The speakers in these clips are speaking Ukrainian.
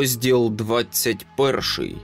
Розділ 21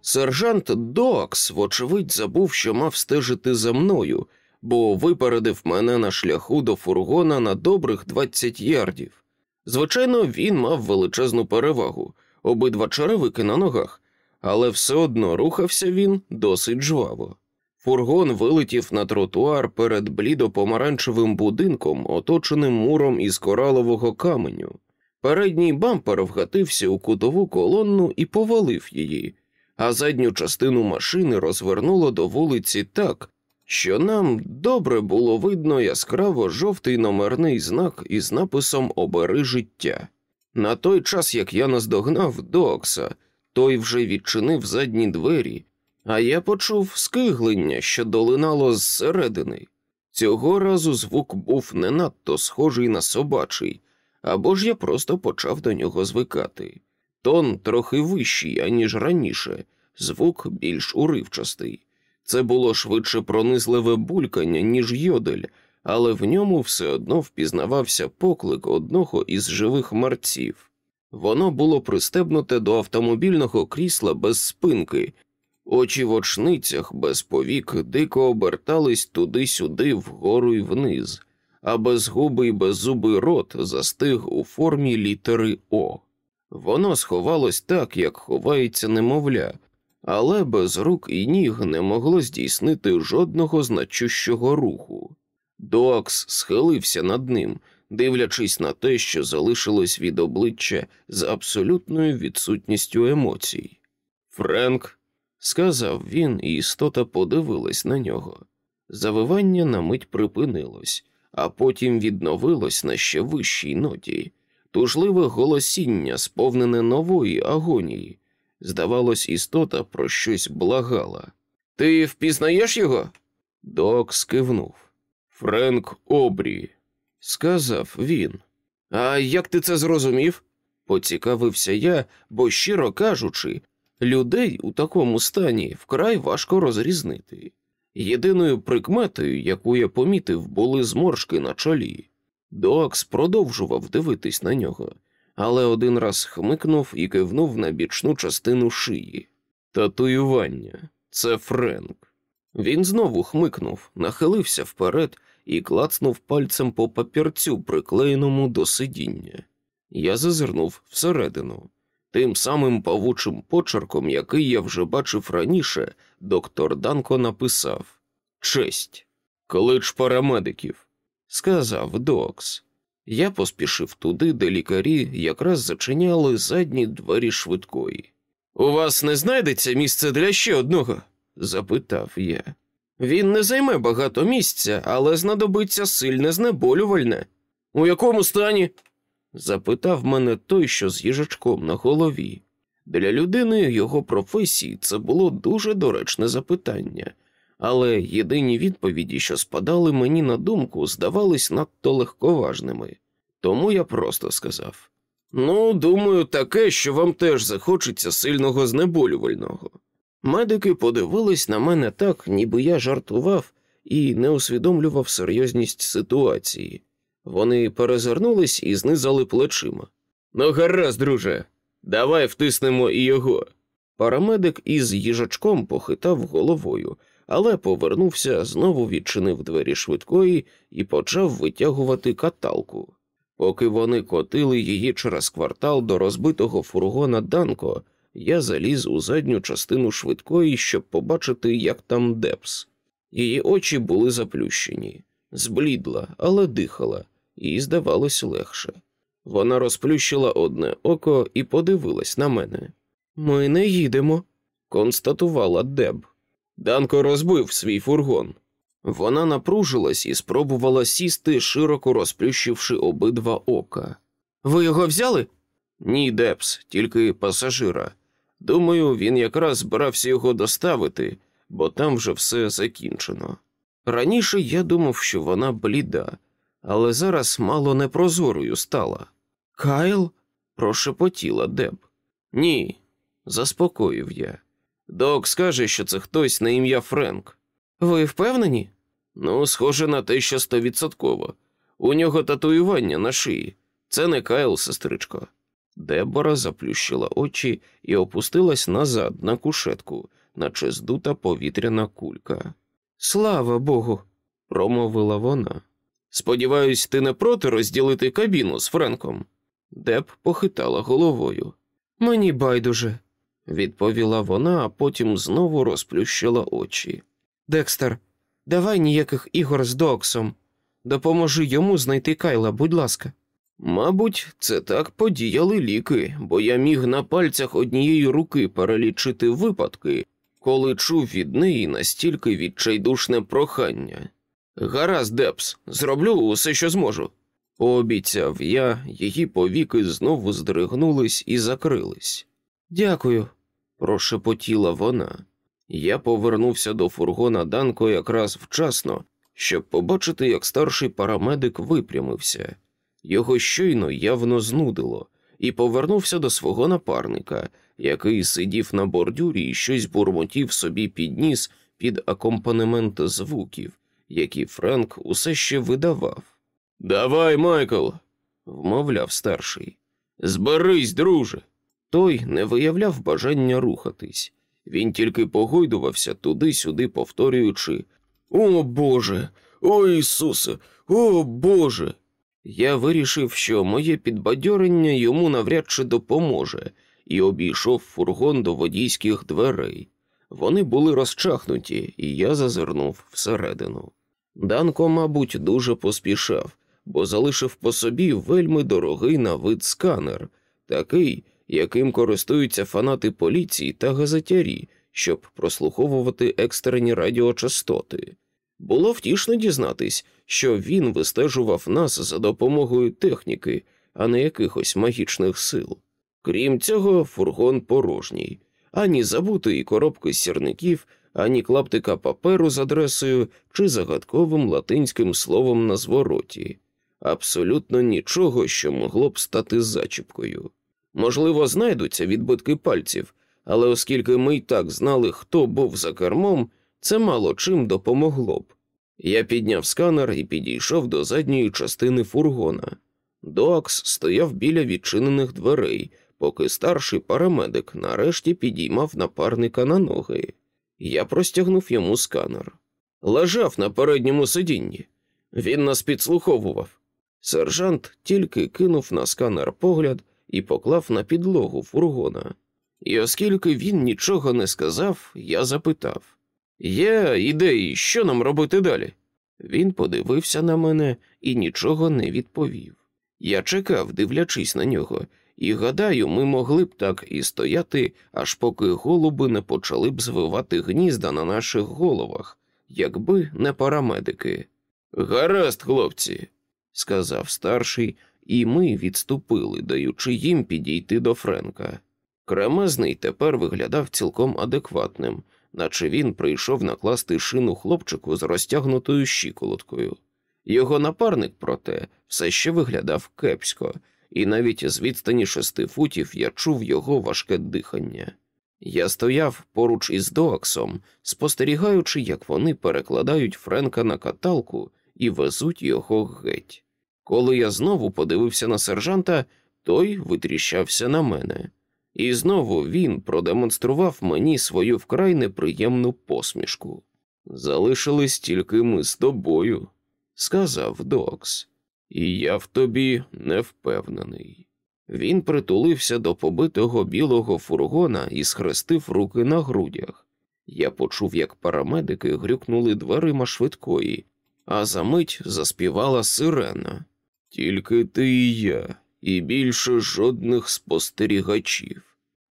Сержант Докс, вочевидь, забув, що мав стежити за мною, бо випередив мене на шляху до фургона на добрих 20 ярдів. Звичайно, він мав величезну перевагу, обидва черевики на ногах, але все одно рухався він досить жваво. Фургон вилетів на тротуар перед блідо-помаранчевим будинком, оточеним муром із коралового каменю. Передній бампер вгатився у кутову колонну і повалив її, а задню частину машини розвернуло до вулиці так, що нам добре було видно яскраво жовтий номерний знак із написом Обери життя. На той час, як я наздогнав Докса, той вже відчинив задні двері, а я почув скиглення, що долинало зсередини. Цього разу звук був не надто схожий на собачий, або ж я просто почав до нього звикати. Тон трохи вищий, аніж раніше, звук більш уривчастий. Це було швидше пронизливе булькання, ніж йодель, але в ньому все одно впізнавався поклик одного із живих марців. Воно було пристебнуте до автомобільного крісла без спинки, очі в очницях без повік дико обертались туди-сюди, вгору й вниз, а безгубий беззубий рот застиг у формі літери О. Воно сховалось так, як ховається немовля, але без рук і ніг не могло здійснити жодного значущого руху. Доакс схилився над ним, дивлячись на те, що залишилось від обличчя з абсолютною відсутністю емоцій. Френк, сказав він, і істота подивилась на нього. Завивання на мить припинилось, а потім відновилось на ще вищій ноті, тужливе голосіння, сповнене нової агонії. Здавалось, істота про щось благала. Ти впізнаєш його? Док скивнув. Френк Обрі, сказав він. А як ти це зрозумів? Поцікавився я, бо, щиро кажучи, людей у такому стані вкрай важко розрізнити. Єдиною прикметою, яку я помітив, були зморшки на чолі. Доакс продовжував дивитись на нього, але один раз хмикнув і кивнув на бічну частину шиї. Татуювання це Френк. Він знову хмикнув, нахилився вперед і клацнув пальцем по папірцю, приклеєному до сидіння. Я зазирнув всередину. Тим самим павучим почерком, який я вже бачив раніше, доктор Данко написав Честь, коледж парамедиків, сказав Докс. Я поспішив туди, де лікарі якраз зачиняли задні двері швидкої. У вас не знайдеться місце для ще одного? запитав я. Він не займе багато місця, але знадобиться сильне знеболювальне. У якому стані? запитав мене той, що з їжачком на голові. Для людини його професії це було дуже доречне запитання, але єдині відповіді, що спадали мені на думку, здавались надто легковажними. Тому я просто сказав: Ну, думаю, таке, що вам теж захочеться сильного знеболювального. Медики подивились на мене так, ніби я жартував і не усвідомлював серйозність ситуації. Вони перезирнулись і знизали плечима. Ну, гаразд, друже, давай втиснемо і його. Парамедик із їжачком похитав головою, але повернувся, знову відчинив двері швидкої і почав витягувати каталку. Поки вони котили її через квартал до розбитого фургона Данко, я заліз у задню частину швидкої, щоб побачити, як там Депс. Її очі були заплющені, зблідла, але дихала, і здавалось легше. Вона розплющила одне око і подивилась на мене. Ми не їдемо, констатувала Деб. Данко розбив свій фургон. Вона напружилась і спробувала сісти, широко розплющивши обидва ока. Ви його взяли? Ні, Депс, тільки пасажира. Думаю, він якраз збирався його доставити, бо там вже все закінчено. Раніше я думав, що вона бліда, але зараз мало непрозорою стала. Кайл? прошепотіла Деб. Ні, заспокоїв я. Док скаже, що це хтось на ім'я Френк. Ви впевнені? Ну, схоже на те, що стовідсотково. У нього татуювання на шиї. Це не Кайл, сестричко. Дебора заплющила очі і опустилась назад на кушетку, наче здута повітряна кулька. Слава Богу, промовила вона. Сподіваюсь, ти не проти розділити кабіну з Френком. Деб похитала головою. Мені байдуже, відповіла вона, а потім знову розплющила очі. Декстер, давай ніяких ігор з Доксом. Допоможи йому знайти Кайла, будь ласка. Мабуть, це так подіяли ліки, бо я міг на пальцях однієї руки перелічити випадки, коли чув від неї настільки відчайдушне прохання. Гаразд, Депс, зроблю усе, що зможу. Пообіцяв я, її повіки знову здригнулись і закрились. Дякую, прошепотіла вона. Я повернувся до фургона Данко якраз вчасно, щоб побачити, як старший парамедик випрямився. Його щойно явно знудило, і повернувся до свого напарника, який сидів на бордюрі і щось бурмотів собі підніс під акомпанемент звуків, які Френк усе ще видавав. Давай, Майкл, вмовляв старший. Зберись, друже. Той не виявляв бажання рухатись. Він тільки погойдувався туди-сюди, повторюючи О Боже, о Ісусе, о Боже. Я вирішив, що моє підбадьорення йому навряд чи допоможе, і обійшов фургон до водійських дверей. Вони були розчахнуті, і я зазирнув всередину. Данко, мабуть, дуже поспішав, бо залишив по собі вельми дорогий на вид сканер, такий, яким користуються фанати поліції та газетярі, щоб прослуховувати екстрені радіочастоти. Було втішно дізнатись, що він вистежував нас за допомогою техніки, а не якихось магічних сил. Крім цього, фургон порожній, ані забутої коробки сірників, ані клаптика паперу з адресою чи загадковим латинським словом на звороті, абсолютно нічого, що могло б стати зачіпкою. Можливо, знайдуться відбитки пальців, але оскільки ми й так знали, хто був за кермом, це мало чим допомогло б. Я підняв сканер і підійшов до задньої частини фургона. Доакс стояв біля відчинених дверей, поки старший парамедик нарешті підіймав напарника на ноги. Я простягнув йому сканер. Лежав на передньому сидінні. Він нас підслуховував. Сержант тільки кинув на сканер погляд і поклав на підлогу фургона. І оскільки він нічого не сказав, я запитав Є ідеї, що нам робити далі? Він подивився на мене і нічого не відповів. Я чекав, дивлячись на нього, і гадаю, ми могли б так і стояти, аж поки голуби не почали б звивати гнізда на наших головах, якби не парамедики. Гаразд, хлопці, сказав старший, і ми відступили, даючи їм підійти до Френка. Кремезний тепер виглядав цілком адекватним, наче він прийшов накласти шину хлопчику з розтягнутою щиколоткою. Його напарник, проте, все ще виглядав кепсько, і навіть з відстані шести футів я чув його важке дихання. Я стояв поруч із Доаксом, спостерігаючи, як вони перекладають Френка на каталку і везуть його геть. Коли я знову подивився на сержанта, той витріщався на мене. І знову він продемонстрував мені свою вкрай неприємну посмішку. Залишились тільки ми з тобою, сказав Докс, і я в тобі не впевнений. Він притулився до побитого білого фургона і схрестив руки на грудях. Я почув, як парамедики грюкнули дверима швидкої, а за мить заспівала сирена. Тільки ти і я, і більше жодних спостерігачів.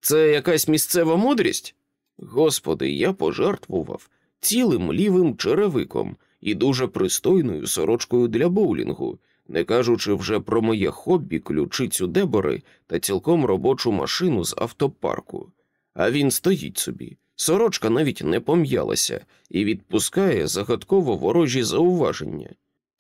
Це якась місцева мудрість? Господи, я пожертвував цілим лівим черевиком і дуже пристойною сорочкою для боулінгу, не кажучи вже про моє хобі, ключицю дебори та цілком робочу машину з автопарку. А він стоїть собі. Сорочка навіть не пом'ялася і відпускає загадково ворожі зауваження.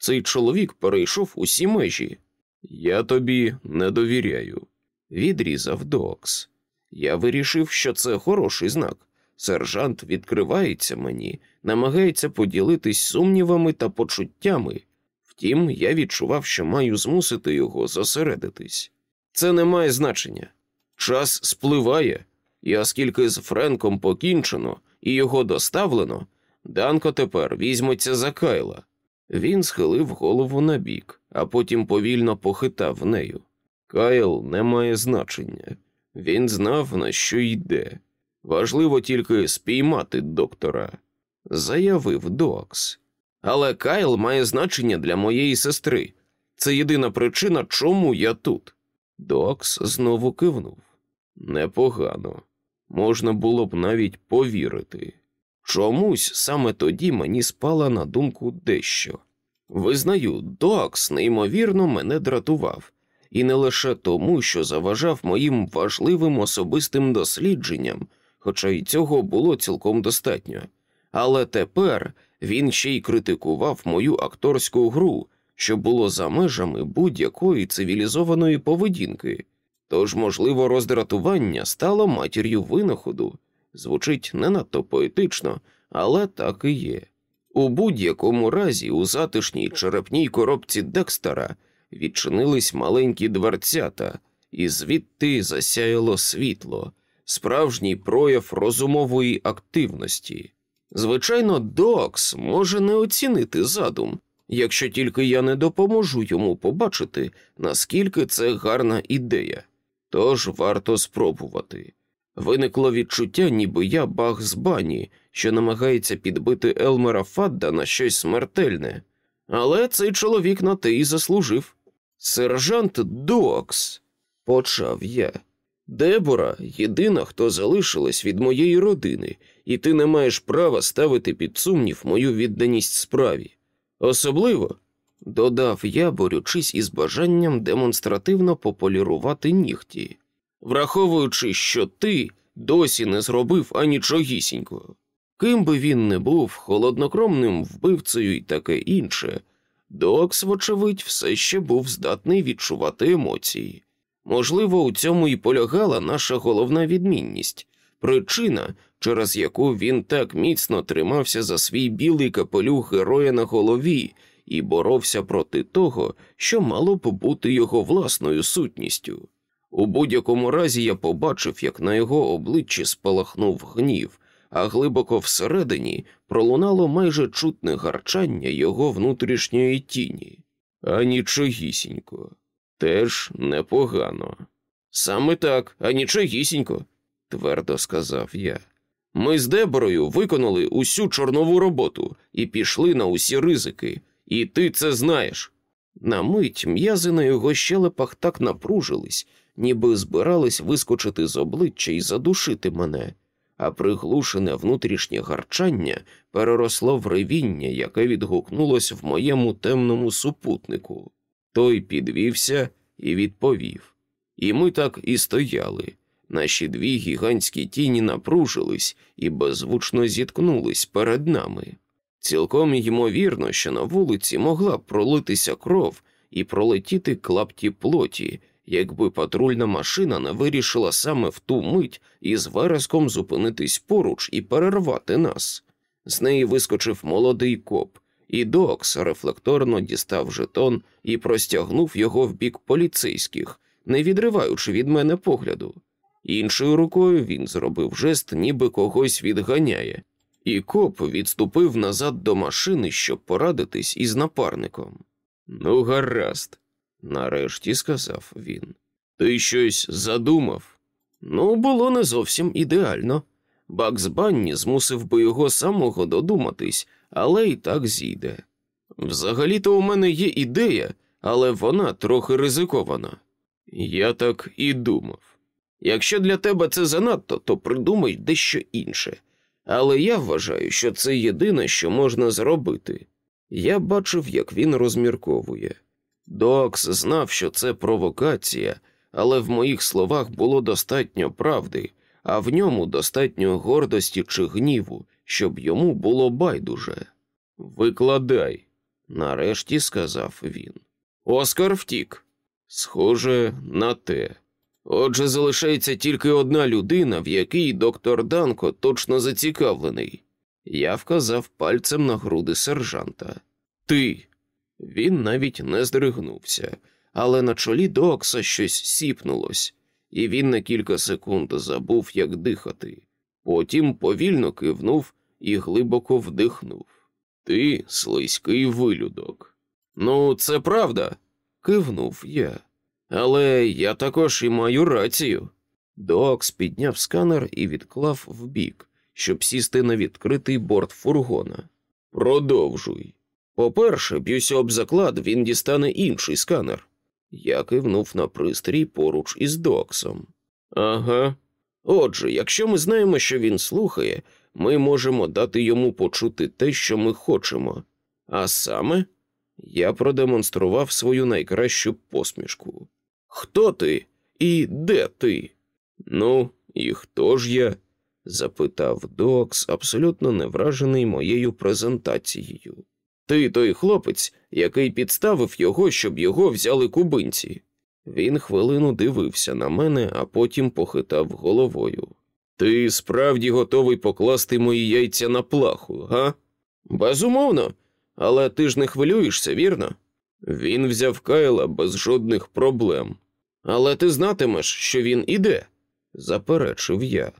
Цей чоловік перейшов усі межі. Я тобі не довіряю, відрізав Докс. Я вирішив, що це хороший знак. Сержант відкривається мені, намагається поділитись сумнівами та почуттями. Втім, я відчував, що маю змусити його зосередитись. Це не має значення. Час спливає, і оскільки з Френком покінчено і його доставлено, Данко тепер візьметься за Кайла. Він схилив голову на бік, а потім повільно похитав нею. Кайл не має значення. Він знав, на що йде. Важливо тільки спіймати доктора, заявив Докс. Але Кайл має значення для моєї сестри. Це єдина причина, чому я тут. Докс знову кивнув. Непогано. Можна було б навіть повірити. Чомусь саме тоді мені спала на думку дещо. Визнаю, Докс неймовірно мене дратував, і не лише тому, що заважав моїм важливим особистим дослідженням, хоча й цього було цілком достатньо. Але тепер він ще й критикував мою акторську гру, що було за межами будь-якої цивілізованої поведінки. Тож, можливо, роздратування стало матір'ю винаходу. Звучить не надто поетично, але так і є. У будь-якому разі у затишній черепній коробці Декстера відчинились маленькі дверцята, і звідти засяяло світло, справжній прояв розумової активності. Звичайно, Докс може не оцінити задум, якщо тільки я не допоможу йому побачити, наскільки це гарна ідея. Тож варто спробувати. Виникло відчуття, ніби я баг з бані, що намагається підбити Елмера Фадда на щось смертельне. Але цей чоловік на те й заслужив. Сержант Докс, почав я. Дебора єдина, хто залишилась від моєї родини, і ти не маєш права ставити під сумнів мою відданість справі. Особливо, додав я, борючись із бажанням демонстративно пополірувати нігті, враховуючи, що ти досі не зробив анічогісінько. Ким би він не був холоднокромним вбивцею і таке інше, Докс, вочевидь, все ще був здатний відчувати емоції. Можливо, у цьому і полягала наша головна відмінність, причина, через яку він так міцно тримався за свій білий капелюх героя на голові і боровся проти того, що мало б бути його власною сутністю. У будь-якому разі я побачив, як на його обличчі спалахнув гнів, а глибоко всередині пролунало майже чутне гарчання його внутрішньої тіні. А нічогісінько, теж непогано. Саме так, а нічогісінько, твердо сказав я. Ми з Деборою виконали усю чорнову роботу і пішли на усі ризики, і ти це знаєш. На мить м'язи на його щелепах так напружились, ніби збирались вискочити з обличчя і задушити мене, а приглушене внутрішнє гарчання переросло в ревіння, яке відгукнулось в моєму темному супутнику. Той підвівся і відповів. І ми так і стояли. Наші дві гігантські тіні напружились і беззвучно зіткнулись перед нами. Цілком ймовірно, що на вулиці могла пролитися кров і пролетіти клапті плоті, якби патрульна машина не вирішила саме в ту мить із вереском зупинитись поруч і перервати нас. З неї вискочив молодий коп, і Докс рефлекторно дістав жетон і простягнув його в бік поліцейських, не відриваючи від мене погляду. Іншою рукою він зробив жест, ніби когось відганяє, і коп відступив назад до машини, щоб порадитись із напарником. Ну, гаразд, нарешті сказав він. Ти щось задумав? Ну, було не зовсім ідеально. Бакс Банні змусив би його самого додуматись, але і так зійде. Взагалі-то у мене є ідея, але вона трохи ризикована. Я так і думав. Якщо для тебе це занадто, то придумай дещо інше. Але я вважаю, що це єдине, що можна зробити. Я бачив, як він розмірковує. Докс знав, що це провокація, але в моїх словах було достатньо правди, а в ньому достатньо гордості чи гніву, щоб йому було байдуже. Викладай, нарешті сказав він. Оскар втік. Схоже на те. Отже, залишається тільки одна людина, в якій доктор Данко точно зацікавлений. Я вказав пальцем на груди сержанта. Ти. Він навіть не здригнувся, але на чолі Докса щось сіпнулось, і він на кілька секунд забув, як дихати. Потім повільно кивнув і глибоко вдихнув. Ти слизький вилюдок. Ну, це правда, кивнув я. Але я також і маю рацію. Докс підняв сканер і відклав вбік, щоб сісти на відкритий борт фургона. Продовжуй. По-перше, б'юся об заклад, він дістане інший сканер. Я кивнув на пристрій поруч із Доксом. Ага. Отже, якщо ми знаємо, що він слухає, ми можемо дати йому почути те, що ми хочемо. А саме я продемонстрував свою найкращу посмішку. Хто ти і де ти? Ну, і хто ж я? запитав Докс, абсолютно не вражений моєю презентацією. Ти той хлопець, який підставив його, щоб його взяли кубинці. Він хвилину дивився на мене, а потім похитав головою. Ти справді готовий покласти мої яйця на плаху, га? Безумовно, але ти ж не хвилюєшся, вірно? Він взяв Кайла без жодних проблем. Але ти знатимеш, що він іде, заперечив я.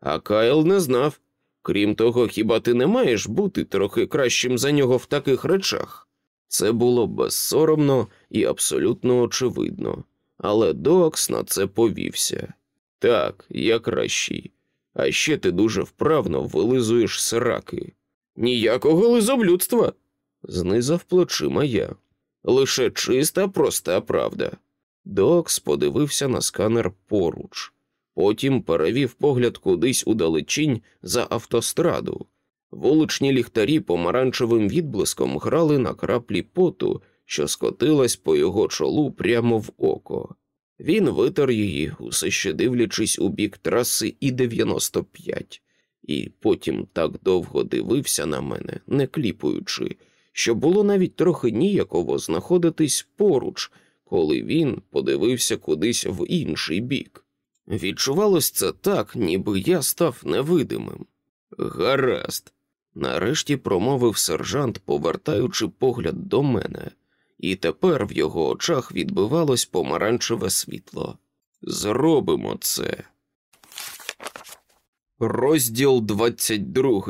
А Кайл не знав. Крім того, хіба ти не маєш бути трохи кращим за нього в таких речах? Це було безсоромно і абсолютно очевидно, але Докс на це повівся. Так, я кращий. А ще ти дуже вправно вилизуєш сраки. Ніякого лизоблюдства, знизав плечима я. Лише чиста, проста правда. Докс подивився на сканер поруч, потім перевів погляд кудись у далечінь за автостраду. Вуличні ліхтарі помаранчевим відблиском грали на краплі поту, що скотилась по його чолу прямо в око. Він витер її, усе ще дивлячись у бік траси і 95, і потім так довго дивився на мене, не кліпуючи, що було навіть трохи ніяково знаходитись поруч, коли він подивився кудись в інший бік. Відчувалось це так, ніби я став невидимим. Гаразд, нарешті промовив сержант, повертаючи погляд до мене, і тепер в його очах відбивалось помаранчеве світло. Зробимо це. Розділ 22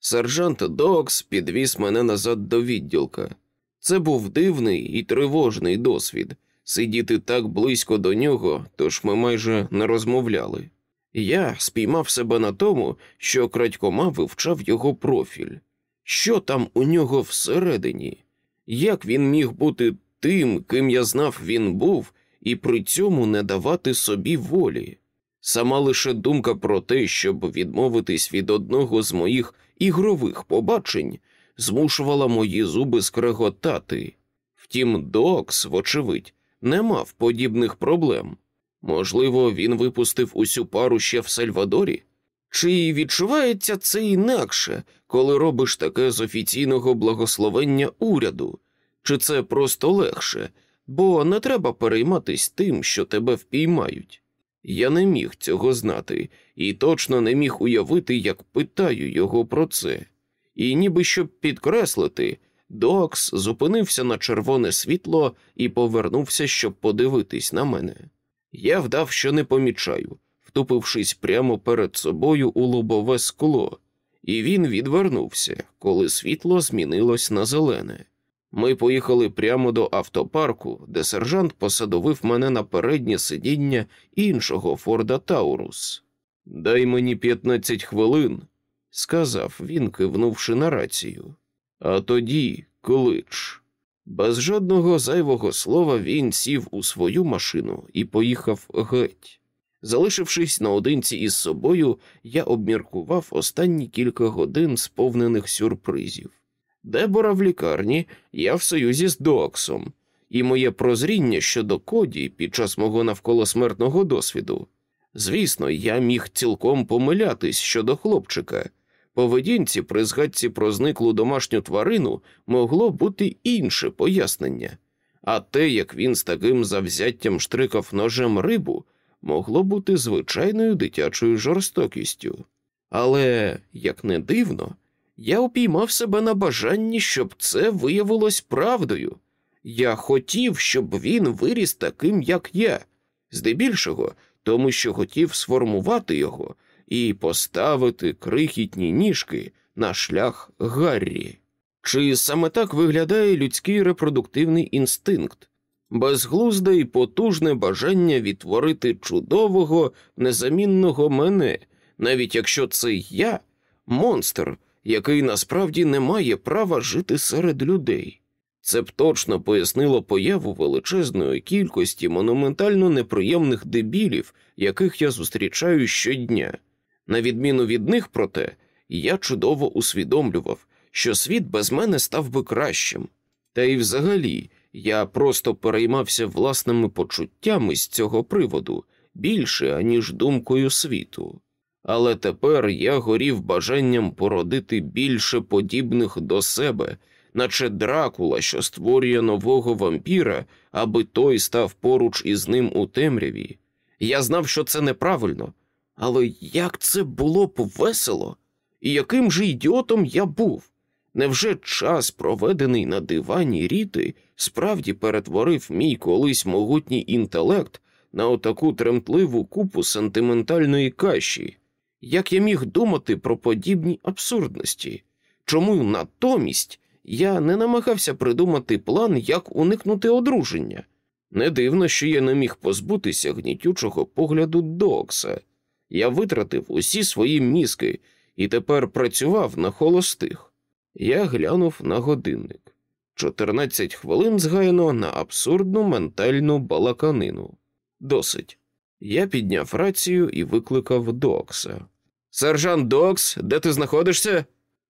Сержант Докс підвіз мене назад до відділка. Це був дивний і тривожний досвід сидіти так близько до нього, тож ми майже не розмовляли. Я спіймав себе на тому, що крадькома вивчав його профіль. Що там у нього всередині? Як він міг бути тим, ким я знав він був, і при цьому не давати собі волі? Сама лише думка про те, щоб відмовитись від одного з моїх ігрових побачень, змушувала мої зуби скреготати. Втім, Докс, вочевидь, не мав подібних проблем. Можливо, він випустив усю пару ще в Сальвадорі? Чи відчувається це інакше, коли робиш таке з офіційного благословення уряду? Чи це просто легше, бо не треба перейматись тим, що тебе впіймають? Я не міг цього знати і точно не міг уявити, як питаю його про це. І ніби щоб підкреслити, Докс зупинився на червоне світло і повернувся, щоб подивитись на мене. Я вдав, що не помічаю, втупившись прямо перед собою у лобове скло, і він відвернувся, коли світло змінилось на зелене. Ми поїхали прямо до автопарку, де сержант посадовив мене на переднє сидіння іншого Форда Таурус. Дай мені 15 хвилин, сказав він, кивнувши на рацію. А тоді клич. Без жодного зайвого слова він сів у свою машину і поїхав геть. Залишившись наодинці із собою, я обміркував останні кілька годин сповнених сюрпризів. Дебора в лікарні, я в союзі з Доксом, і моє прозріння щодо коді під час мого навколосмертного досвіду. Звісно, я міг цілком помилятись щодо хлопчика. Поведінці при згадці про зниклу домашню тварину могло бути інше пояснення, а те, як він з таким завзяттям штрикав ножем рибу, могло бути звичайною дитячою жорстокістю. Але, як не дивно, Я упіймав себе на бажанні, щоб це виявилось правдою. Я хотів, щоб він виріс таким, як я, здебільшого, тому що хотів сформувати його і поставити крихітні ніжки на шлях Гаррі. Чи саме так виглядає людський репродуктивний інстинкт, безглузде і потужне бажання відтворити чудового, незамінного мене, навіть якщо це я монстр, який насправді не має права жити серед людей? Це б точно пояснило появу величезної кількості монументально неприємних дебілів, яких я зустрічаю щодня. На відміну від них, проте, я чудово усвідомлював, що світ без мене став би кращим. Та й взагалі я просто переймався власними почуттями з цього приводу більше, аніж думкою світу. Але тепер я горів бажанням породити більше подібних до себе наче дракула, що створює нового вампіра, аби той став поруч із ним у темряві. Я знав, що це неправильно, але як це було б весело, і яким же ідіотом я був? Невже час, проведений на дивані Ріти, справді перетворив мій колись могутній інтелект на отаку тремтливу купу сентиментальної каші? Як я міг думати про подібні абсурдності? Чому натомість я не намагався придумати план, як уникнути одруження. Не дивно, що я не міг позбутися гнітючого погляду Докса. Я витратив усі свої мізки і тепер працював на холостих. Я глянув на годинник. Чотирнадцять хвилин згаяно на абсурдну ментальну балаканину. Досить. Я підняв рацію і викликав Докса. Сержант Докс, де ти знаходишся?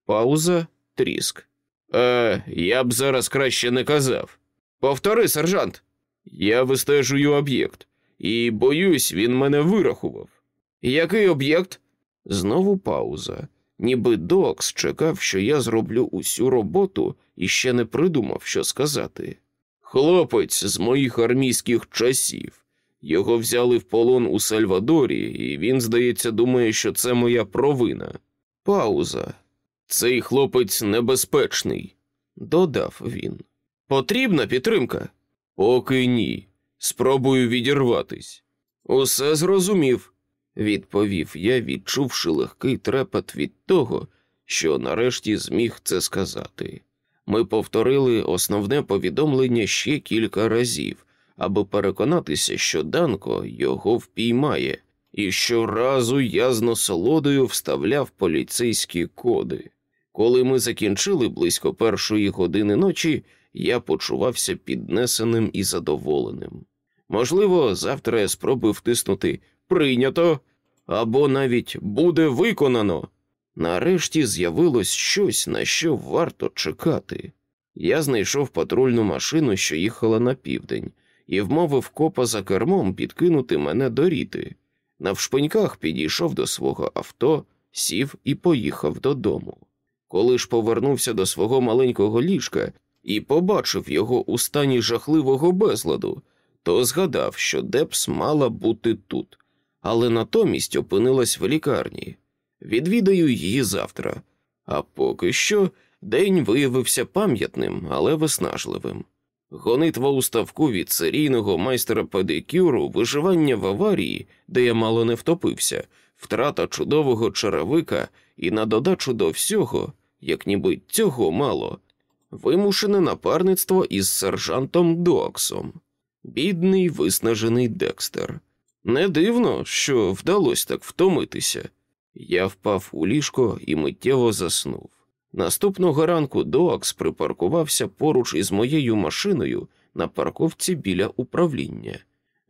Пауза, тріск. Е, я б зараз краще не казав. Повтори, сержант. Я вистежую об'єкт, і боюсь, він мене вирахував. Який об'єкт? Знову пауза. Ніби Докс чекав, що я зроблю усю роботу і ще не придумав, що сказати. Хлопець з моїх армійських часів. Його взяли в полон у Сальвадорі, і він, здається, думає, що це моя провина. Пауза. Цей хлопець небезпечний, додав він. Потрібна підтримка? Поки ні. Спробую відірватись. Усе зрозумів, відповів я, відчувши легкий трепет від того, що нарешті зміг це сказати. Ми повторили основне повідомлення ще кілька разів, аби переконатися, що Данко його впіймає, і щоразу я з насолодою вставляв поліцейські коди. Коли ми закінчили близько першої години ночі, я почувався піднесеним і задоволеним. Можливо, завтра я спробую втиснути прийнято або навіть буде виконано. Нарешті з'явилось щось, на що варто чекати. Я знайшов патрульну машину, що їхала на південь, і вмовив копа за кермом підкинути мене до ріти. Навшпиньках підійшов до свого авто, сів і поїхав додому. Коли ж повернувся до свого маленького ліжка і побачив його у стані жахливого безладу, то згадав, що Депс мала бути тут, але натомість опинилась в лікарні. Відвідаю її завтра. А поки що день виявився пам'ятним, але виснажливим. Гонитва у ставку від серійного майстера педикюру, виживання в аварії, де я мало не втопився, втрата чудового черевика і на додачу до всього як ніби цього мало, вимушене напарництво із сержантом Доксом, бідний виснажений Декстер. Не дивно, що вдалося так втомитися. Я впав у ліжко і миттєво заснув. Наступного ранку Докс припаркувався поруч із моєю машиною на парковці біля управління.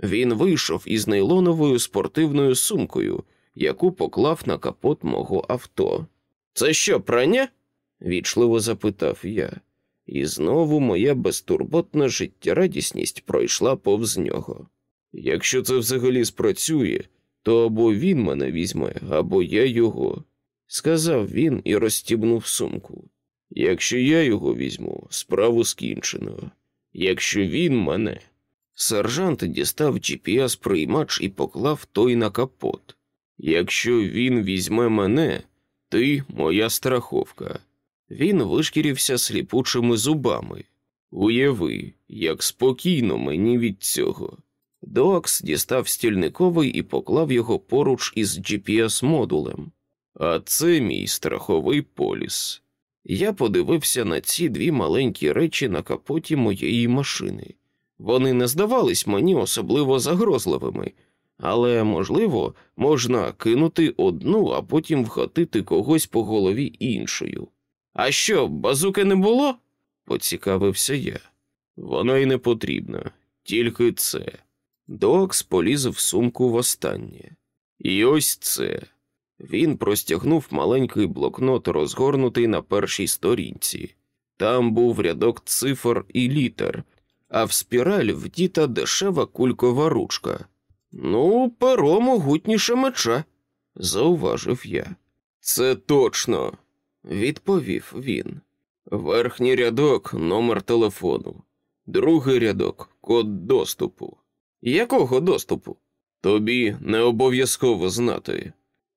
Він вийшов із нейлоновою спортивною сумкою, яку поклав на капот мого авто. Це що, прання? вічливо запитав я, і знову моя безтурботна життєрадісність пройшла повз нього. Якщо це взагалі спрацює, то або він мене візьме, або я його, сказав він і розстібнув сумку. Якщо я його візьму, справу скінчено. Якщо він мене. Сержант дістав gps приймач і поклав той на капот. Якщо він візьме мене, ти моя страховка. Він вишкірився сліпучими зубами. Уяви, як спокійно мені від цього. Докс дістав стільниковий і поклав його поруч із gps модулем. А це мій страховий поліс. Я подивився на ці дві маленькі речі на капоті моєї машини. Вони не здавались мені особливо загрозливими, але, можливо, можна кинути одну, а потім вхатити когось по голові іншою. А що, базуки не було? поцікавився я. Вона й не потрібна, тільки це. Докс поліз в сумку востаннє. І ось це. Він простягнув маленький блокнот, розгорнутий на першій сторінці. Там був рядок цифр і літер, а в спіраль вдіта дешева кулькова ручка. Ну, перо могутніше меча, зауважив я. Це точно, відповів він. Верхній рядок номер телефону, другий рядок код доступу. Якого доступу? Тобі не обов'язково знати,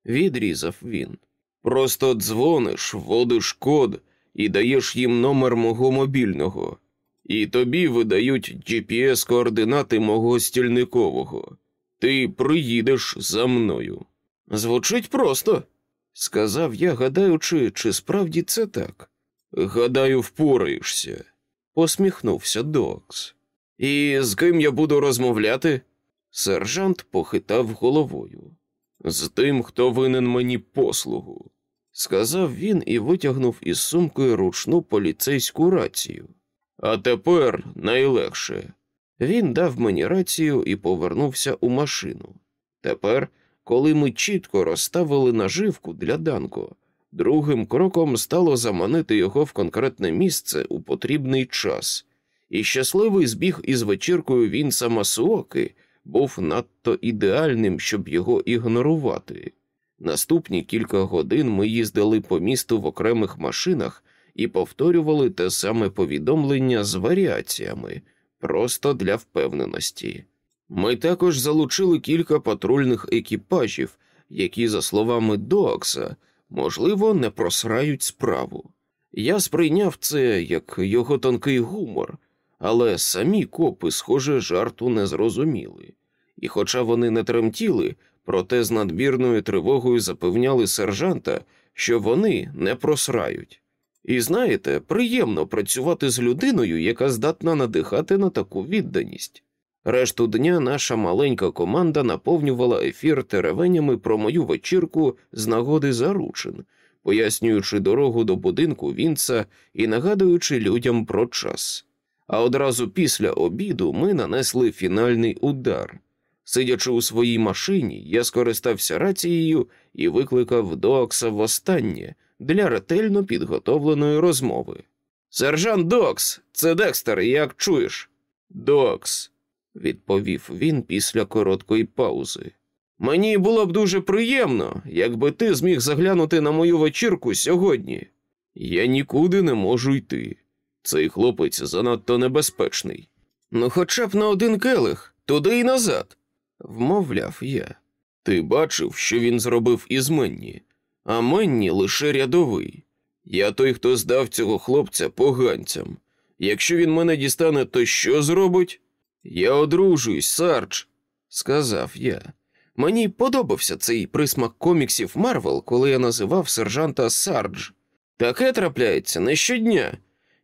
відрізав він. Просто дзвониш, вводиш код і даєш їм номер мого мобільного, і тобі видають gps координати мого стільникового. Ти приїдеш за мною. Звучить просто, сказав я, гадаючи, чи справді це так. Гадаю, впораєшся, посміхнувся Докс. І з ким я буду розмовляти? Сержант похитав головою. З тим, хто винен мені послугу, сказав він і витягнув із сумки ручну поліцейську рацію. А тепер найлегше. Він дав мені рацію і повернувся у машину. Тепер, коли ми чітко розставили наживку для Данко, другим кроком стало заманити його в конкретне місце у потрібний час, і щасливий збіг із вечіркою Вінса Масуоки був надто ідеальним, щоб його ігнорувати. Наступні кілька годин ми їздили по місту в окремих машинах і повторювали те саме повідомлення з варіаціями просто для впевненості. Ми також залучили кілька патрульних екіпажів, які, за словами Доакса, можливо, не просрають справу. Я сприйняв це як його тонкий гумор, але самі копи, схоже, жарту не зрозуміли, і, хоча вони не тремтіли, проте з надбірною тривогою запевняли сержанта, що вони не просрають. І знаєте, приємно працювати з людиною, яка здатна надихати на таку відданість. Решту дня наша маленька команда наповнювала ефір теревенями про мою вечірку з нагоди заручин, пояснюючи дорогу до будинку Вінца і нагадуючи людям про час. А одразу після обіду ми нанесли фінальний удар. Сидячи у своїй машині, я скористався рацією і викликав Докса востаннє для ретельно підготовленої розмови. Сержант Докс, це Декстер, як чуєш? Докс, відповів він після короткої паузи. Мені було б дуже приємно, якби ти зміг заглянути на мою вечірку сьогодні. Я нікуди не можу йти. Цей хлопець занадто небезпечний. Ну, хоча б на один келих, туди і назад, вмовляв я. Ти бачив, що він зробив із Менні, а Менні лише рядовий. Я той, хто здав цього хлопця поганцям. Якщо він мене дістане, то що зробить? Я одружуюсь, Сардж, сказав я. Мені подобався цей присмак коміксів Марвел, коли я називав сержанта Сардж. Таке трапляється не щодня,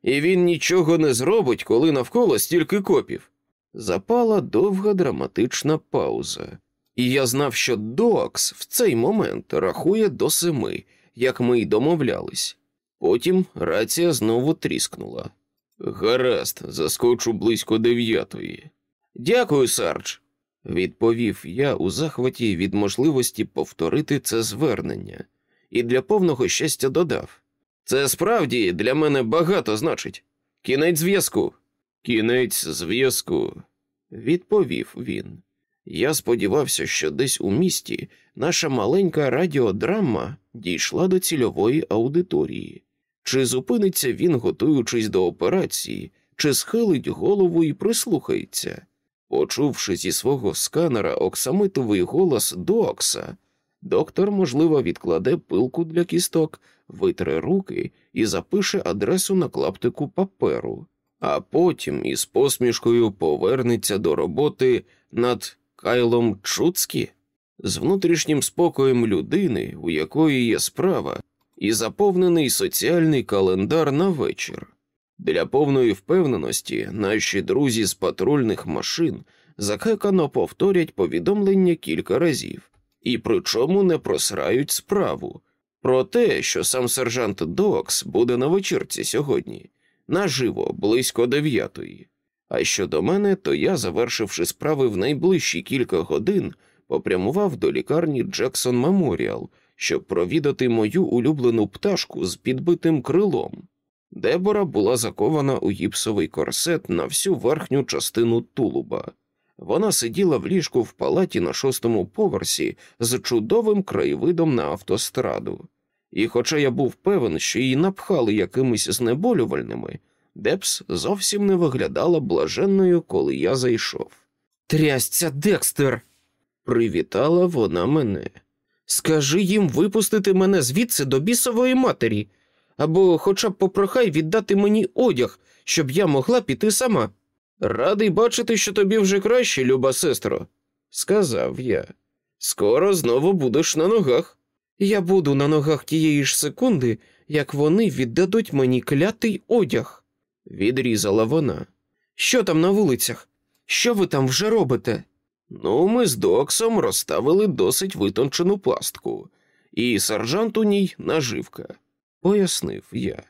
і він нічого не зробить, коли навколо стільки копів. Запала довга драматична пауза, і я знав, що Докс в цей момент рахує до семи, як ми й домовлялись. Потім рація знову тріскнула. Гаразд, заскочу близько дев'ятої. Дякую, Сардж, відповів я у захваті від можливості повторити це звернення, і для повного щастя додав. Це справді для мене багато значить. Кінець зв'язку. Кінець зв'язку, відповів він. Я сподівався, що десь у місті наша маленька радіодрама дійшла до цільової аудиторії. Чи зупиниться він, готуючись до операції, чи схилить голову і прислухається. Почувши зі свого сканера оксамитовий голос Докса, Доктор, можливо, відкладе пилку для кісток, витре руки і запише адресу на клаптику паперу, а потім із посмішкою повернеться до роботи над Кайлом Чуцкі з внутрішнім спокоєм людини, у якої є справа, і заповнений соціальний календар на вечір. Для повної впевненості наші друзі з патрульних машин закекано повторять повідомлення кілька разів, і причому не просрають справу про те, що сам сержант Докс буде на вечірці сьогодні, наживо близько дев'ятої. А щодо мене, то я, завершивши справи в найближчі кілька годин, попрямував до лікарні Джексон Меморіал, щоб провідати мою улюблену пташку з підбитим крилом. Дебора була закована у гіпсовий корсет на всю верхню частину тулуба. Вона сиділа в ліжку в палаті на шостому поверсі з чудовим краєвидом на автостраду. І, хоча я був певен, що її напхали якимись знеболювальними, Депс зовсім не виглядала блаженною, коли я зайшов. Трясця, Декстер. Привітала вона мене. Скажи їм випустити мене звідси до бісової матері, або хоча б попрохай віддати мені одяг, щоб я могла піти сама. Радий бачити, що тобі вже краще, люба сестро, сказав я. Скоро знову будеш на ногах. Я буду на ногах тієї ж секунди, як вони віддадуть мені клятий одяг, відрізала вона. Що там на вулицях? Що ви там вже робите? Ну, ми з Доксом розставили досить витончену пастку, і сержант у ній наживка, пояснив я.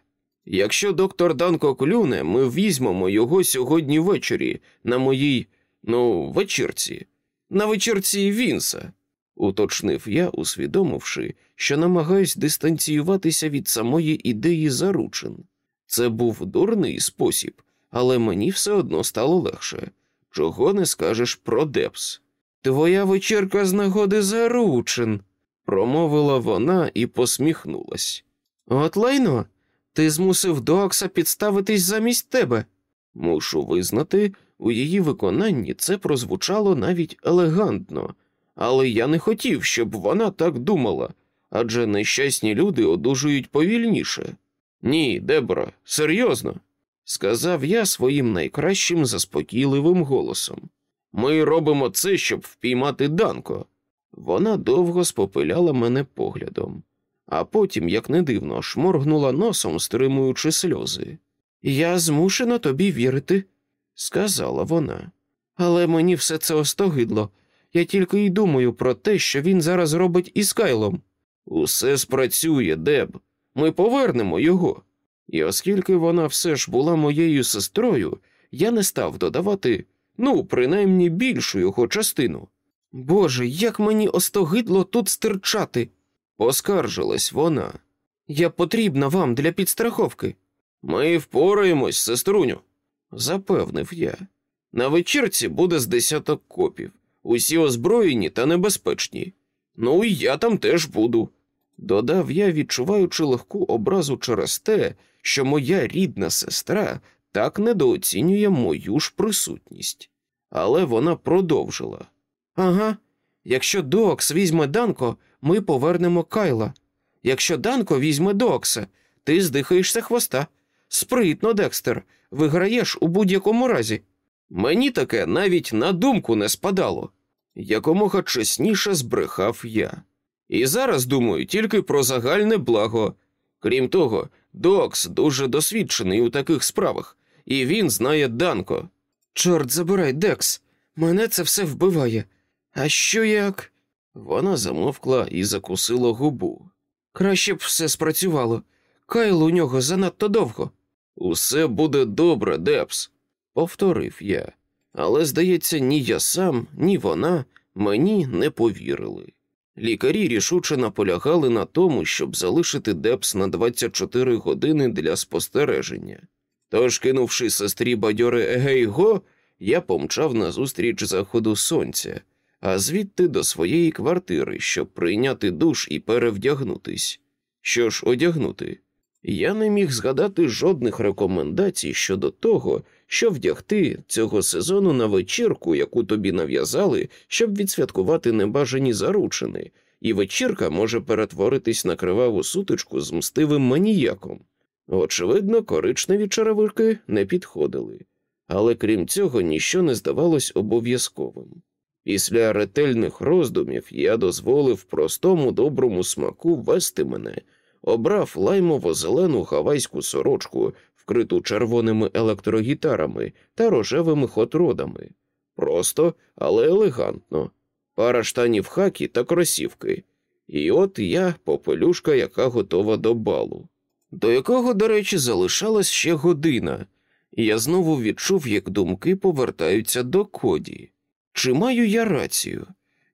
Якщо доктор Данко клюне, ми візьмемо його сьогодні ввечері на моїй, ну, вечірці, на вечірці Вінса, уточнив я, усвідомивши, що намагаюсь дистанціюватися від самої ідеї заручин. Це був дурний спосіб, але мені все одно стало легше. Чого не скажеш про Депс? Твоя вечірка з нагоди заручин, промовила вона і посміхнулась. От лайно, ти змусив Доакса підставитись замість тебе. Мушу визнати, у її виконанні це прозвучало навіть елегантно, але я не хотів, щоб вона так думала, адже нещасні люди одужують повільніше. Ні, Дебора, серйозно, сказав я своїм найкращим заспокійливим голосом. Ми робимо це, щоб впіймати Данко. Вона довго спопиляла мене поглядом, а потім, як не дивно, шморгнула носом, стримуючи сльози. Я змушена тобі вірити, сказала вона. Але мені все це остогидло. Я тільки й думаю про те, що він зараз робить із Кайлом. Усе спрацює, Деб. Ми повернемо його. І оскільки вона все ж була моєю сестрою, я не став додавати, ну, принаймні більшу його частину. Боже, як мені остогидло тут стирчати, поскаржилась вона. Я потрібна вам для підстраховки. Ми впораємось, сеструню, запевнив я. На вечірці буде з десяток копів, усі озброєні та небезпечні. Ну і я там теж буду. Додав я, відчуваючи легку образу через те, що моя рідна сестра так недооцінює мою ж присутність. Але вона продовжила Ага, якщо Докс візьме Данко, ми повернемо Кайла. Якщо Данко візьме Докса, ти здихаєшся хвоста. Спритно, Декстер, виграєш у будь-якому разі. Мені таке навіть на думку не спадало. Якомога чесніше збрехав я. І зараз думаю тільки про загальне благо. Крім того, Докс дуже досвідчений у таких справах, і він знає Данко. Чорт забирай, Декс, мене це все вбиває. А що як? Вона замовкла і закусила губу. Краще б все спрацювало. Кайл у нього занадто довго. Усе буде добре, Депс, повторив я. Але, здається, ні я сам, ні вона мені не повірили. Лікарі рішуче наполягали на тому, щоб залишити Депс на 24 години для спостереження. Тож, кинувши сестрі бадьори Егей-го, я помчав назустріч заходу сонця, а звідти до своєї квартири, щоб прийняти душ і перевдягнутись. Що ж одягнути? Я не міг згадати жодних рекомендацій щодо того, що вдягти цього сезону на вечірку, яку тобі нав'язали, щоб відсвяткувати небажані заручини, і вечірка може перетворитись на криваву сутичку з мстивим маніяком. Очевидно, коричневі черевики не підходили, але крім цього, ніщо не здавалось обов'язковим. Після ретельних роздумів я дозволив простому доброму смаку вести мене, обрав лаймово зелену гавайську сорочку, вкриту червоними електрогітарами та рожевими хотродами. Просто, але елегантно, пара штанів хакі та кросівки. І от я попелюшка, яка готова до балу, до якого, до речі, залишалась ще година, і я знову відчув, як думки повертаються до коді. Чи маю я рацію?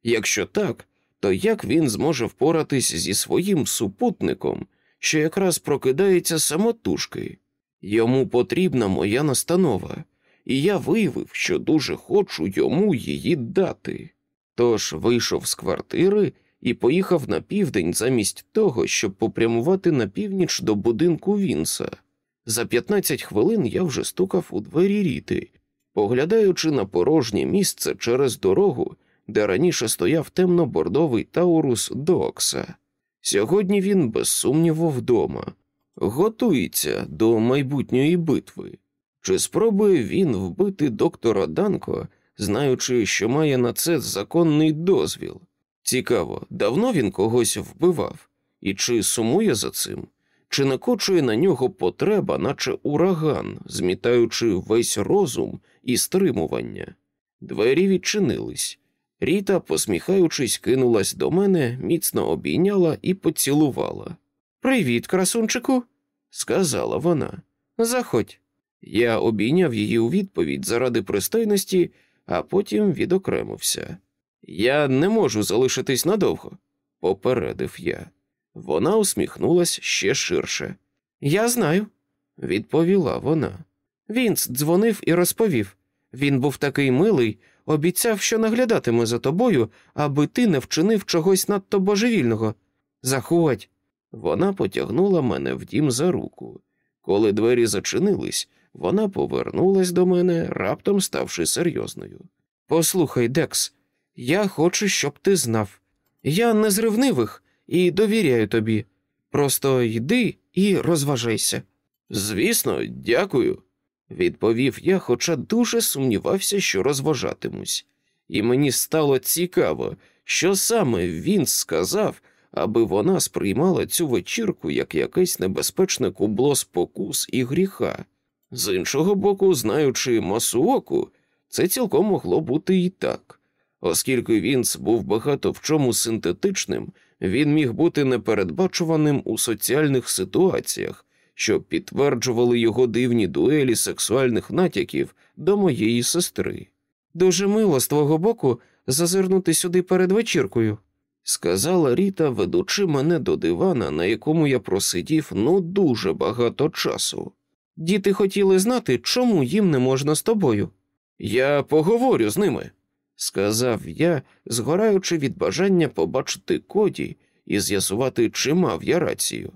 Якщо так, то як він зможе впоратись зі своїм супутником, що якраз прокидається самотужки? Йому потрібна моя настанова, і я виявив, що дуже хочу йому її дати. Тож вийшов з квартири і поїхав на південь замість того, щоб попрямувати на північ до будинку Вінса. За 15 хвилин я вже стукав у двері ріти, поглядаючи на порожнє місце через дорогу, де раніше стояв темно-бордовий таурус Докса. Сьогодні він, без сумніву, вдома, готується до майбутньої битви. Чи спробує він вбити доктора Данко, знаючи, що має на це законний дозвіл? Цікаво, давно він когось вбивав, і чи сумує за цим? Чи накочує на нього потреба, наче ураган, змітаючи весь розум і стримування? Двері відчинились. Ріта, посміхаючись, кинулась до мене, міцно обійняла і поцілувала. Привіт, красунчику, сказала вона. Заходь. Я обійняв її у відповідь заради пристойності, а потім відокремився. Я не можу залишитись надовго, попередив я. Вона усміхнулась ще ширше. Я знаю, відповіла вона. Вінс дзвонив і розповів. Він був такий милий, обіцяв, що наглядатиме за тобою, аби ти не вчинив чогось надто божевільного. Заходь. Вона потягнула мене в дім за руку. Коли двері зачинились, вона повернулась до мене, раптом ставши серйозною. Послухай, Декс, я хочу, щоб ти знав. Я не з ревнивих і довіряю тобі. Просто йди і розважайся. Звісно, дякую, відповів я, хоча дуже сумнівався, що розважатимусь, і мені стало цікаво, що саме він сказав, аби вона сприймала цю вечірку як якесь небезпечне кубло спокус і гріха. З іншого боку, знаючи Масуоку, це цілком могло бути і так, оскільки Вінс був багато в чому синтетичним, він міг бути непередбачуваним у соціальних ситуаціях, що підтверджували його дивні дуелі сексуальних натяків до моєї сестри. Дуже мило з твого боку зазирнути сюди перед вечіркою, сказала Ріта, ведучи мене до дивана, на якому я просидів ну дуже багато часу. Діти хотіли знати, чому їм не можна з тобою. Я поговорю з ними, сказав я, згораючи від бажання побачити коді і з'ясувати, чи мав я рацію.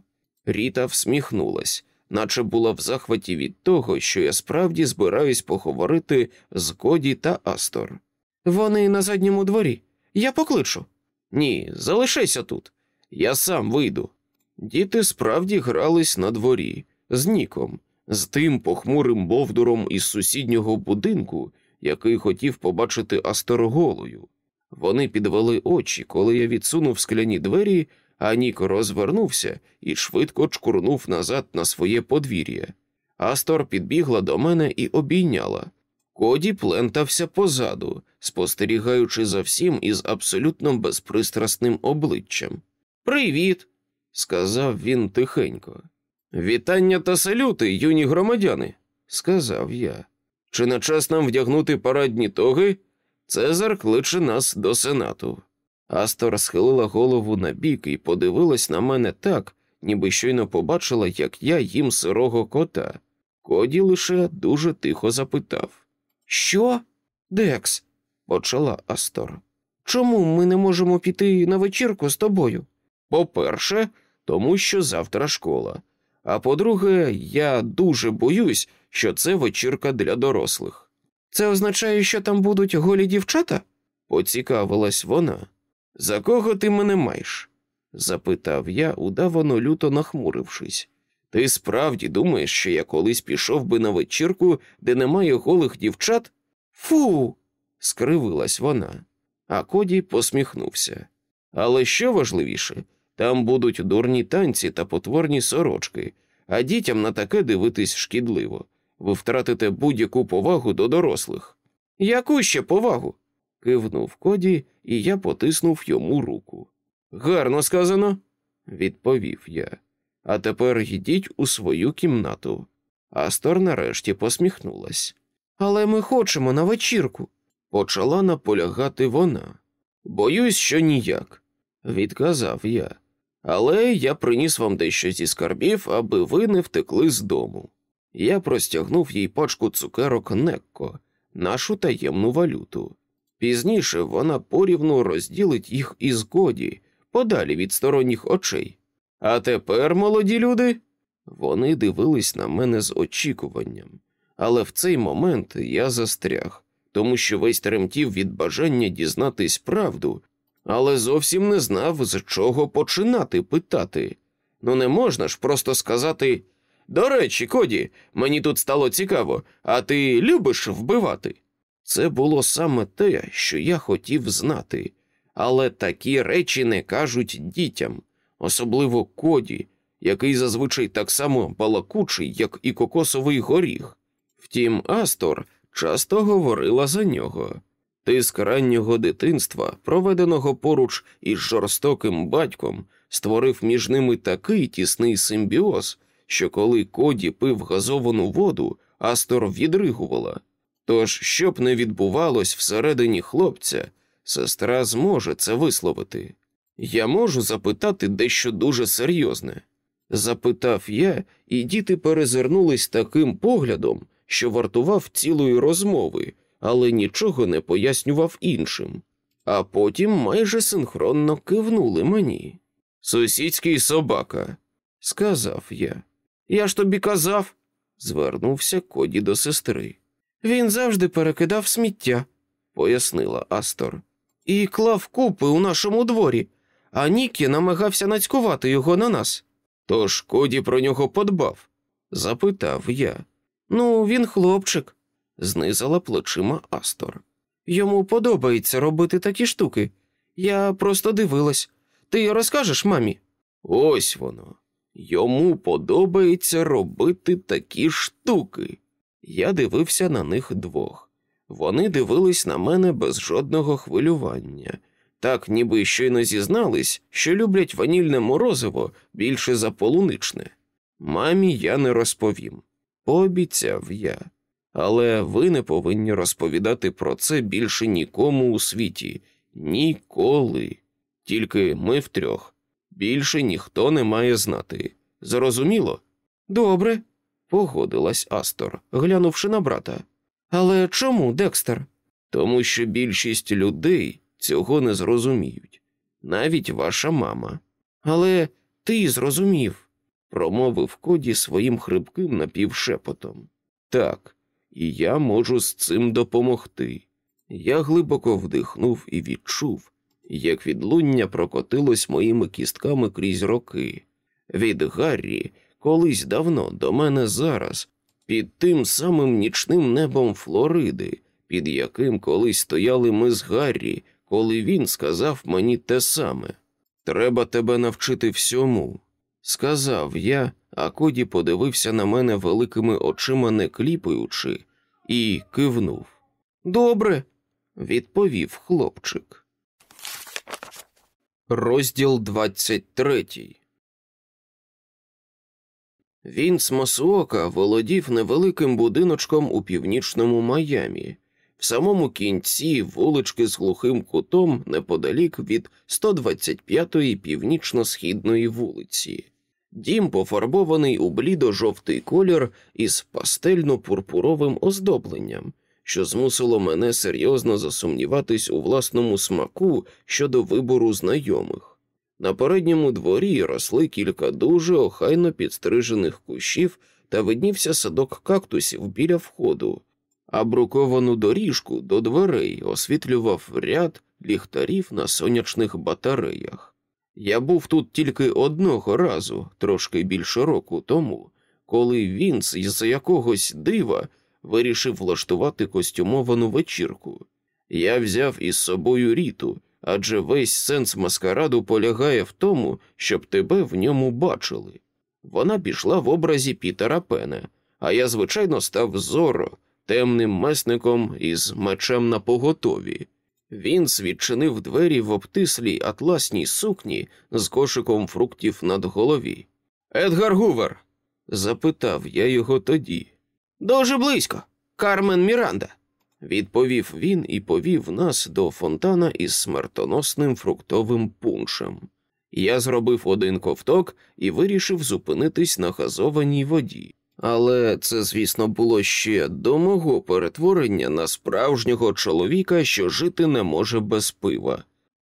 Ріта всміхнулась, наче була в захваті від того, що я справді збираюсь поговорити з Коді та Астор. Вони на задньому дворі. Я покличу. Ні, залишайся тут. Я сам вийду. Діти справді грались на дворі з Ніком, з тим похмурим бовдуром із сусіднього будинку, який хотів побачити Астор голою. Вони підвели очі, коли я відсунув скляні двері, а Нік розвернувся і швидко чкурнув назад на своє подвір'я. Астор підбігла до мене і обійняла. Коді плентався позаду, спостерігаючи за всім із абсолютно безпристрасним обличчям. Привіт, сказав він тихенько. Вітання та салюти, юні громадяни, сказав я. Чи не час нам вдягнути парадні тоги? Цезар кличе нас до сенату. Астор схилила голову на бік і подивилась на мене так, ніби щойно побачила, як я їм сирого кота. Коді лише дуже тихо запитав Що? Декс? почала Астор. Чому ми не можемо піти на вечірку з тобою? По-перше, тому що завтра школа. А по-друге, я дуже боюсь, що це вечірка для дорослих. Це означає, що там будуть голі дівчата? поцікавилась вона. За кого ти мене маєш? запитав я, удавано люто нахмурившись. Ти справді думаєш, що я колись пішов би на вечірку, де немає голих дівчат? Фу. скривилась вона, а Коді посміхнувся. Але що важливіше, там будуть дурні танці та потворні сорочки, а дітям на таке дивитись шкідливо. Ви втратите будь-яку повагу до дорослих. Яку ще повагу? кивнув Коді, і я потиснув йому руку. Гарно сказано, відповів я. А тепер йдіть у свою кімнату. Астор нарешті посміхнулась. Але ми хочемо на вечірку, почала наполягати вона. Боюсь, що ніяк, відказав я. Але я приніс вам дещо зі скарбів, аби ви не втекли з дому. Я простягнув їй пачку цукерок Некко, нашу таємну валюту. Пізніше вона порівну розділить їх із годі, подалі від сторонніх очей. А тепер, молоді люди, вони дивились на мене з очікуванням, але в цей момент я застряг, тому що весь тремтів від бажання дізнатись правду, але зовсім не знав, з чого починати питати. Ну не можна ж просто сказати до речі, Коді, мені тут стало цікаво, а ти любиш вбивати? Це було саме те, що я хотів знати, але такі речі не кажуть дітям, особливо коді, який зазвичай так само балакучий, як і кокосовий горіх. Втім, Астор часто говорила за нього. Тиск раннього дитинства, проведеного поруч із жорстоким батьком, створив між ними такий тісний симбіоз, що коли Коді пив газовану воду, Астор відригувала. Тож, щоб не відбувалось всередині хлопця, сестра зможе це висловити. Я можу запитати дещо дуже серйозне. Запитав я, і діти перезирнулись таким поглядом, що вартував цілої розмови, але нічого не пояснював іншим. А потім майже синхронно кивнули мені. Сусідський собака, сказав я. Я ж тобі казав, звернувся Коді до сестри. Він завжди перекидав сміття, пояснила Астор, і клав купи у нашому дворі, а Нікі намагався нацькувати його на нас. Тож Коді про нього подбав? запитав я. Ну, він хлопчик, знизала плечима Астор. Йому подобається робити такі штуки. Я просто дивилась. Ти розкажеш мамі? Ось воно. Йому подобається робити такі штуки. Я дивився на них двох. Вони дивились на мене без жодного хвилювання, так ніби щойно зізнались, що люблять ванільне морозиво більше за полуничне. Мамі я не розповім. Пообіцяв я. Але ви не повинні розповідати про це більше нікому у світі. Ніколи. Тільки ми втрьох. Більше ніхто не має знати. Зрозуміло? Добре, погодилась Астор, глянувши на брата. Але чому, Декстер? Тому що більшість людей цього не зрозуміють, навіть ваша мама. Але ти зрозумів, промовив Коді своїм хрипким напівшепотом. Так, і я можу з цим допомогти. Я глибоко вдихнув і відчув, як відлуння прокотилось моїми кістками крізь роки. Від Гаррі колись давно до мене зараз, під тим самим нічним небом Флориди, під яким колись стояли ми з Гаррі, коли він сказав мені те саме. Треба тебе навчити всьому, сказав я, а Коді подивився на мене великими очима, не кліпаючи, і кивнув. Добре, відповів хлопчик. Розділ двадцять третій. Вінс Масуока володів невеликим будиночком у північному Майамі, в самому кінці вулички з глухим кутом неподалік від 125-ї північно-східної вулиці. Дім пофарбований у блідо-жовтий колір із пастельно-пурпуровим оздобленням, що змусило мене серйозно засумніватись у власному смаку щодо вибору знайомих. На передньому дворі росли кілька дуже охайно підстрижених кущів та виднівся садок кактусів біля входу, а бруковану доріжку до дверей освітлював ряд ліхтарів на сонячних батареях. Я був тут тільки одного разу, трошки більше року тому, коли він з якогось дива вирішив влаштувати костюмовану вечірку. Я взяв із собою ріту, адже весь сенс маскараду полягає в тому, щоб тебе в ньому бачили. Вона пішла в образі Пітера Пене, а я, звичайно, став зоро, темним месником із мечем на поготові. Він свідчинив двері в обтислій атласній сукні з кошиком фруктів над голові. Едгар Гувер? запитав я його тоді. Дуже близько. Кармен Міранда, відповів він і повів нас до фонтана із смертоносним фруктовим пуншем. Я зробив один ковток і вирішив зупинитись на газованій воді. Але це, звісно, було ще до мого перетворення на справжнього чоловіка, що жити не може без пива.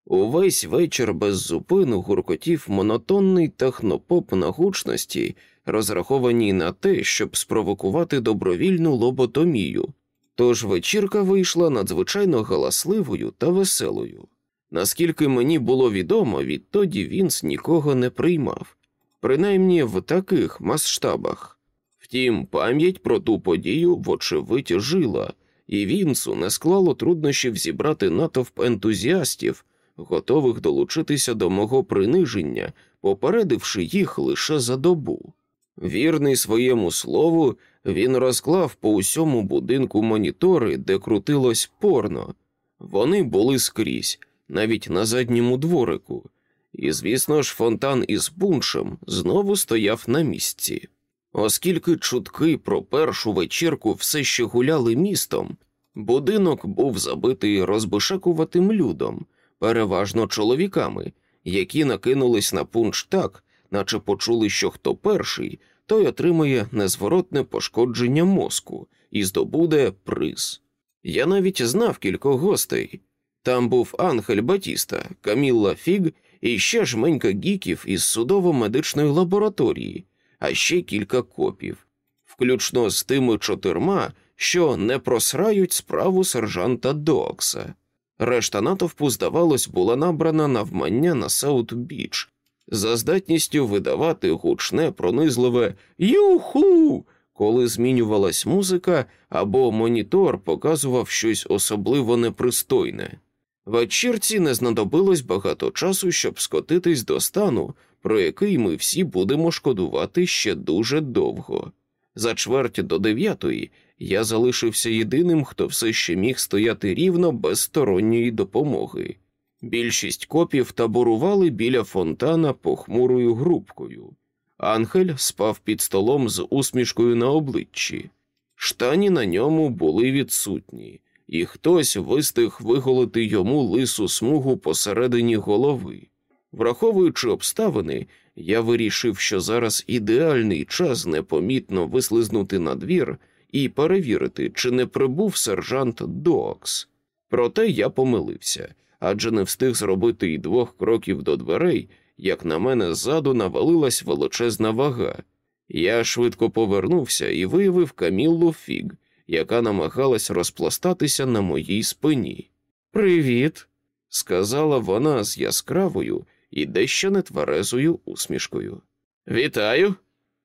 Увесь вечір без зупину гуркотів монотонний технопоп на гучності, розрахованій на те, щоб спровокувати добровільну лоботомію. Тож вечірка вийшла надзвичайно галасливою та веселою. Наскільки мені було відомо, відтоді Вінс нікого не приймав, принаймні в таких масштабах. Втім, пам'ять про ту подію, вочевидь, жила, і Вінсу не склало труднощів зібрати натовп ентузіастів, готових долучитися до мого приниження, попередивши їх лише за добу. Вірний своєму слову, він розклав по усьому будинку монітори, де крутилось порно. Вони були скрізь, навіть на задньому дворику, і, звісно ж, фонтан із пуншем знову стояв на місці. Оскільки чутки про першу вечірку все ще гуляли містом, будинок був забитий розбишакуватим людом, переважно чоловіками, які накинулись на пунш так, наче почули, що хто перший, той отримує незворотне пошкодження мозку і здобуде приз. Я навіть знав кількох гостей. Там був Ангель Батіста, Камілла Фіг і ще жменька гіків із судово-медичної лабораторії а ще кілька копів, включно з тими чотирма, що не просрають справу сержанта Докса. Решта натовпу, здавалось, була набрана навмання на Саут Біч за здатністю видавати гучне, пронизливе Юху, коли змінювалась музика або монітор показував щось особливо непристойне. Вечірці не знадобилось багато часу, щоб скотитись до стану, про який ми всі будемо шкодувати ще дуже довго. За чверть до дев'ятої я залишився єдиним, хто все ще міг стояти рівно без сторонньої допомоги. Більшість копів таборували біля фонтана похмурою грубкою. Ангель спав під столом з усмішкою на обличчі. Штані на ньому були відсутні, і хтось вистиг виголити йому лису смугу посередині голови. Враховуючи обставини, я вирішив, що зараз ідеальний час непомітно вислизнути на двір і перевірити, чи не прибув сержант Докс. Проте я помилився, адже не встиг зробити й двох кроків до дверей, як на мене ззаду навалилась величезна вага. Я швидко повернувся і виявив Каміллу Фіг, яка намагалась розпластатися на моїй спині. Привіт, сказала вона з яскравою і дещо нетверезою усмішкою. Вітаю,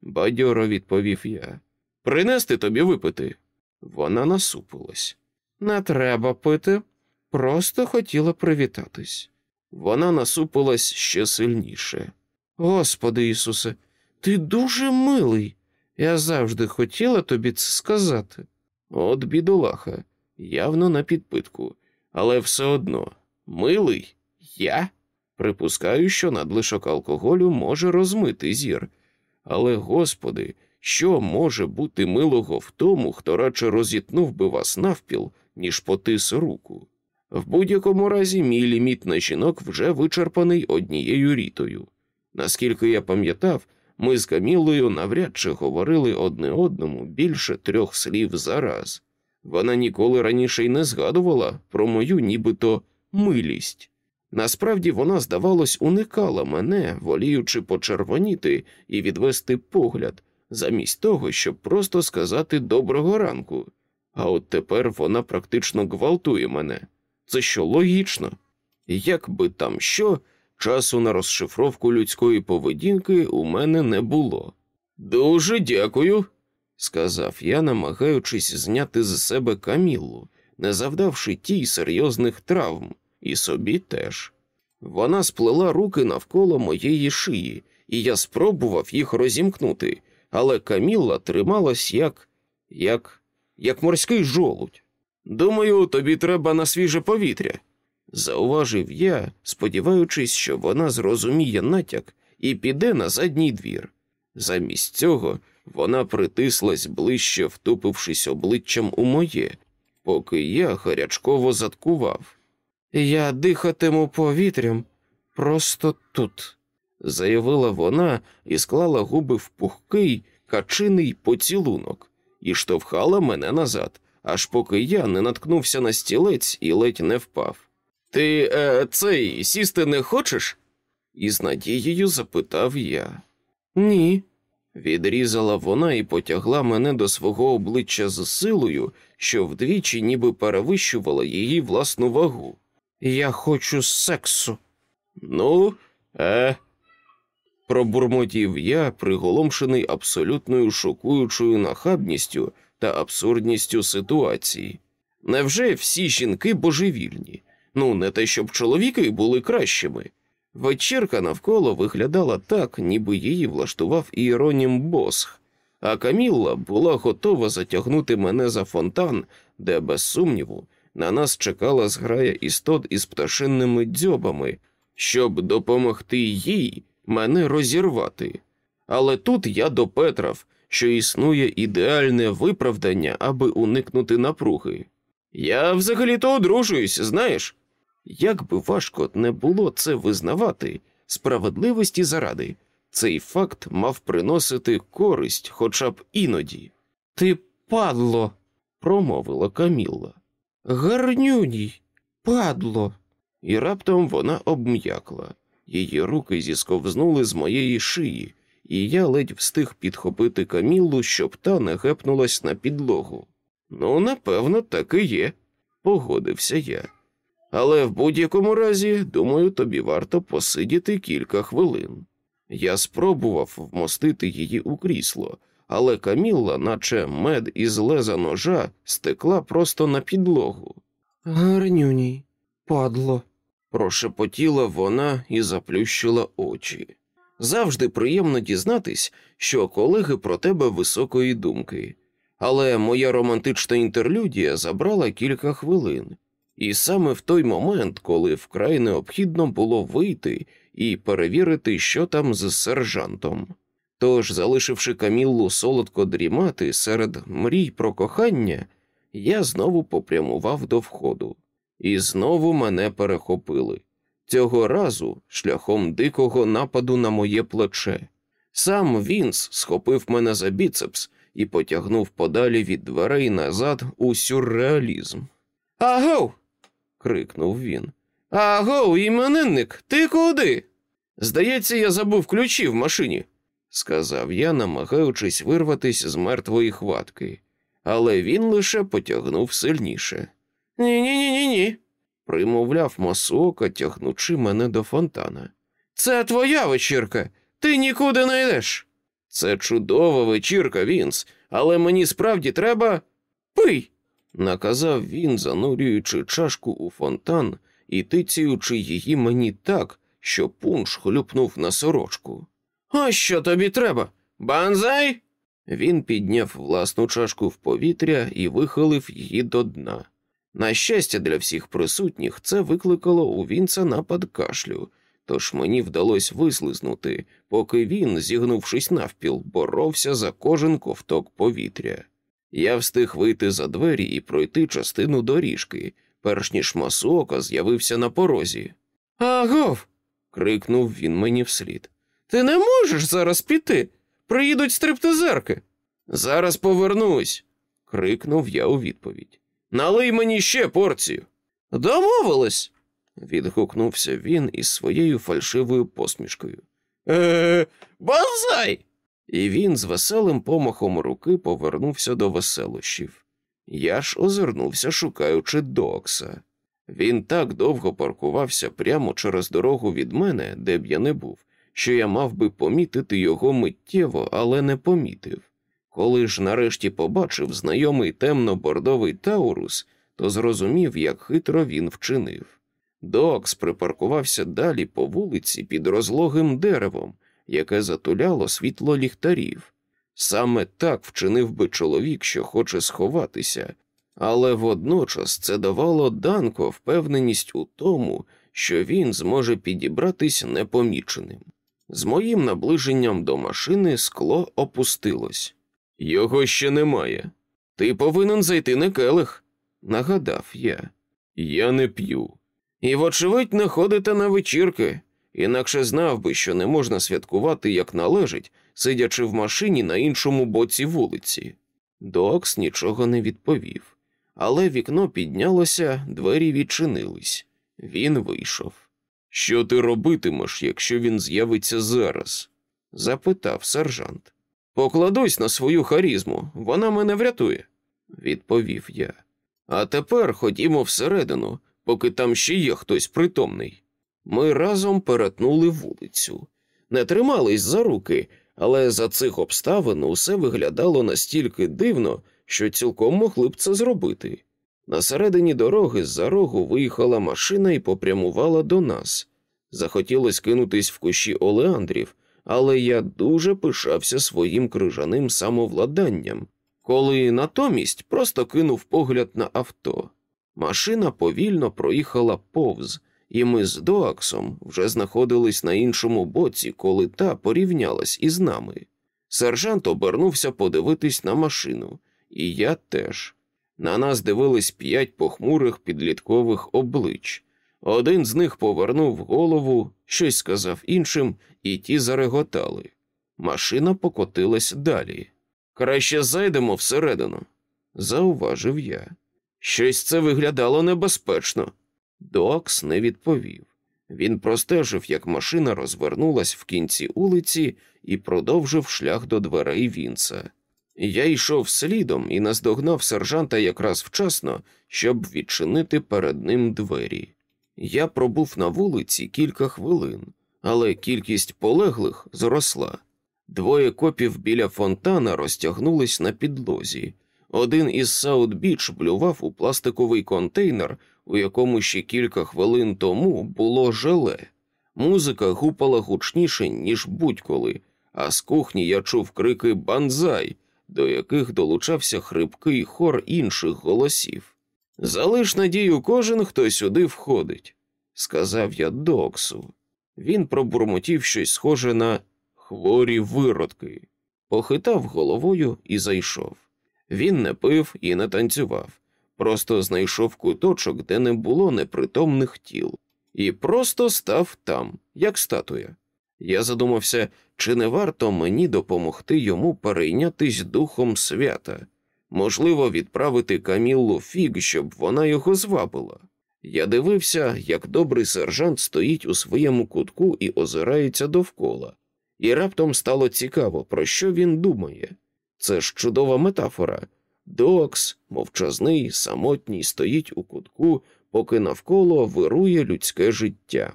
бадьоро відповів я. Принести тобі випити. Вона насупилась. Не треба пити, просто хотіла привітатись. Вона насупилась ще сильніше. Господи Ісусе, ти дуже милий. Я завжди хотіла тобі це сказати. От бідолаха, явно на підпитку, але все одно милий я. Припускаю, що надлишок алкоголю може розмити зір, але, господи, що може бути милого в тому, хто радше розітнув би вас навпіл, ніж потис руку? В будь-якому разі, мій ліміт на жінок вже вичерпаний однією рітою. Наскільки я пам'ятав, ми з Камілою навряд чи говорили одне одному більше трьох слів за раз. Вона ніколи раніше й не згадувала про мою нібито милість. Насправді вона, здавалось, уникала мене, воліючи почервоніти і відвести погляд, замість того, щоб просто сказати доброго ранку. А от тепер вона практично гвалтує мене. Це що логічно? Як би там що, часу на розшифровку людської поведінки у мене не було. Дуже дякую, сказав я, намагаючись зняти з себе каміллу, не завдавши тій серйозних травм, і собі теж. Вона сплела руки навколо моєї шиї, і я спробував їх розімкнути, але Камілла трималась як. як. як морський жолудь. Думаю, тобі треба на свіже повітря, зауважив я, сподіваючись, що вона зрозуміє натяк і піде на задній двір. Замість цього вона притислась ближче, втупившись обличчям у моє, поки я гарячково заткував. Я дихатиму повітрям просто тут, заявила вона і склала губи в пухкий, качиний поцілунок і штовхала мене назад, аж поки я не наткнувся на стілець і ледь не впав. Ти е, цей сісти не хочеш? із надією запитав я. Ні. Відрізала вона і потягла мене до свого обличчя з силою, що вдвічі ніби перевищувала її власну вагу. Я хочу сексу. Ну, е. Пробурмотів я, приголомшений абсолютною шокуючою нахабністю та абсурдністю ситуації. Невже всі жінки божевільні? Ну, не те, щоб чоловіки були кращими. Вечірка навколо виглядала так, ніби її влаштував Іеронім Босх, а Камілла була готова затягнути мене за фонтан, де, без сумніву, на нас чекала зграя істот із пташинними дзьобами, щоб допомогти їй мене розірвати. Але тут я допетрав, що існує ідеальне виправдання, аби уникнути напруги. Я взагалі-то одружуюсь, знаєш. Як би важко не було це визнавати, справедливості заради, цей факт мав приносити користь хоча б іноді. Ти падло, промовила Камілла. Гарнюній, падло. І раптом вона обм'якла. Її руки зісковзнули з моєї шиї, і я ледь встиг підхопити Каміллу, щоб та не гепнулась на підлогу. Ну, напевно, так і є, погодився я. Але в будь-якому разі, думаю, тобі варто посидіти кілька хвилин. Я спробував вмостити її у крісло, але Камілла, наче мед із леза ножа, стекла просто на підлогу. Гарнюній, падло, прошепотіла вона і заплющила очі. Завжди приємно дізнатись, що колеги про тебе високої думки, але моя романтична інтерлюдія забрала кілька хвилин, і саме в той момент, коли вкрай необхідно було вийти і перевірити, що там з сержантом. Тож, залишивши Каміллу солодко дрімати серед мрій про кохання, я знову попрямував до входу, і знову мене перехопили. Цього разу шляхом дикого нападу на моє плече. Сам Вінс схопив мене за біцепс і потягнув подалі від дверей назад у сюрреалізм. Агов. крикнув він. Агов, іменинник, ти куди? Здається, я забув ключі в машині, сказав я, намагаючись вирватися з мертвої хватки, але він лише потягнув сильніше. Ні, ні, ні, ні, ні, примовляв Масуока, тягнучи мене до фонтана. Це твоя вечірка, ти нікуди не йдеш. Це чудова вечірка, Вінс, але мені справді треба пий, наказав він, занурюючи чашку у фонтан і тицяючи її мені так, що пунш хлюпнув на сорочку. А що тобі треба? Банзай? Він підняв власну чашку в повітря і вихилив її до дна. На щастя, для всіх присутніх це викликало у Вінца напад кашлю, тож мені вдалося вислизнути, поки він, зігнувшись навпіл, боровся за кожен ковток повітря. Я встиг вийти за двері і пройти частину доріжки, перш ніж масуока з'явився на порозі. Агов. крикнув він мені вслід. Ти не можеш зараз піти. Приїдуть стриптизерки. Зараз повернусь. крикнув я у відповідь. Налий мені ще порцію. Домовились. відгукнувся він із своєю фальшивою посмішкою. Е, бонзай! І він з веселим помахом руки повернувся до веселощів. Я ж озирнувся, шукаючи Докса. Він так довго паркувався прямо через дорогу від мене, де б я не був, що я мав би помітити його миттєво, але не помітив. Коли ж нарешті побачив знайомий темно-бордовий Таурус, то зрозумів, як хитро він вчинив. Докс припаркувався далі по вулиці під розлогим деревом, яке затуляло світло ліхтарів. Саме так вчинив би чоловік, що хоче сховатися, але водночас це давало Данко впевненість у тому, що він зможе підібратись непоміченим. З моїм наближенням до машини скло опустилось. Його ще немає. Ти повинен зайти на келих, нагадав я. Я не п'ю. І, вочевидь, не ходите на вечірки, інакше знав би, що не можна святкувати як належить, сидячи в машині на іншому боці вулиці. Докс нічого не відповів, але вікно піднялося, двері відчинились. Він вийшов. Що ти робитимеш, якщо він з'явиться зараз? запитав сержант. Покладусь на свою харізму, вона мене врятує, відповів я. А тепер ходімо всередину, поки там ще є хтось притомний. Ми разом перетнули вулицю, не тримались за руки, але за цих обставин усе виглядало настільки дивно, що цілком могли б це зробити. На середині дороги з-за рогу виїхала машина і попрямувала до нас. Захотілось кинутись в кущі олеандрів, але я дуже пишався своїм крижаним самовладанням, коли натомість просто кинув погляд на авто. Машина повільно проїхала повз, і ми з Доаксом вже знаходились на іншому боці, коли та порівнялась із нами. Сержант обернувся подивитись на машину, і я теж. На нас дивились п'ять похмурих підліткових облич. Один з них повернув голову, щось сказав іншим, і ті зареготали. Машина покотилась далі. Краще зайдемо всередину, зауважив я. Щось це виглядало небезпечно. Докс не відповів. Він простежив, як машина розвернулась в кінці улиці і продовжив шлях до дверей Вінца. Я йшов слідом і наздогнав сержанта якраз вчасно, щоб відчинити перед ним двері. Я пробув на вулиці кілька хвилин, але кількість полеглих зросла. Двоє копів біля фонтана розтягнулись на підлозі. Один із Саут-Біч блював у пластиковий контейнер, у якому ще кілька хвилин тому було желе. Музика гупала гучніше, ніж будь-коли, а з кухні я чув крики банзай, до яких долучався хрипкий хор інших голосів. Залиш надію кожен, хто сюди входить, сказав я Доксу. Він пробурмотів щось схоже на хворі виродки, похитав головою і зайшов. Він не пив і не танцював, просто знайшов куточок, де не було непритомних тіл, і просто став там, як статуя. Я задумався, чи не варто мені допомогти йому перейнятись духом свята, можливо, відправити Каміллу фіг, щоб вона його звабила. Я дивився, як добрий сержант стоїть у своєму кутку і озирається довкола, і раптом стало цікаво, про що він думає. Це ж чудова метафора. Докс, мовчазний, самотній, стоїть у кутку, поки навколо вирує людське життя.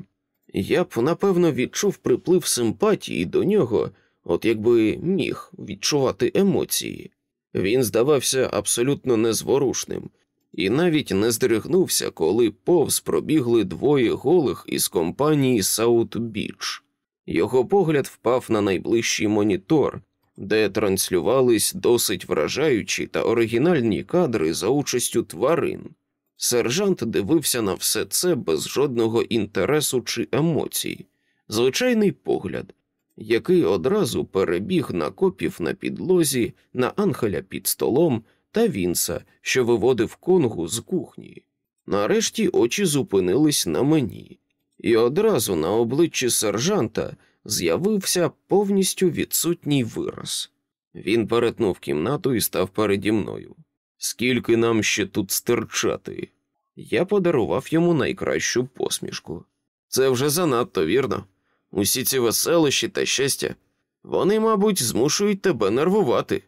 Я б напевно відчув приплив симпатії до нього, от якби міг відчувати емоції. Він здавався абсолютно незворушним і навіть не здригнувся, коли повз пробігли двоє голих із компанії Саут Біч. Його погляд впав на найближчий монітор, де транслювались досить вражаючі та оригінальні кадри за участю тварин. Сержант дивився на все це без жодного інтересу чи емоцій, звичайний погляд, який одразу перебіг на копів на підлозі, на ангеля під столом та вінса, що виводив конгу з кухні. Нарешті очі зупинились на мені, і одразу на обличчі сержанта з'явився повністю відсутній вираз. Він перетнув кімнату і став переді мною. Скільки нам ще тут стирчати? Я подарував йому найкращу посмішку. Це вже занадто вірно. Усі ці веселощі та щастя, вони, мабуть, змушують тебе нервувати.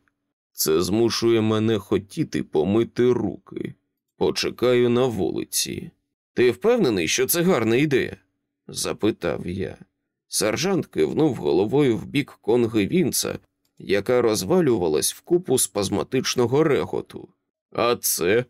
Це змушує мене хотіти помити руки. Почекаю на вулиці. Ти впевнений, що це гарна ідея? запитав я. Сержант кивнув головою в бік конги Вінца, яка розвалювалась в купу спазматичного реготу. А це?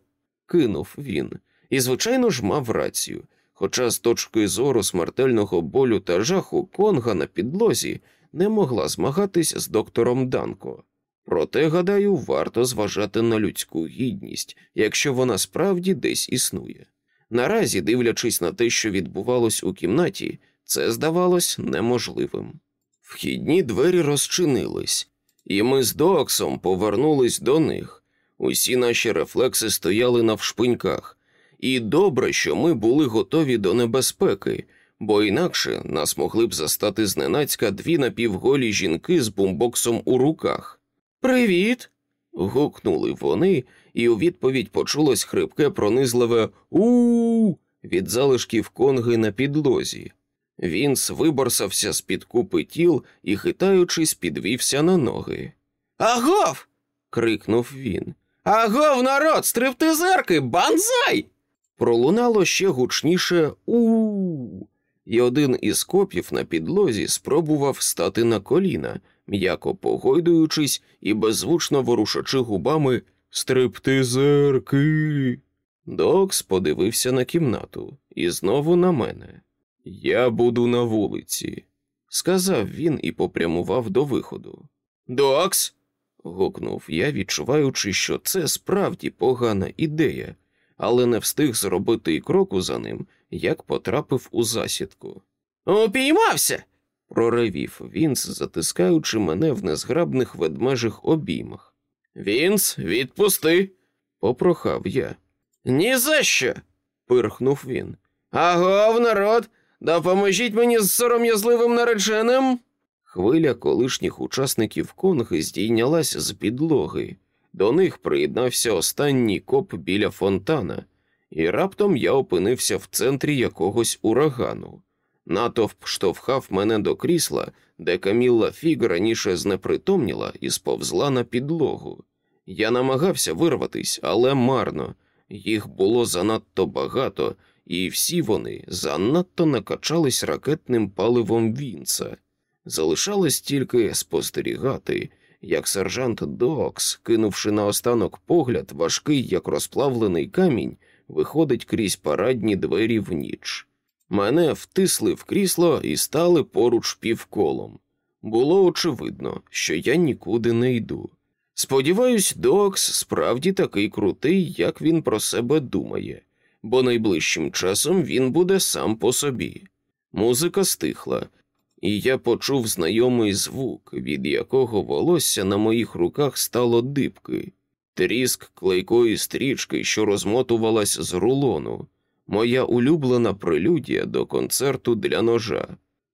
кинув він, і, звичайно ж, мав рацію. Хоча з точки зору смертельного болю та жаху конга на підлозі не могла змагатись з доктором Данко. Проте, гадаю, варто зважати на людську гідність, якщо вона справді десь існує. Наразі, дивлячись на те, що відбувалось у кімнаті, це здавалось неможливим. Вхідні двері розчинились, і ми з Доаксом повернулись до них. Усі наші рефлекси стояли навшпиньках, і добре, що ми були готові до небезпеки, бо інакше нас могли б застати зненацька дві напівголі жінки з бумбоксом у руках. Привіт. гукнули вони, і у відповідь почулось хрипке, пронизливе у від залишків конги на підлозі. Вінс виборсався з під купи тіл і, хитаючись, підвівся на ноги. Агов. крикнув він. Агов, народ, стриптизерки, банзай! Пролунало ще гучніше у. І один із копів на підлозі спробував стати на коліна, м'яко погойдуючись і беззвучно ворушачи губами стриптизерки. Докс подивився на кімнату і знову на мене. Я буду на вулиці, сказав він і попрямував до виходу. Докс. гукнув я, відчуваючи, що це справді погана ідея, але не встиг зробити і кроку за ним, як потрапив у засідку. Упіймався. проривів Вінс, затискаючи мене в незграбних ведмежих обіймах. Вінс, відпусти, попрохав я. «Ні за що!» – пирхнув він. Агов, народ, допоможіть мені з сором'язливим нареченим. Хвиля колишніх учасників конги здійнялася з підлоги. До них приєднався останній коп біля фонтана, і раптом я опинився в центрі якогось урагану. Натовп штовхав мене до крісла, де Камілла Фіг раніше знепритомніла і сповзла на підлогу. Я намагався вирватись, але марно. Їх було занадто багато, і всі вони занадто накачались ракетним паливом вінца. Залишалось тільки спостерігати, як сержант Докс, кинувши наостанок погляд, важкий, як розплавлений камінь, виходить крізь парадні двері в ніч. Мене втисли в крісло і стали поруч півколом. Було очевидно, що я нікуди не йду. Сподіваюсь, Докс справді такий крутий, як він про себе думає, бо найближчим часом він буде сам по собі. Музика стихла, і я почув знайомий звук, від якого волосся на моїх руках стало дибки, тріск клейкої стрічки, що розмотувалась з рулону, моя улюблена прелюдія до концерту для ножа.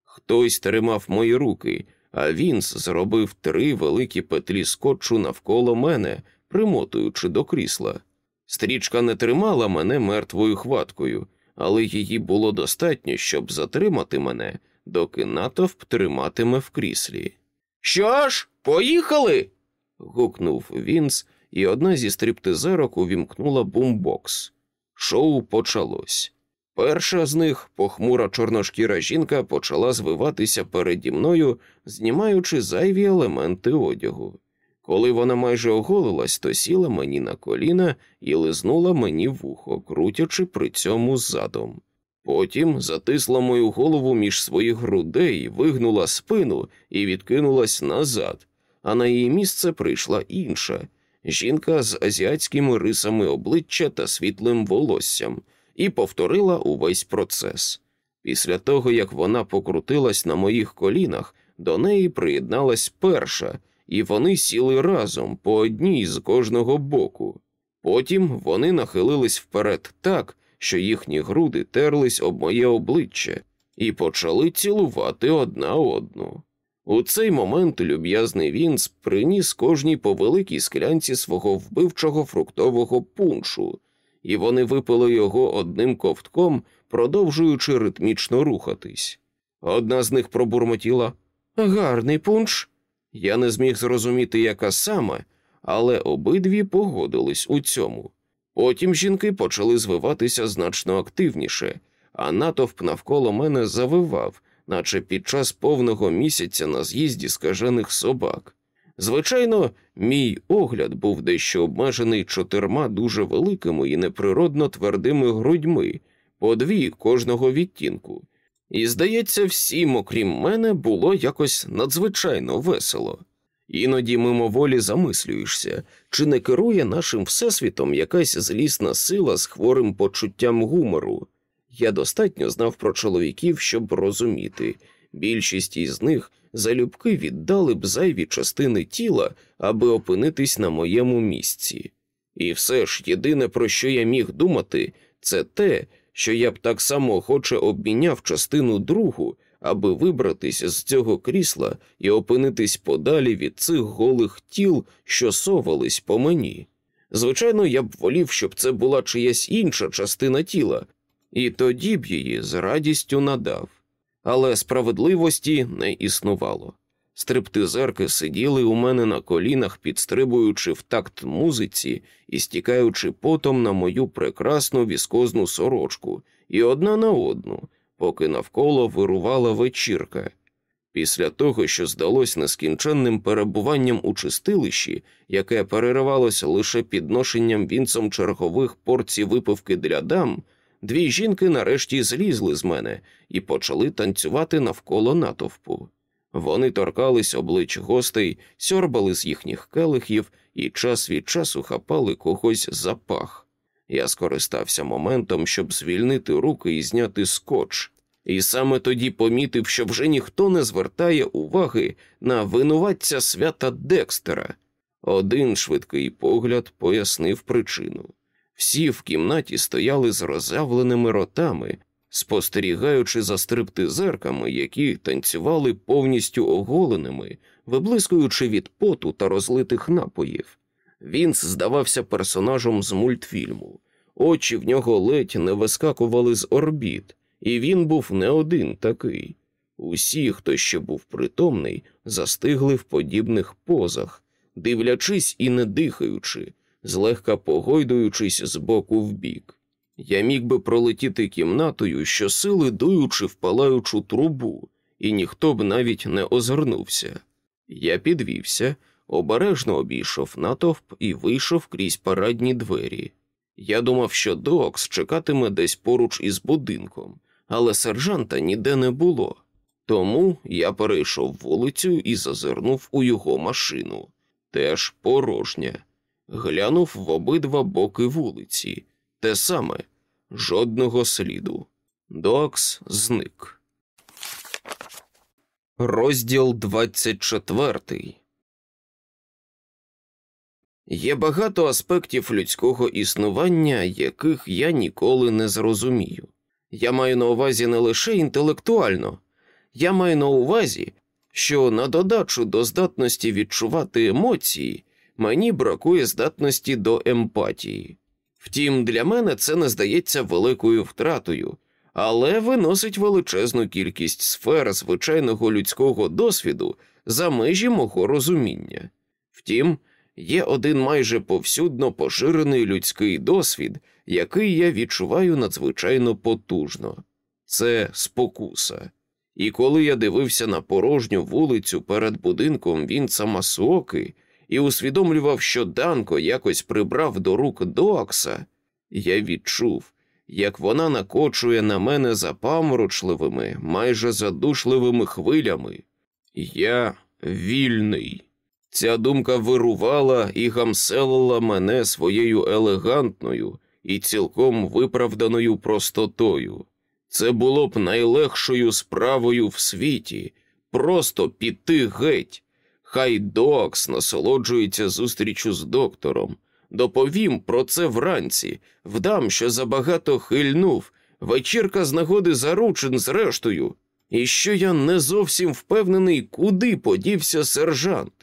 Хтось тримав мої руки, а Вінс зробив три великі петлі скотчу навколо мене, примотуючи до крісла. Стрічка не тримала мене мертвою хваткою, але її було достатньо, щоб затримати мене доки натовп триматиме в кріслі. Що ж, поїхали. гукнув Вінс, і одна зі стриптизерок увімкнула бумбокс. Шоу почалось. Перша з них, похмура чорношкіра жінка, почала звиватися переді мною, знімаючи зайві елементи одягу. Коли вона майже оголилась, то сіла мені на коліна і лизнула мені вухо, крутячи при цьому задом. Потім затисла мою голову між своїх грудей, вигнула спину і відкинулась назад, а на її місце прийшла інша жінка з азіатськими рисами обличчя та світлим волоссям, і повторила увесь процес. Після того, як вона покрутилась на моїх колінах, до неї приєдналась перша, і вони сіли разом по одній з кожного боку. Потім вони нахилились вперед так що їхні груди терлись об моє обличчя і почали цілувати одна одну. У цей момент люб'язний Вінс приніс кожній по великій склянці свого вбивчого фруктового пуншу, і вони випили його одним ковтком, продовжуючи ритмічно рухатись. Одна з них пробурмотіла гарний пунш. Я не зміг зрозуміти, яка саме, але обидві погодились у цьому. Потім жінки почали звиватися значно активніше, а натовп навколо мене завивав, наче під час повного місяця на з'їзді скажених собак. Звичайно, мій огляд був дещо обмежений чотирма дуже великими і неприродно твердими грудьми, по дві кожного відтінку. І, здається, всім, окрім мене, було якось надзвичайно весело. Іноді мимоволі замислюєшся, чи не керує нашим всесвітом якась злісна сила з хворим почуттям гумору. Я достатньо знав про чоловіків, щоб розуміти, більшість із них залюбки віддали б зайві частини тіла, аби опинитись на моєму місці. І все ж єдине, про що я міг думати, це те, що я б так само охоче обміняв частину другу, аби вибратися з цього крісла і опинитись подалі від цих голих тіл, що совались по мені. Звичайно, я б волів, щоб це була чиясь інша частина тіла, і тоді б її з радістю надав. Але справедливості не існувало. Стриптизерки сиділи у мене на колінах, підстрибуючи в такт музиці і стікаючи потом на мою прекрасну віскозну сорочку, і одна на одну, поки навколо вирувала вечірка. Після того, що здалось нескінченним перебуванням у чистилищі, яке переривалося лише підношенням вінцем чергових порцій випивки для дам, дві жінки нарешті злізли з мене і почали танцювати навколо натовпу. Вони торкались облич гостей, сьорбали з їхніх келихів і час від часу хапали когось за пах. Я скористався моментом, щоб звільнити руки і зняти скотч, і саме тоді помітив, що вже ніхто не звертає уваги на винуватця свята Декстера. Один швидкий погляд пояснив причину. Всі в кімнаті стояли з роззявленими ротами, спостерігаючи за стриптизерками, які танцювали повністю оголеними, виблискуючи від поту та розлитих напоїв. Вінс здавався персонажем з мультфільму, очі в нього ледь не вискакували з орбіт, і він був не один такий. Усі, хто ще був притомний, застигли в подібних позах, дивлячись і не дихаючи, злегка погойдуючись з боку в бік. Я міг би пролетіти кімнатою, що сили дуючи в палаючу трубу, і ніхто б навіть не озирнувся. Я підвівся, обережно обійшов натовп і вийшов крізь парадні двері. Я думав, що Докс чекатиме десь поруч із будинком, але сержанта ніде не було. Тому я перейшов вулицю і зазирнув у його машину. Теж порожня. Глянув в обидва боки вулиці. Те саме жодного сліду. Докс зник. Розділ 24 Є багато аспектів людського існування, яких я ніколи не зрозумію. Я маю на увазі не лише інтелектуально, я маю на увазі, що на додачу до здатності відчувати емоції мені бракує здатності до емпатії. Втім, для мене це не здається великою втратою, але виносить величезну кількість сфер звичайного людського досвіду за межі мого розуміння. Втім, є один майже повсюдно поширений людський досвід, який я відчуваю надзвичайно потужно це спокуса. І коли я дивився на порожню вулицю перед будинком Вінца Масуоки і усвідомлював, що Данко якось прибрав до рук Доакса, я відчув, як вона накочує на мене запаморочливими, майже задушливими хвилями. Я вільний. Ця думка вирувала і гамселила мене своєю елегантною і цілком виправданою простотою. Це було б найлегшою справою в світі просто піти геть. Хай Докс насолоджується зустрічю з доктором. Доповім про це вранці, вдам, що забагато хильнув, вечірка з нагоди заручин зрештою, і що я не зовсім впевнений, куди подівся сержант.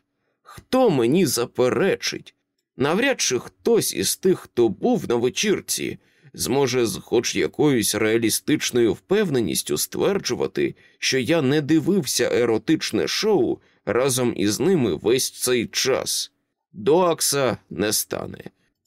Хто мені заперечить? Навряд чи хтось із тих, хто був на вечірці, зможе з хоч якоюсь реалістичною впевненістю стверджувати, що я не дивився еротичне шоу разом із ними весь цей час. Доакса не стане.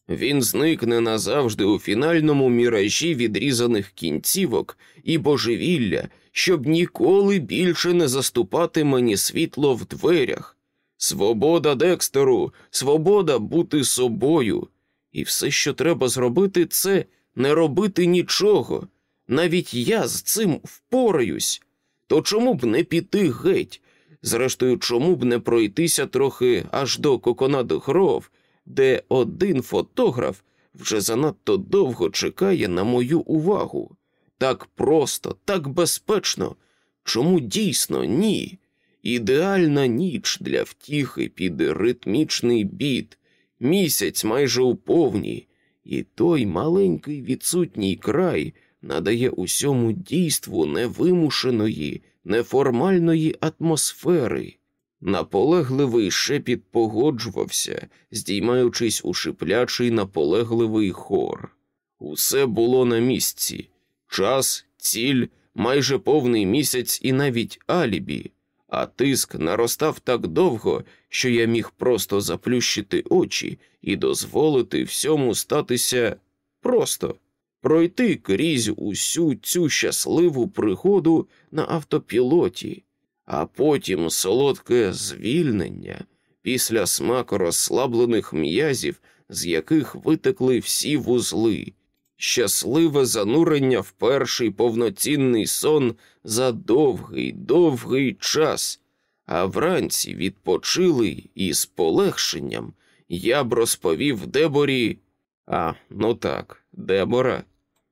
Він зникне назавжди у фінальному міражі відрізаних кінцівок і божевілля, щоб ніколи більше не заступати мені світло в дверях. Свобода Декстеру, свобода бути собою. І все, що треба зробити, це не робити нічого. Навіть я з цим впораюсь. То чому б не піти геть? Зрештою, чому б не пройтися трохи аж до Коконад Гров, де один фотограф вже занадто довго чекає на мою увагу. Так просто, так безпечно. Чому дійсно ні? Ідеальна ніч для втіхи під ритмічний біт, місяць майже у повній, і той маленький відсутній край надає усьому дійству невимушеної, неформальної атмосфери. Наполегливий шепіт погоджувався, здіймаючись у шиплячий наполегливий хор. Усе було на місці час, ціль, майже повний місяць і навіть алібі, а тиск наростав так довго, що я міг просто заплющити очі і дозволити всьому статися просто. Пройти крізь усю цю щасливу пригоду на автопілоті а потім солодке звільнення після смаку розслаблених м'язів, з яких витекли всі вузли, щасливе занурення в перший повноцінний сон за довгий, довгий час, а вранці відпочилий і з полегшенням я б розповів Деборі. А, ну так, Дебора.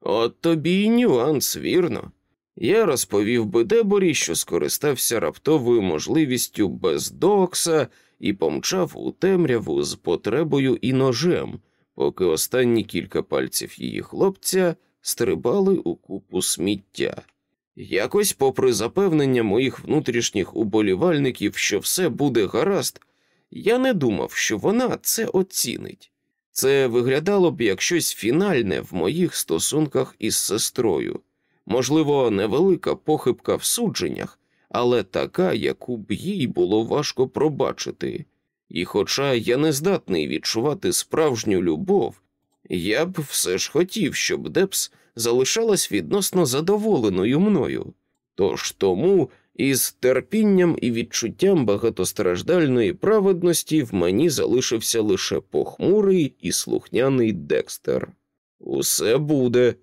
От тобі й нюанс, вірно. Я розповів би Деборі, що скористався раптовою можливістю без докса і помчав у темряву з потребою і ножем, поки останні кілька пальців її хлопця стрибали у купу сміття. Якось, попри запевнення моїх внутрішніх уболівальників, що все буде гаразд, я не думав, що вона це оцінить. Це виглядало б як щось фінальне в моїх стосунках із сестрою можливо, невелика похибка в судженнях, але така, яку б їй було важко пробачити. І, хоча я не здатний відчувати справжню любов, я б все ж хотів, щоб Депс залишалась відносно задоволеною мною. Тож тому із терпінням і відчуттям багатостраждальної праведності в мені залишився лише похмурий і слухняний Декстер. Усе буде,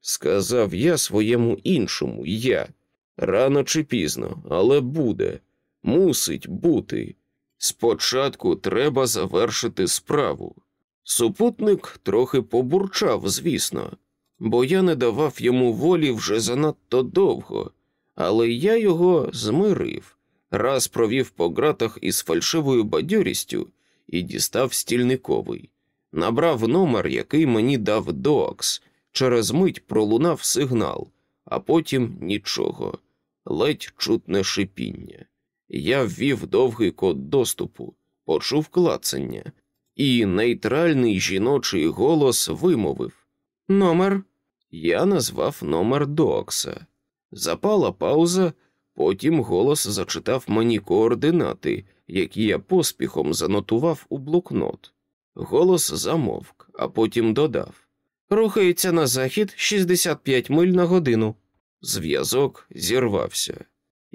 сказав я своєму іншому я. Рано чи пізно, але буде, мусить бути. Спочатку треба завершити справу. Супутник трохи побурчав, звісно, бо я не давав йому волі вже занадто довго, але я його змирив, раз провів по ґратах із фальшивою бадьорістю і дістав стільниковий, набрав номер, який мені дав Доакс, Через мить пролунав сигнал, а потім нічого, ледь чутне шипіння. Я ввів довгий код доступу, почув клацання, і нейтральний жіночий голос вимовив Номер. Я назвав номер Докса. Запала пауза, потім голос зачитав мені координати, які я поспіхом занотував у блокнот. Голос замовк, а потім додав. Рухається на захід 65 миль на годину. Зв'язок зірвався.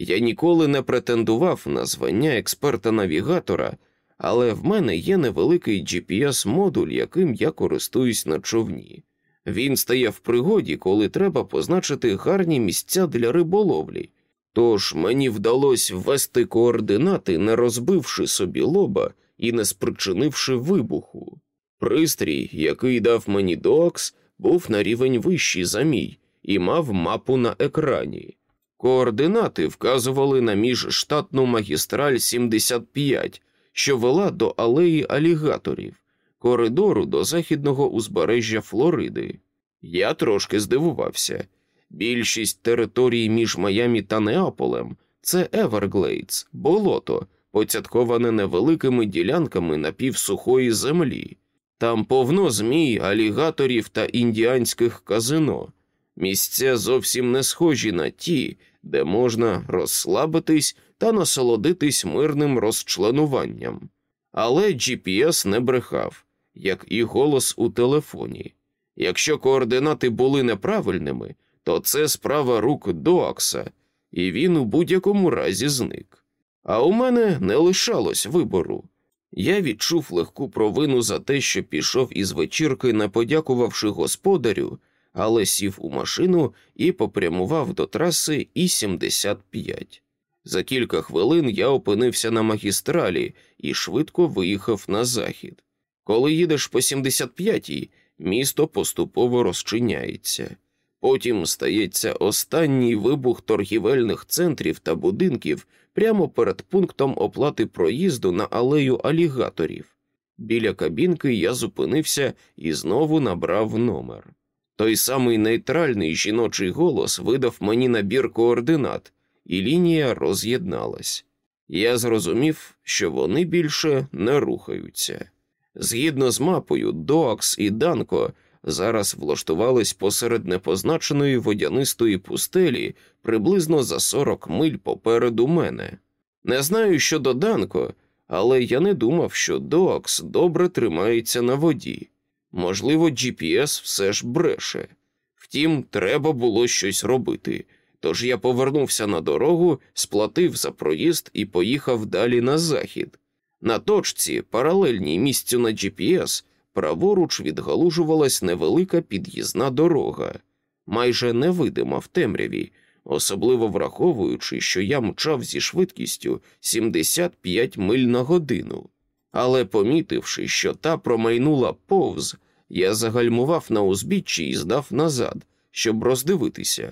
Я ніколи не претендував на звання експерта-навігатора, але в мене є невеликий GPS-модуль, яким я користуюсь на човні. Він стає в пригоді, коли треба позначити гарні місця для риболовлі. Тож мені вдалося ввести координати, не розбивши собі лоба і не спричинивши вибуху. Пристрій, який дав мені Докс, був на рівень вищий за мій і мав мапу на екрані. Координати вказували на міжштатну магістраль 75, що вела до алеї алігаторів, коридору до західного узбережжя Флориди. Я трошки здивувався. Більшість територій між Майамі та Неаполем це Еверглейдс, болото, поцятковане невеликими ділянками напівсухої землі. Там повно змій, алігаторів та індіанських казино, місця зовсім не схожі на ті, де можна розслабитись та насолодитись мирним розчленуванням. Але GPS не брехав. як і голос у телефоні. Якщо координати були неправильними, то це справа рук Доакса, і він у будь-якому разі зник. А у мене не лишалось вибору. Я відчув легку провину за те, що пішов із вечірки, не подякувавши господарю, але сів у машину і попрямував до траси І 75 За кілька хвилин я опинився на магістралі і швидко виїхав на захід. Коли їдеш по 75-й, місто поступово розчиняється. Потім стається останній вибух торгівельних центрів та будинків прямо перед пунктом оплати проїзду на алею алігаторів. Біля кабінки я зупинився і знову набрав номер. Той самий нейтральний жіночий голос видав мені набір координат, і лінія роз'єдналась. Я зрозумів, що вони більше не рухаються. Згідно з мапою, Доакс і Данко зараз влаштувались посеред непозначеної водянистої пустелі приблизно за 40 миль попереду мене. Не знаю, що до Данко, але я не думав, що Доакс добре тримається на воді. Можливо, GPS все ж бреше. Втім, треба було щось робити. Тож я повернувся на дорогу, сплатив за проїзд і поїхав далі на захід. На точці, паралельній місцю на GPS, праворуч відгалужувалась невелика під'їзна дорога, майже невидима в темряві, особливо враховуючи, що я мчав зі швидкістю 75 миль на годину. Але помітивши, що та промайнула повз, я загальмував на узбіччі і здав назад, щоб роздивитися.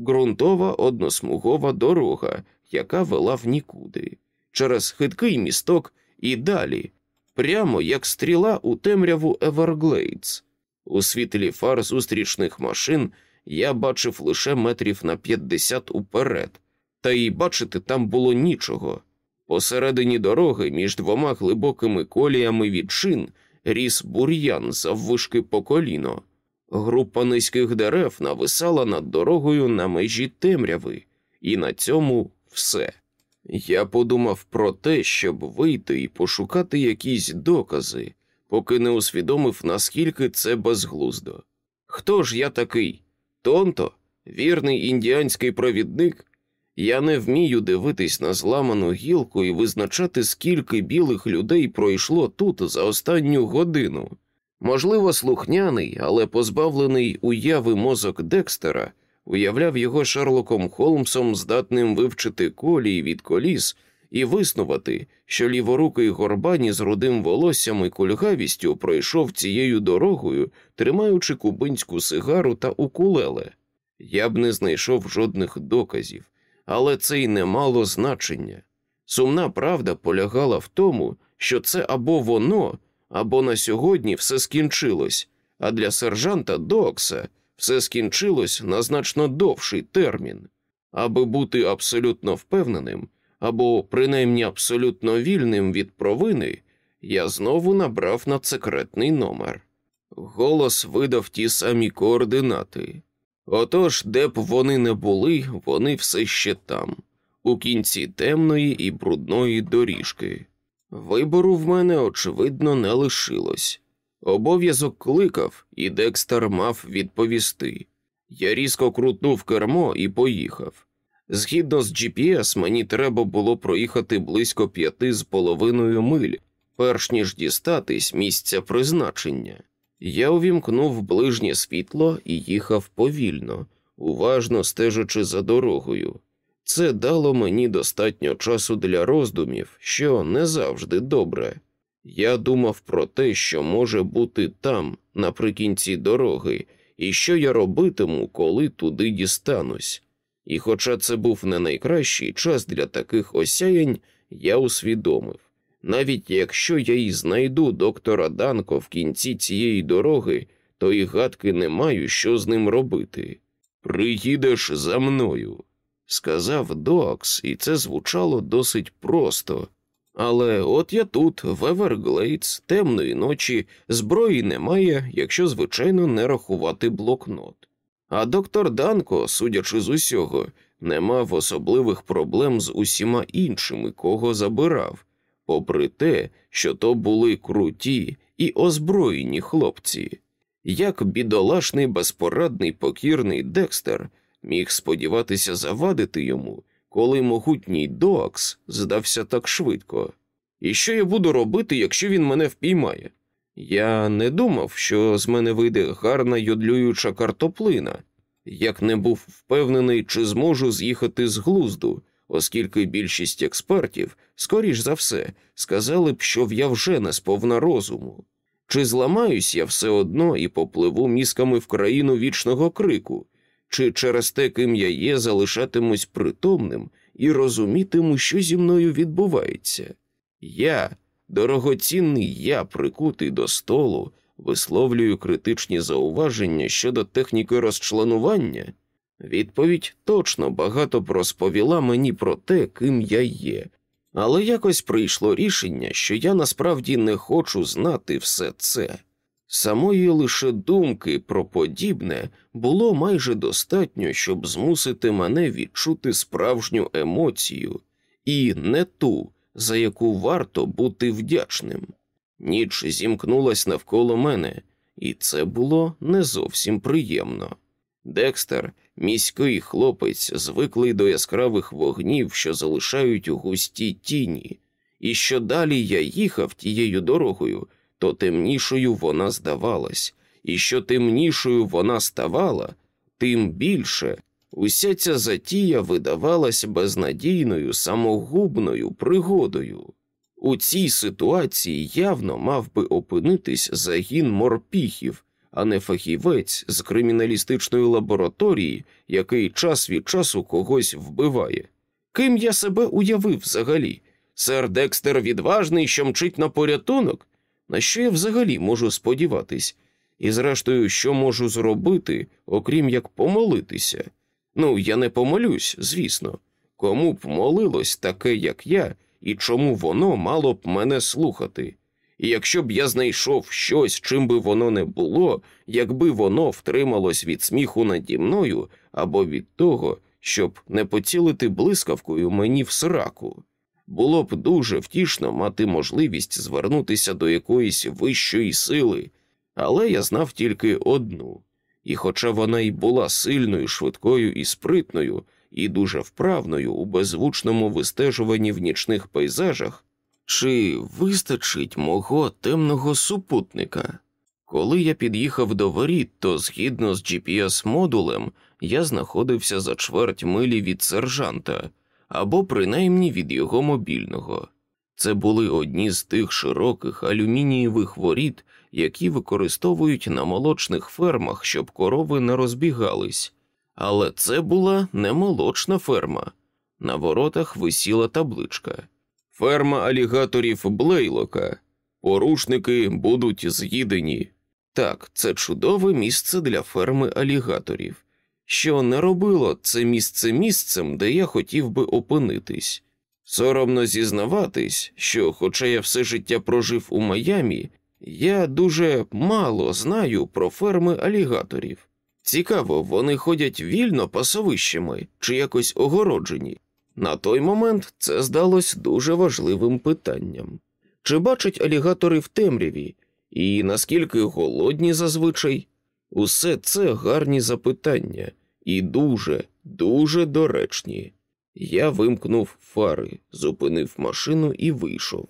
Ґрунтова односмугова дорога, яка вела в нікуди, через хиткий місток і далі, прямо як стріла у темряву Еверглейдс. У світлі фар зустрічних машин я бачив лише метрів на 50 уперед, та й бачити там було нічого. Посередині дороги між двома глибокими коліями від шин ріс бур'ян заввишки по коліно. Група низьких дерев нависала над дорогою на межі темряви, і на цьому все. Я подумав про те, щоб вийти і пошукати якісь докази, поки не усвідомив, наскільки це безглуздо. Хто ж я такий? Тонто, вірний індіанський провідник? Я не вмію дивитись на зламану гілку і визначати, скільки білих людей пройшло тут за останню годину. Можливо, слухняний, але позбавлений уяви мозок Декстера уявляв його Шерлоком Холмсом, здатним вивчити колії від коліс і виснувати, що ліворукий горбані з рудим волоссям і кульгавістю пройшов цією дорогою, тримаючи кубинську сигару та укулеле. Я б не знайшов жодних доказів, але це й не мало значення. Сумна правда полягала в тому, що це або воно, або на сьогодні все скінчилось, а для сержанта Докса все скінчилось на значно довший термін. Аби бути абсолютно впевненим, або принаймні абсолютно вільним від провини, я знову набрав надсекретний номер. Голос видав ті самі координати. Отож, де б вони не були, вони все ще там, у кінці темної і брудної доріжки. Вибору в мене, очевидно, не лишилось. Обов'язок кликав, і Декстер мав відповісти. Я різко крутнув кермо і поїхав. Згідно з GPS, мені треба було проїхати близько п'яти з половиною миль, перш ніж дістатись місця призначення. Я увімкнув ближнє світло і їхав повільно, уважно стежачи за дорогою. Це дало мені достатньо часу для роздумів, що не завжди добре. Я думав про те, що може бути там, наприкінці дороги, і що я робитиму, коли туди дістанусь. І, хоча це був не найкращий час для таких осяянь, я усвідомив навіть якщо я і знайду доктора Данко в кінці цієї дороги, то і гадки не маю, що з ним робити. Приїдеш за мною, сказав Докс, і це звучало досить просто. Але от я тут, в Еверглейдс, темної ночі, зброї немає, якщо, звичайно, не рахувати блокнот. А доктор Данко, судячи з усього, не мав особливих проблем з усіма іншими, кого забирав, попри те, що то були круті і озброєні хлопці. Як бідолашний, безпорадний покірний Декстер міг сподіватися завадити йому, коли могутній Доакс здався так швидко. І що я буду робити, якщо він мене впіймає? Я не думав, що з мене вийде гарна йодлююча картоплина, як не був впевнений, чи зможу з'їхати з глузду, оскільки більшість експертів, скоріш за все, сказали б, що я вже не сповна розуму. Чи зламаюсь я все одно і попливу мізками в країну вічного крику, чи через те, ким я є, залишатимусь притомним і розумітиму, що зі мною відбувається. Я, дорогоцінний я, прикутий до столу, висловлюю критичні зауваження щодо техніки розчленування. Відповідь точно багато розповіла мені про те, ким я є, але якось прийшло рішення, що я насправді не хочу знати все це. Самої лише думки про подібне було майже достатньо, щоб змусити мене відчути справжню емоцію, і не ту, за яку варто бути вдячним. Ніч зімкнулась навколо мене, і це було не зовсім приємно. Декстер, міський хлопець, звиклий до яскравих вогнів, що залишають густі тіні, і що далі я їхав тією дорогою, то темнішою вона здавалась, і що темнішою вона ставала, тим більше. Уся ця затія видавалась безнадійною самогубною пригодою. У цій ситуації явно мав би опинитись загін морпіхів, а не фахівець з криміналістичної лабораторії, який час від часу когось вбиває. Ким я себе уявив взагалі? Сер Декстер відважний, що мчить на порятунок? На що я взагалі можу сподіватись? І, зрештою, що можу зробити, окрім як помолитися? Ну, я не помолюсь, звісно. Кому б молилось таке, як я, і чому воно мало б мене слухати? І якщо б я знайшов щось, чим би воно не було, якби воно втрималось від сміху наді мною або від того, щоб не поцілити блискавкою мені в сраку, було б дуже втішно мати можливість звернутися до якоїсь вищої сили, але я знав тільки одну, і, хоча вона й була сильною, швидкою і спритною, і дуже вправною у беззвучному вистежуванні в нічних пейзажах, чи вистачить мого темного супутника? Коли я під'їхав до воріт, то згідно з GPS-модулем я знаходився за чверть милі від сержанта або принаймні від його мобільного. Це були одні з тих широких алюмінієвих воріт, які використовують на молочних фермах, щоб корови не розбігались. Але це була не молочна ферма. На воротах висіла табличка. Ферма алігаторів Блейлока. Порушники будуть з'їдені. Так, це чудове місце для ферми алігаторів, що не робило це місце місцем, де я хотів би опинитись. Соромно зізнаватись, що, хоча я все життя прожив у Майамі, я дуже мало знаю про ферми алігаторів. Цікаво, вони ходять вільно пасовищами чи якось огороджені. На той момент це здалось дуже важливим питанням. Чи бачать алігатори в темряві, і наскільки голодні зазвичай? Усе це гарні запитання і дуже, дуже доречні. Я вимкнув фари, зупинив машину і вийшов.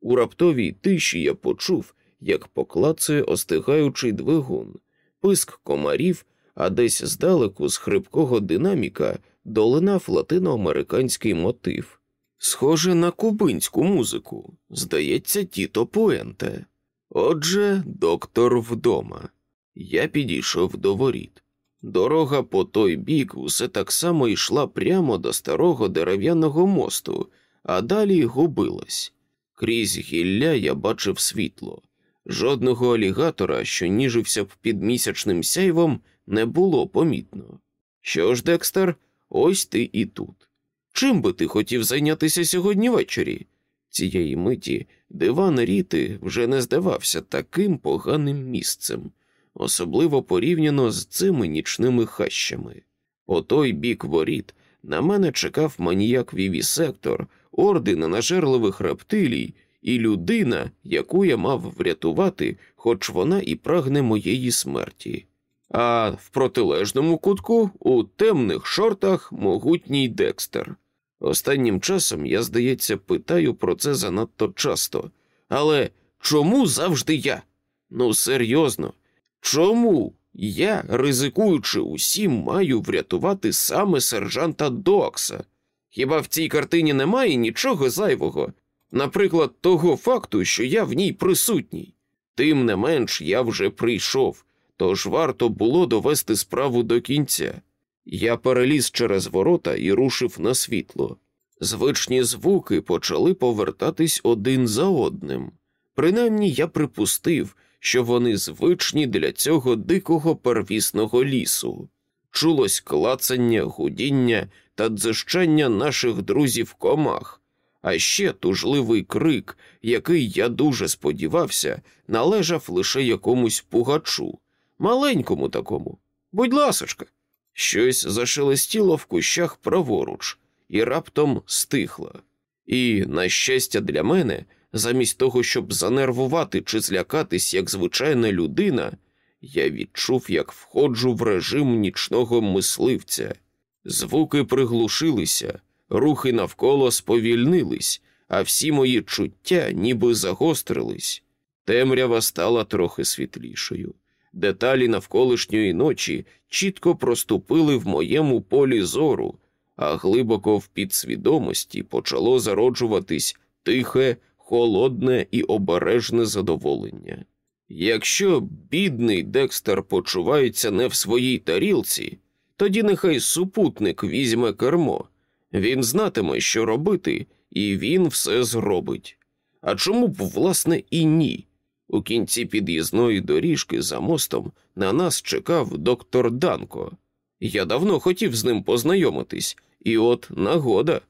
У раптовій тиші я почув, як поклацує остигаючий двигун, писк комарів, а десь здалеку з хрипкого динаміка долинав латиноамериканський мотив. Схоже на кубинську музику, здається, Тіто Пуенте. Отже, доктор вдома. Я підійшов до воріт. Дорога по той бік усе так само йшла прямо до старого дерев'яного мосту, а далі губилась. Крізь гілля я бачив світло. Жодного алігатора, що ніжився б під місячним сяйвом, не було помітно. Що ж, Декстер, ось ти і тут. Чим би ти хотів зайнятися сьогодні ввечері? Цієї миті диван Ріти вже не здавався таким поганим місцем, особливо порівняно з цими нічними хащами. По той бік воріт на мене чекав маніяк Вівісектор орди ненажерливих рептилій і людина, яку я мав врятувати, хоч вона і прагне моєї смерті. А в протилежному кутку у темних шортах могутній Декстер. Останнім часом я, здається, питаю про це занадто часто. Але чому завжди я? Ну, серйозно, чому я, ризикуючи усім, маю врятувати саме сержанта Докса? Хіба в цій картині немає нічого зайвого? Наприклад, того факту, що я в ній присутній. Тим не менш, я вже прийшов, тож варто було довести справу до кінця. Я переліз через ворота і рушив на світло. Звичні звуки почали повертатись один за одним. Принаймні я припустив, що вони звичні для цього дикого первісного лісу. Чулось клацання, гудіння та дзижчання наших друзів комах, а ще тужливий крик, який я дуже сподівався, належав лише якомусь пугачу, маленькому такому. Будь ласочка, щось зашелестіло в кущах праворуч і раптом стихло. І, на щастя, для мене, замість того, щоб занервувати чи злякатись як звичайна людина, я відчув, як входжу в режим нічного мисливця. Звуки приглушилися, рухи навколо сповільнились, а всі мої чуття ніби загострились. Темрява стала трохи світлішою. Деталі навколишньої ночі чітко проступили в моєму полі зору, а глибоко в підсвідомості почало зароджуватись тихе, холодне і обережне задоволення. Якщо бідний Декстер почувається не в своїй тарілці, тоді нехай супутник візьме кермо, він знатиме, що робити, і він все зробить. А чому б, власне, і ні? У кінці під'їзної доріжки за мостом на нас чекав доктор Данко. Я давно хотів з ним познайомитись, і от нагода.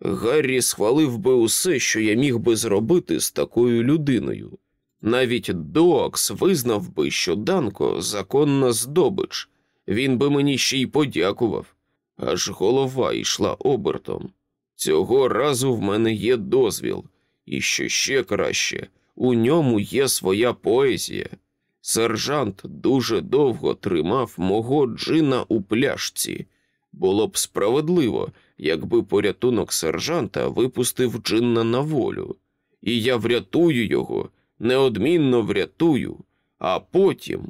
Гаррі схвалив би усе, що я міг би зробити з такою людиною. Навіть Докс визнав би, що Данко законна здобич, він би мені ще й подякував. Аж голова йшла обертом. Цього разу в мене є дозвіл, і що ще краще, у ньому є своя поезія. Сержант дуже довго тримав мого джина у пляшці. Було б справедливо, якби порятунок сержанта випустив джинна на волю, і я врятую його, неодмінно врятую, а потім.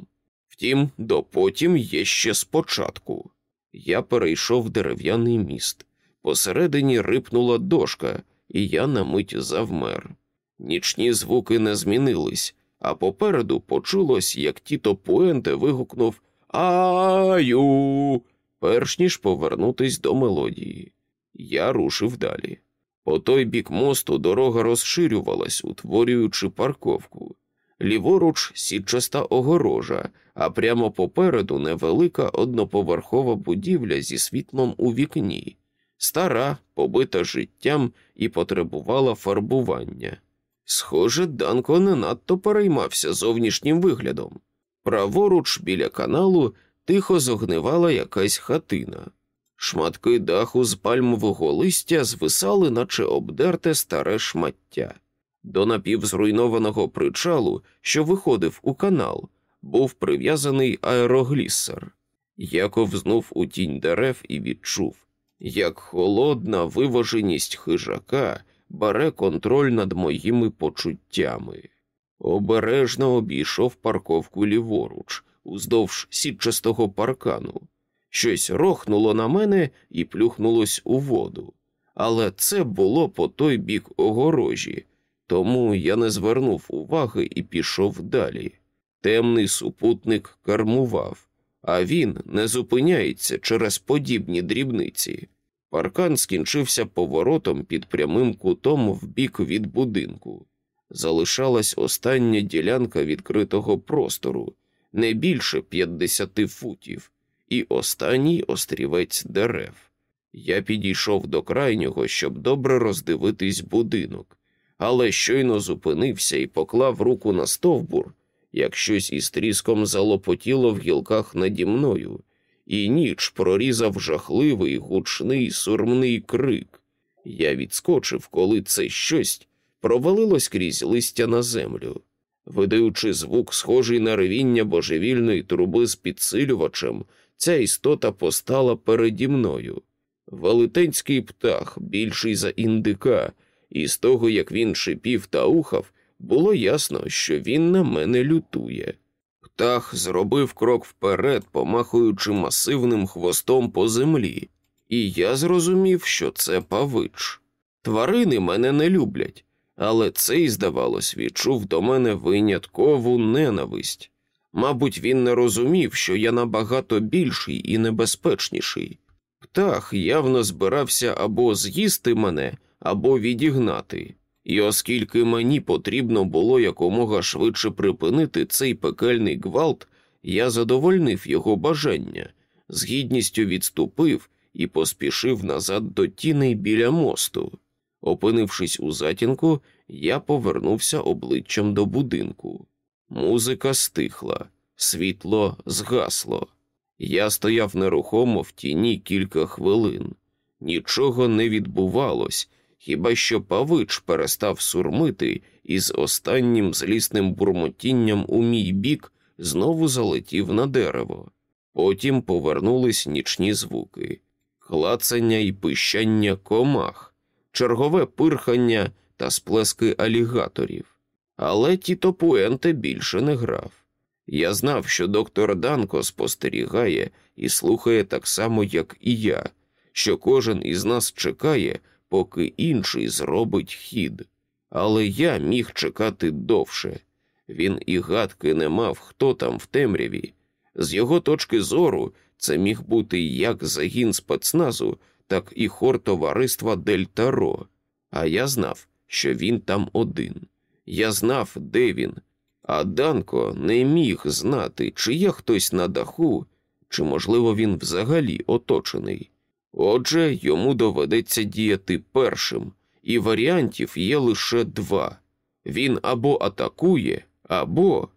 Втім, до потім є ще спочатку. Я перейшов дерев'яний міст. Посередині рипнула дошка, і я на мить завмер. Нічні звуки не змінились, а попереду почулось, як тіто Пуенте вигукнув Аю, перш ніж повернутись до мелодії. Я рушив далі. По той бік мосту дорога розширювалась, утворюючи парковку. Ліворуч сітчаста огорожа, а прямо попереду невелика одноповерхова будівля зі світлом у вікні, стара, побита життям і потребувала фарбування. Схоже, Данко не надто переймався зовнішнім виглядом. Праворуч біля каналу тихо зогнивала якась хатина. Шматки даху з пальмового листя звисали, наче обдерте старе шмаття. До напівзруйнованого причалу, що виходив у канал, був прив'язаний аероглісер. Я ковзнув у тінь дерев і відчув, як холодна виваженість хижака бере контроль над моїми почуттями. Обережно обійшов парковку ліворуч, уздовж сітчастого паркану. Щось рохнуло на мене і плюхнулось у воду. Але це було по той бік огорожі, тому я не звернув уваги і пішов далі. Темний супутник кармував, а він не зупиняється через подібні дрібниці. Паркан скінчився поворотом під прямим кутом в бік від будинку. Залишалась остання ділянка відкритого простору, не більше 50 футів, і останній острівець дерев. Я підійшов до крайнього, щоб добре роздивитись будинок, але щойно зупинився і поклав руку на стовбур, як щось із тріском залопотіло в гілках наді мною, і ніч прорізав жахливий гучний сурмний крик. Я відскочив, коли це щось провалилось крізь листя на землю, видаючи звук, схожий на ревіння божевільної труби з підсилювачем, ця істота постала переді мною. Велетенський птах, більший за індика, і з того, як він шипів та ухав, було ясно, що він на мене лютує. Птах зробив крок вперед, помахуючи масивним хвостом по землі, і я зрозумів, що це павич. Тварини мене не люблять, але цей, здавалось, відчув до мене виняткову ненависть. Мабуть, він не розумів, що я набагато більший і небезпечніший. Птах явно збирався або з'їсти мене, або відігнати, і оскільки мені потрібно було якомога швидше припинити цей пекельний гвалт, я задовольнив його бажання, з гідністю відступив і поспішив назад до тіней біля мосту. Опинившись у затінку, я повернувся обличчям до будинку. Музика стихла, світло згасло. Я стояв нерухомо в тіні кілька хвилин. Нічого не відбувалось, хіба що павич перестав сурмити і з останнім злісним бурмотінням у мій бік знову залетів на дерево. Потім повернулись нічні звуки, клацання і пищання комах, чергове пирхання та сплески алігаторів. Але Тіто Пуенте більше не грав. Я знав, що доктор Данко спостерігає і слухає так само, як і я, що кожен із нас чекає, поки інший зробить хід. Але я міг чекати довше. Він і гадки не мав, хто там в темряві. З його точки зору, це міг бути як загін спецназу, так і хор товариства Дельтаро. А я знав, що він там один. Я знав, де він, а Данко не міг знати, чи є хтось на даху, чи, можливо, він взагалі оточений. Отже, йому доведеться діяти першим, і варіантів є лише два він або атакує, або.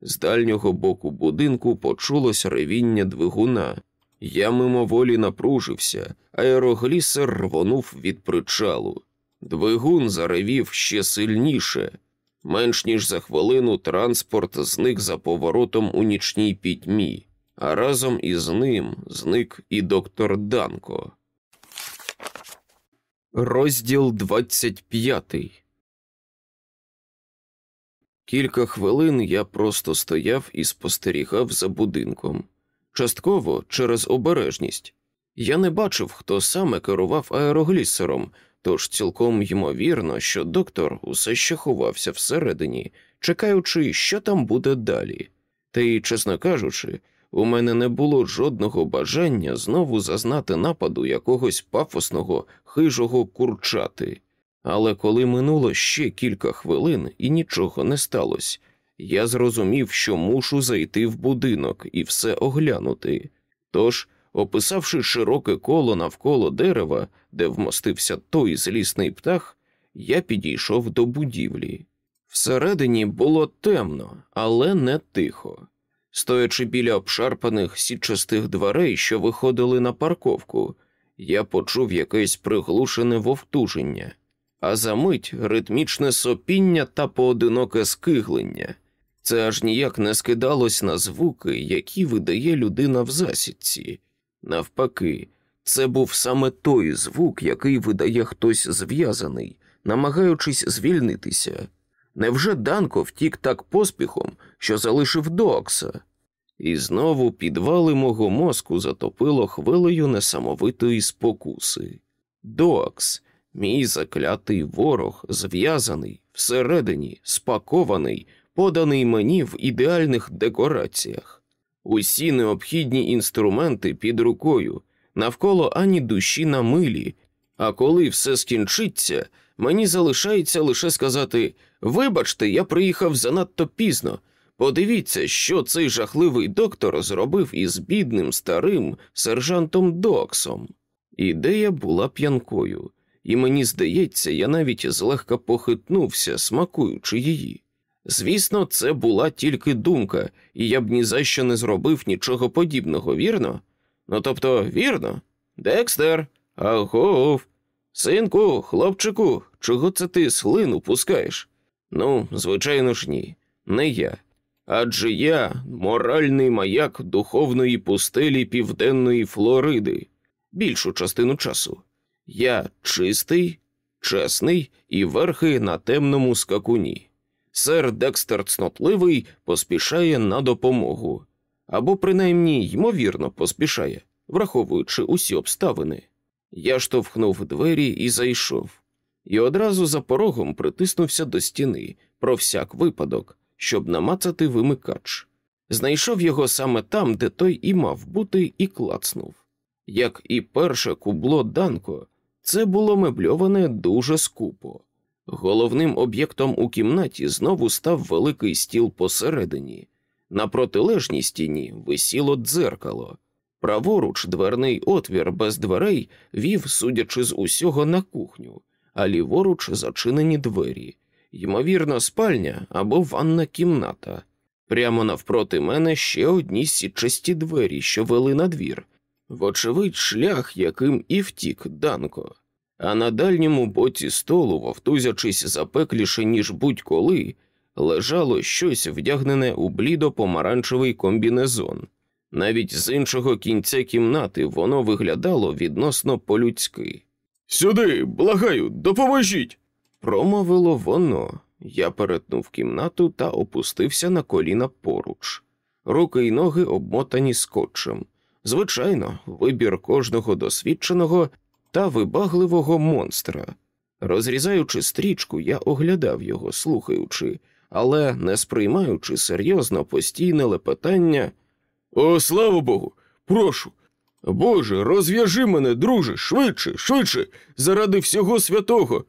З дальнього боку будинку почулось ревіння двигуна. Я мимоволі напружився, аероглісер рвонув від причалу. Двигун заревів ще сильніше. Менш ніж за хвилину транспорт зник за поворотом у нічній пітьмі, а разом із ним зник і доктор Данко. Розділ 25 Кілька хвилин я просто стояв і спостерігав за будинком. Частково через обережність. Я не бачив, хто саме керував аероглісером, тож цілком ймовірно, що доктор усе ще ховався всередині, чекаючи, що там буде далі. Та й, чесно кажучи, у мене не було жодного бажання знову зазнати нападу якогось пафосного хижого курчати. Але коли минуло ще кілька хвилин і нічого не сталося, я зрозумів, що мушу зайти в будинок і все оглянути. Тож, описавши широке коло навколо дерева, де вмостився той злісний птах, я підійшов до будівлі. Всередині було темно, але не тихо. Стоячи біля обшарпаних сітчастих дверей, що виходили на парковку, я почув якесь приглушене вовтуження, а за мить ритмічне сопіння та поодиноке скиглення. Це аж ніяк не скидалось на звуки, які видає людина в засідці. Навпаки, це був саме той звук, який видає хтось зв'язаний, намагаючись звільнитися. Невже Данко втік так поспіхом, що залишив Докса? І знову підвали мого мозку затопило хвилею несамовитої спокуси. Докс, мій заклятий ворог, зв'язаний, всередині, спакований, поданий мені в ідеальних декораціях. Усі необхідні інструменти під рукою, навколо ані душі на милі, а коли все скінчиться, мені залишається лише сказати Вибачте, я приїхав занадто пізно. Подивіться, що цей жахливий доктор зробив із бідним старим сержантом Доксом. Ідея була п'янкою, і мені здається, я навіть злегка похитнувся, смакуючи її. Звісно, це була тільки думка, і я б ні за що не зробив нічого подібного, вірно? Ну тобто, вірно? Декстер, агов. Синку, хлопчику, чого це ти слину пускаєш? Ну, звичайно ж, ні, не я. Адже я моральний маяк духовної пустелі Південної Флориди, більшу частину часу. Я чистий, чесний і верхи на темному скакуні. Сер Декстер Цнотливий поспішає на допомогу, або принаймні ймовірно поспішає, враховуючи усі обставини. Я штовхнув двері і зайшов, і одразу за порогом притиснувся до стіни про всяк випадок, щоб намацати вимикач. Знайшов його саме там, де той і мав бути, і клацнув. Як і перше кубло Данко, це було мебльоване дуже скупо. Головним об'єктом у кімнаті знову став великий стіл посередині. На протилежній стіні висіло дзеркало. Праворуч дверний отвір без дверей вів, судячи з усього, на кухню, а ліворуч зачинені двері, ймовірно, спальня або ванна кімната. Прямо навпроти мене ще одні сітчасті двері, що вели на двір. Вочевидь, шлях, яким і втік Данко. А на дальньому боці столу, вовтузячись запекліше, ніж будь-коли, лежало щось вдягнене у блідо-помаранчевий комбінезон. Навіть з іншого кінця кімнати воно виглядало відносно по-людськи. Сюди, благаю, допоможіть. Промовило воно. Я перетнув кімнату та опустився на коліна поруч. Руки й ноги обмотані скотчем. Звичайно, вибір кожного досвідченого та вибагливого монстра. Розрізаючи стрічку, я оглядав його, слухаючи, але не сприймаючи серйозно постійне лепетання. О, слава Богу, прошу. Боже, розв'яжи мене, друже, швидше, швидше, заради всього святого.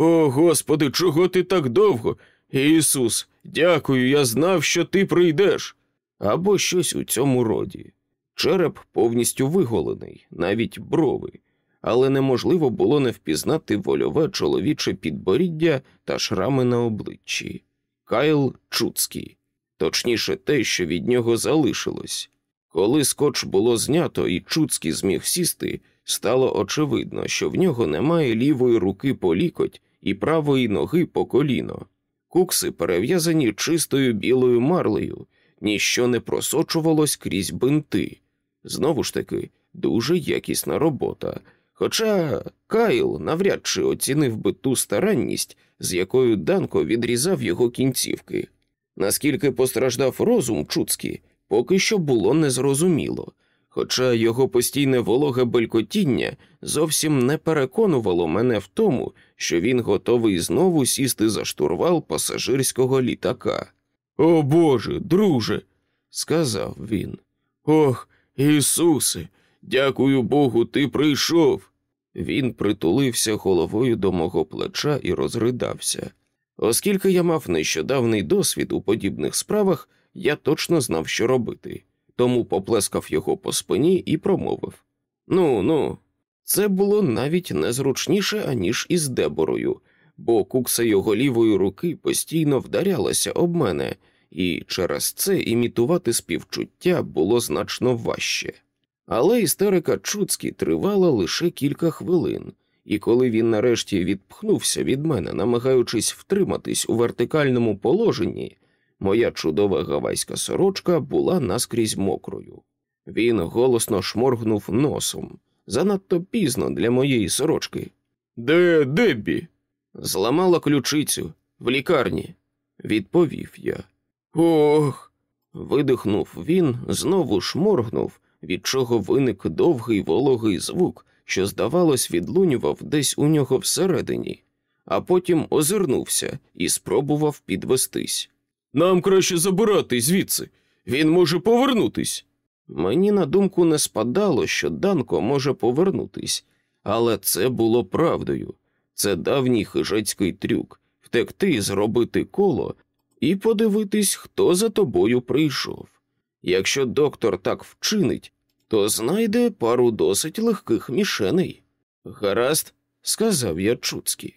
О, Господи, чого ти так довго? Ісус, дякую, я знав, що ти прийдеш. Або щось у цьому роді. Череп повністю виголений, навіть брови, але неможливо було не впізнати вольове чоловіче підборіддя та шрами на обличчі. Кайл Чуцький, точніше, те, що від нього залишилось. Коли скотч було знято і Чуцький зміг сісти, стало очевидно, що в нього немає лівої руки по лікоть і правої ноги по коліно. Кукси перев'язані чистою білою марлею, ніщо не просочувалось крізь бинти. Знову ж таки, дуже якісна робота. Хоча Кайл навряд чи оцінив би ту старанність, з якою Данко відрізав його кінцівки. Наскільки постраждав розум Чуцькі, поки що було незрозуміло, хоча його постійне вологе белькотіння зовсім не переконувало мене в тому, що він готовий знову сісти за штурвал пасажирського літака. О Боже, друже, сказав він. Ох, Ісусе, дякую Богу, ти прийшов. Він притулився головою до мого плеча і розридався. Оскільки я мав нещодавний досвід у подібних справах, я точно знав, що робити, тому поплескав його по спині і промовив: Ну, ну, це було навіть незручніше, аніж із деборою, бо кукса його лівої руки постійно вдарялася об мене, і через це імітувати співчуття було значно важче. Але істерика Чуцькі тривала лише кілька хвилин, і коли він нарешті відпхнувся від мене, намагаючись втриматись у вертикальному положенні, моя чудова гавайська сорочка була наскрізь мокрою. Він голосно шморгнув носом занадто пізно для моєї сорочки. Де Деббі? Зламала ключицю в лікарні, відповів я. Ох. видихнув він, знову шморгнув, від чого виник довгий вологий звук, що, здавалось, відлунював десь у нього всередині, а потім озирнувся і спробував підвестись. Нам краще забирати звідси. Він може повернутись. Мені на думку не спадало, що Данко може повернутись, але це було правдою. Це давній хижацький трюк втекти, зробити коло і подивитись, хто за тобою прийшов. Якщо доктор так вчинить, то знайде пару досить легких мішеней. Гаразд, сказав я Чуцький.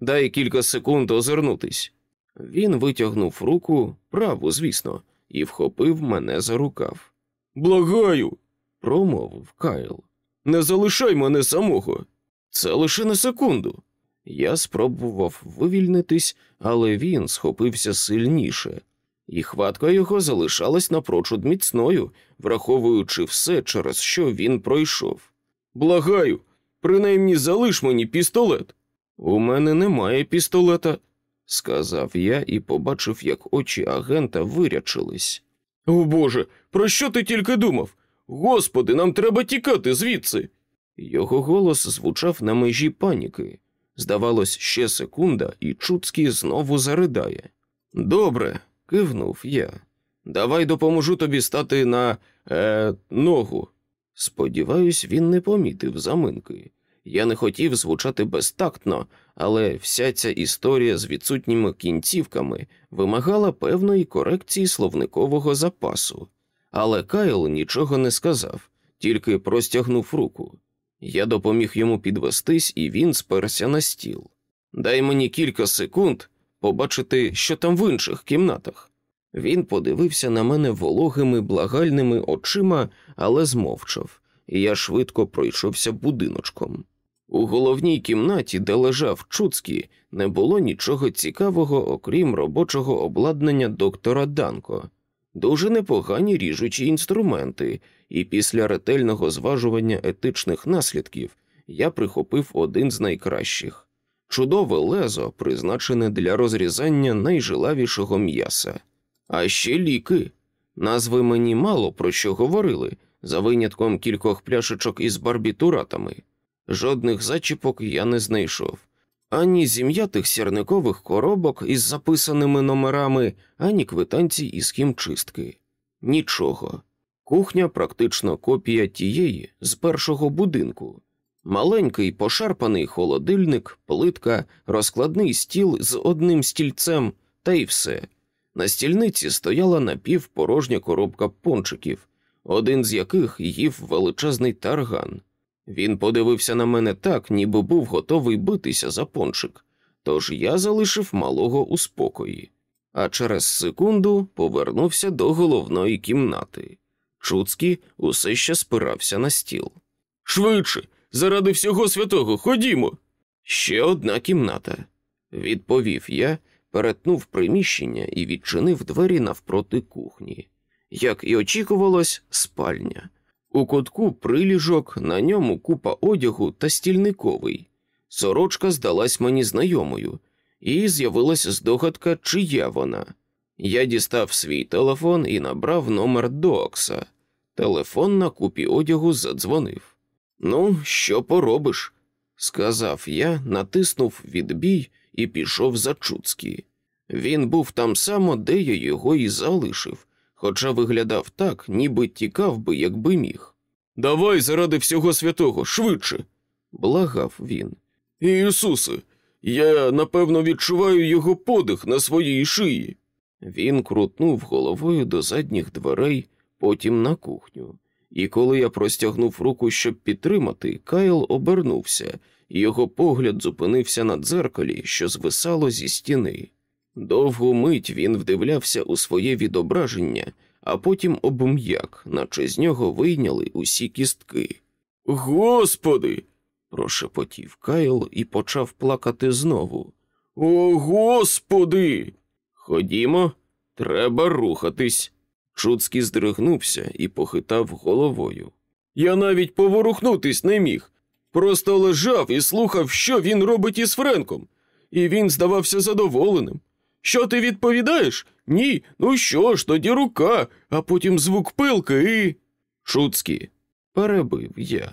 Дай кілька секунд озирнутись. Він витягнув руку, праву, звісно, і вхопив мене за рукав. Благаю, промовив Кайл. Не залишай мене самого. Це лише на секунду. Я спробував вивільнитись, але він схопився сильніше, і хватка його залишалась напрочуд міцною, враховуючи все, через що він пройшов. Благаю, принаймні залиш мені пістолет. У мене немає пістолета, сказав я і побачив, як очі агента вирячились. О Боже, про що ти тільки думав? Господи, нам треба тікати звідси. Його голос звучав на межі паніки. Здавалось, ще секунда, і Чуцький знову заридає. Добре, кивнув я. Давай допоможу тобі стати на е, ногу. Сподіваюсь, він не помітив заминки. Я не хотів звучати безтактно, але вся ця історія з відсутніми кінцівками вимагала певної корекції словникового запасу. Але Кайл нічого не сказав, тільки простягнув руку. Я допоміг йому підвестись, і він сперся на стіл. Дай мені кілька секунд побачити, що там в інших кімнатах. Він подивився на мене вологими, благальними очима, але змовчав, і я швидко пройшовся будиночком. У головній кімнаті, де лежав Чуцький, не було нічого цікавого, окрім робочого обладнання доктора Данко, дуже непогані ріжучі інструменти, і після ретельного зважування етичних наслідків я прихопив один з найкращих чудове лезо, призначене для розрізання найжилавішого м'яса. А ще ліки. Назви мені мало про що говорили, за винятком кількох пляшечок із барбітуратами. Жодних зачіпок я не знайшов, ані зім'ятих сірникових коробок із записаними номерами, ані квитанцій із хімчистки. Нічого. Кухня практично копія тієї з першого будинку. Маленький пошарпаний холодильник, плитка, розкладний стіл з одним стільцем, та й все. На стільниці стояла напівпорожня коробка пончиків, один з яких їв величезний тарган. Він подивився на мене так, ніби був готовий битися за пончик, тож я залишив малого у спокої, а через секунду повернувся до головної кімнати. Чуцький усе ще спирався на стіл. Швидше, заради всього святого, ходімо. Ще одна кімната, відповів я, перетнув приміщення і відчинив двері навпроти кухні. Як і очікувалось, спальня. У кутку приліжок, на ньому купа одягу та стільниковий. Сорочка здалась мені знайомою, і з'явилася здогадка, чия вона. Я дістав свій телефон і набрав номер Докса. Телефон на купі одягу задзвонив. Ну, що поробиш? сказав я, натиснув відбій і пішов за Чуцькі. Він був там само, де я його і залишив, хоча виглядав так, ніби тікав би, якби міг. Давай заради всього святого, швидше, благав він. Ісусе, я напевно відчуваю його подих на своїй шиї. Він крутнув головою до задніх дверей, потім на кухню, і коли я простягнув руку, щоб підтримати, Кайл обернувся, і його погляд зупинився на дзеркалі, що звисало зі стіни. Довгу мить він вдивлявся у своє відображення, а потім обм'як, наче з нього вийняли усі кістки. Господи. прошепотів Кайл і почав плакати знову. О, господи. Ходімо, треба рухатись. Чуцький здригнувся і похитав головою. Я навіть поворухнутись не міг. Просто лежав і слухав, що він робить із Френком, і він здавався задоволеним. Що ти відповідаєш? Ні, ну що ж, тоді рука, а потім звук пилки і. Шуцький, перебив я.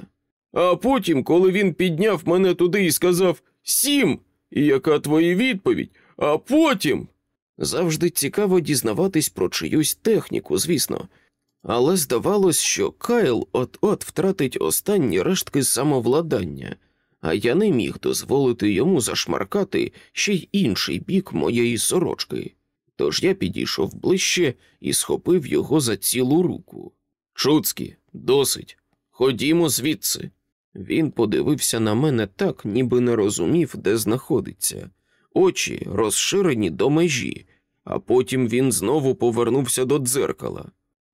А потім, коли він підняв мене туди і сказав Сім, і яка твоя відповідь? А потім. Завжди цікаво дізнаватись про чиюсь техніку, звісно, але здавалось, що Кайл от-от втратить останні рештки самовладання, а я не міг дозволити йому зашмаркати ще й інший бік моєї сорочки. Тож я підійшов ближче і схопив його за цілу руку. Чуцькі, досить, ходімо звідси. Він подивився на мене так, ніби не розумів, де знаходиться, очі розширені до межі, а потім він знову повернувся до дзеркала.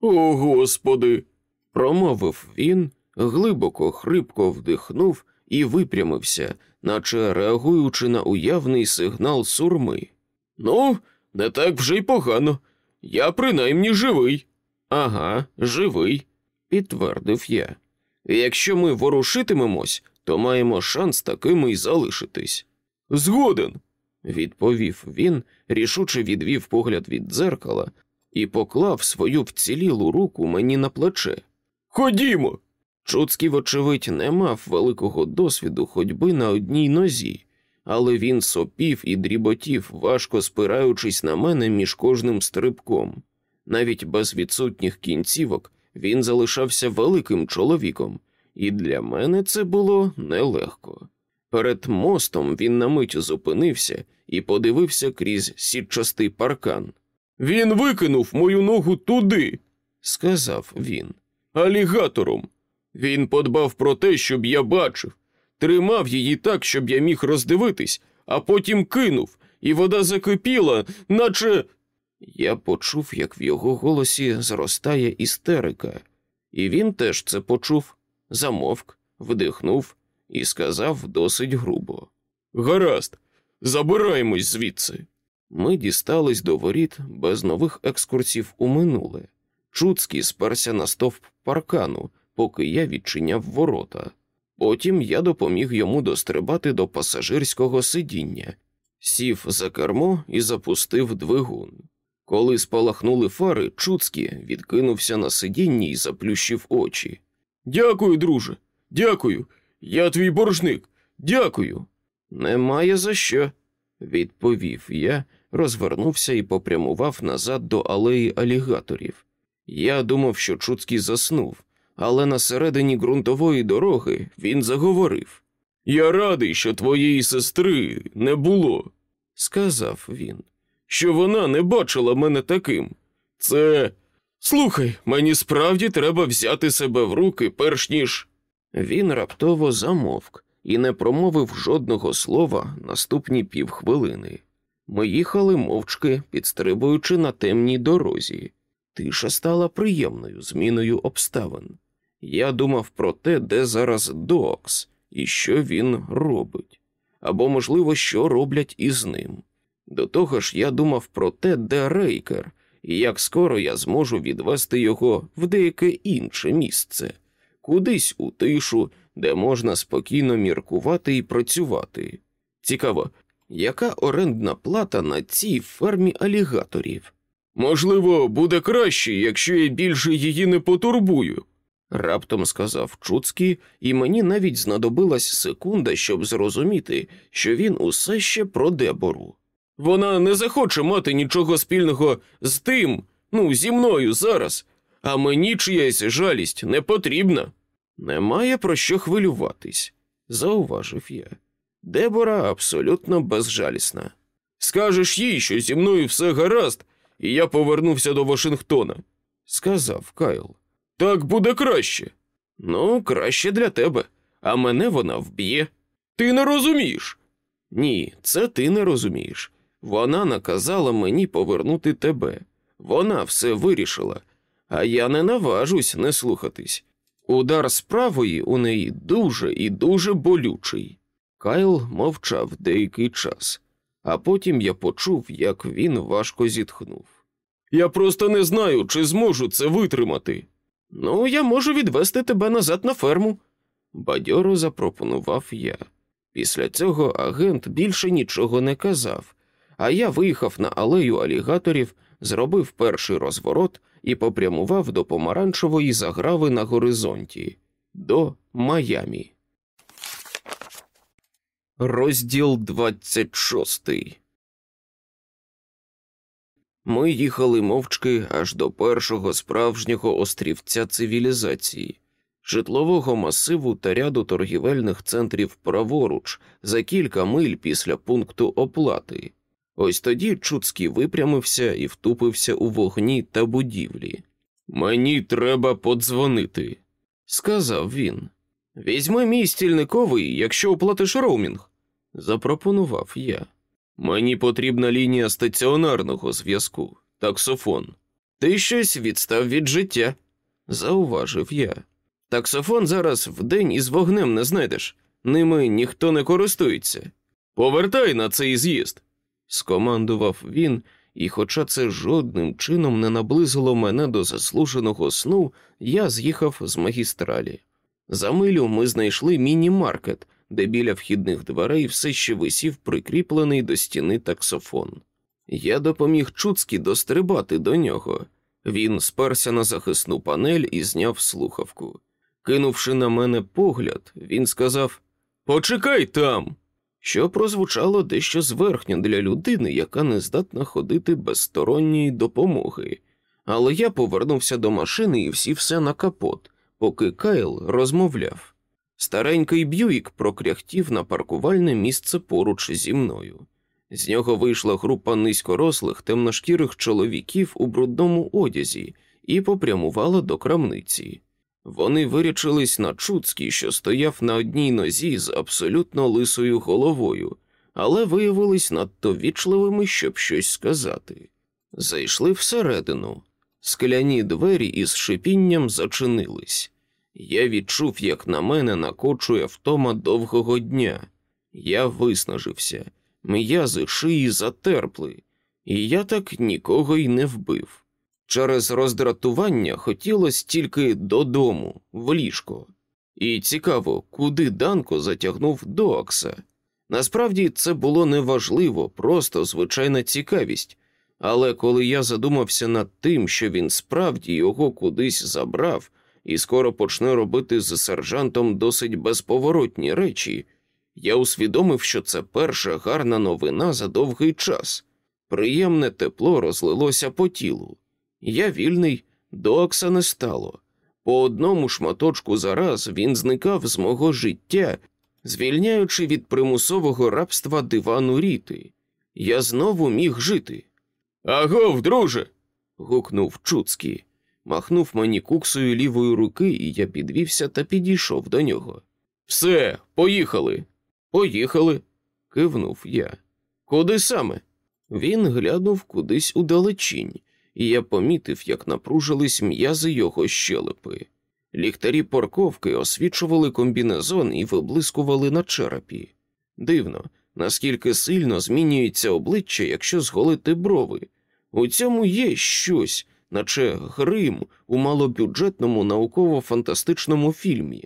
О, господи. промовив він, глибоко, хрипко вдихнув і випрямився, наче реагуючи на уявний сигнал сурми. Ну, не так вже й погано. Я принаймні живий. Ага, живий, підтвердив я. Якщо ми ворушитимемось, то маємо шанс такими й залишитись. Згоден, відповів він, рішуче відвів погляд від дзеркала і поклав свою вцілілу руку мені на плече. Ходімо. Чуцький, вочевидь, не мав великого досвіду ходьби на одній нозі, але він сопів і дріботів, важко спираючись на мене між кожним стрибком. Навіть без відсутніх кінцівок він залишався великим чоловіком, і для мене це було нелегко. Перед мостом він на мить зупинився і подивився крізь сітчастий паркан. Він викинув мою ногу туди, сказав він, алігатором. Він подбав про те, щоб я бачив, тримав її так, щоб я міг роздивитись, а потім кинув, і вода закипіла, наче. Я почув, як в його голосі зростає істерика, і він теж це почув, замовк, вдихнув і сказав досить грубо: Гаразд, забираємось звідси. Ми дістались до воріт без нових екскурсів у минуле. Чуцький сперся на стовп паркану, поки я відчиняв ворота. Потім я допоміг йому дострибати до пасажирського сидіння, сів за кермо і запустив двигун. Коли спалахнули фари, Чуцький відкинувся на сидінні і заплющив очі. Дякую, друже, дякую. Я твій боржник. Дякую. Немає за що, відповів я, розвернувся і попрямував назад до алеї алігаторів. Я думав, що Чуцький заснув, але на середині ґрунтової дороги він заговорив. Я радий, що твоєї сестри не було, сказав він, що вона не бачила мене таким. Це. Слухай, мені справді треба взяти себе в руки, перш ніж. Він раптово замовк і не промовив жодного слова наступні півхвилини. Ми їхали мовчки, підстрибуючи на темній дорозі. Тиша стала приємною зміною обставин. Я думав про те, де зараз Докс і що він робить, або, можливо, що роблять із ним. До того ж, я думав про те, де Рейкер, і як скоро я зможу відвести його в деяке інше місце, кудись у тишу, де можна спокійно міркувати і працювати. Цікаво, яка орендна плата на цій фермі алігаторів? Можливо, буде краще, якщо я більше її не потурбую, раптом сказав Чуцький, і мені навіть знадобилась секунда, щоб зрозуміти, що він усе ще про дебору. Вона не захоче мати нічого спільного з тим, ну, зі мною зараз, а мені чиясь жалість не потрібна. Немає про що хвилюватись, зауважив я. Дебора абсолютно безжалісна. Скажеш їй, що зі мною все гаразд, і я повернувся до Вашингтона, сказав Кайл. Так буде краще. Ну, краще для тебе, а мене вона вб'є. Ти не розумієш? Ні, це ти не розумієш. Вона наказала мені повернути тебе. Вона все вирішила, а я не наважусь не слухатись. Удар з правої у неї дуже і дуже болючий. Кайл мовчав деякий час, а потім я почув, як він важко зітхнув. Я просто не знаю, чи зможу це витримати. Ну, я можу відвести тебе назад на ферму, бадьоро запропонував я. Після цього агент більше нічого не казав, а я виїхав на алею алігаторів, зробив перший розворот і попрямував до помаранчевої заграви на горизонті до Майамі. Розділ 26 Ми їхали мовчки аж до першого справжнього острівця цивілізації, житлового масиву та ряду торгівельних центрів праворуч за кілька миль після пункту оплати. Ось тоді Чуцький випрямився і втупився у вогні та будівлі. Мені треба подзвонити, сказав він. Візьми мій стільниковий, якщо оплатиш роумінг, запропонував я. Мені потрібна лінія стаціонарного зв'язку, таксофон. Ти щось відстав від життя, зауважив я. Таксофон зараз вдень із вогнем не знайдеш. Ними ніхто не користується. Повертай на цей з'їзд, скомандував він, і, хоча це жодним чином не наблизило мене до заслуженого сну, я з'їхав з магістралі. За милю ми знайшли міні-маркет, де біля вхідних дверей все ще висів прикріплений до стіни таксофон. Я допоміг Чуцькі дострибати до нього. Він сперся на захисну панель і зняв слухавку. Кинувши на мене погляд, він сказав Почекай там, що прозвучало дещо зверхньо для людини, яка не здатна ходити без сторонньої допомоги. Але я повернувся до машини і всі все на капот, поки Кайл розмовляв. Старенький Б'юїк прокряхтів на паркувальне місце поруч зі мною. З нього вийшла група низькорослих темношкірих чоловіків у брудному одязі і попрямувала до крамниці. Вони вирячились на Чуцький, що стояв на одній нозі з абсолютно лисою головою, але виявились надто вічливими, щоб щось сказати. Зайшли всередину. Скляні двері із шипінням зачинились. Я відчув, як на мене накочує втома довгого дня. Я виснажився, м'язи шиї затерпли, і я так нікого й не вбив. Через роздратування хотілося тільки додому, в ліжко. І цікаво, куди Данко затягнув Доакса. Насправді це було неважливо, просто звичайна цікавість, але коли я задумався над тим, що він справді його кудись забрав і скоро почне робити з сержантом досить безповоротні речі, я усвідомив, що це перша гарна новина за довгий час. Приємне тепло розлилося по тілу. Я вільний, Докса не стало. По одному шматочку за раз він зникав з мого життя, звільняючи від примусового рабства дивану ріти. Я знову міг жити. Агов, друже. гукнув Чуцький. Махнув мені куксою лівої руки, і я підвівся та підійшов до нього. Все, поїхали. Поїхали, кивнув я. Куди саме? Він глянув кудись у далечінь, і я помітив, як напружились м'язи його щелепи. Ліхтарі порковки освічували комбінезон і виблискували на черепі. Дивно, наскільки сильно змінюється обличчя, якщо зголити брови. У цьому є щось, наче грим у малобюджетному науково-фантастичному фільмі.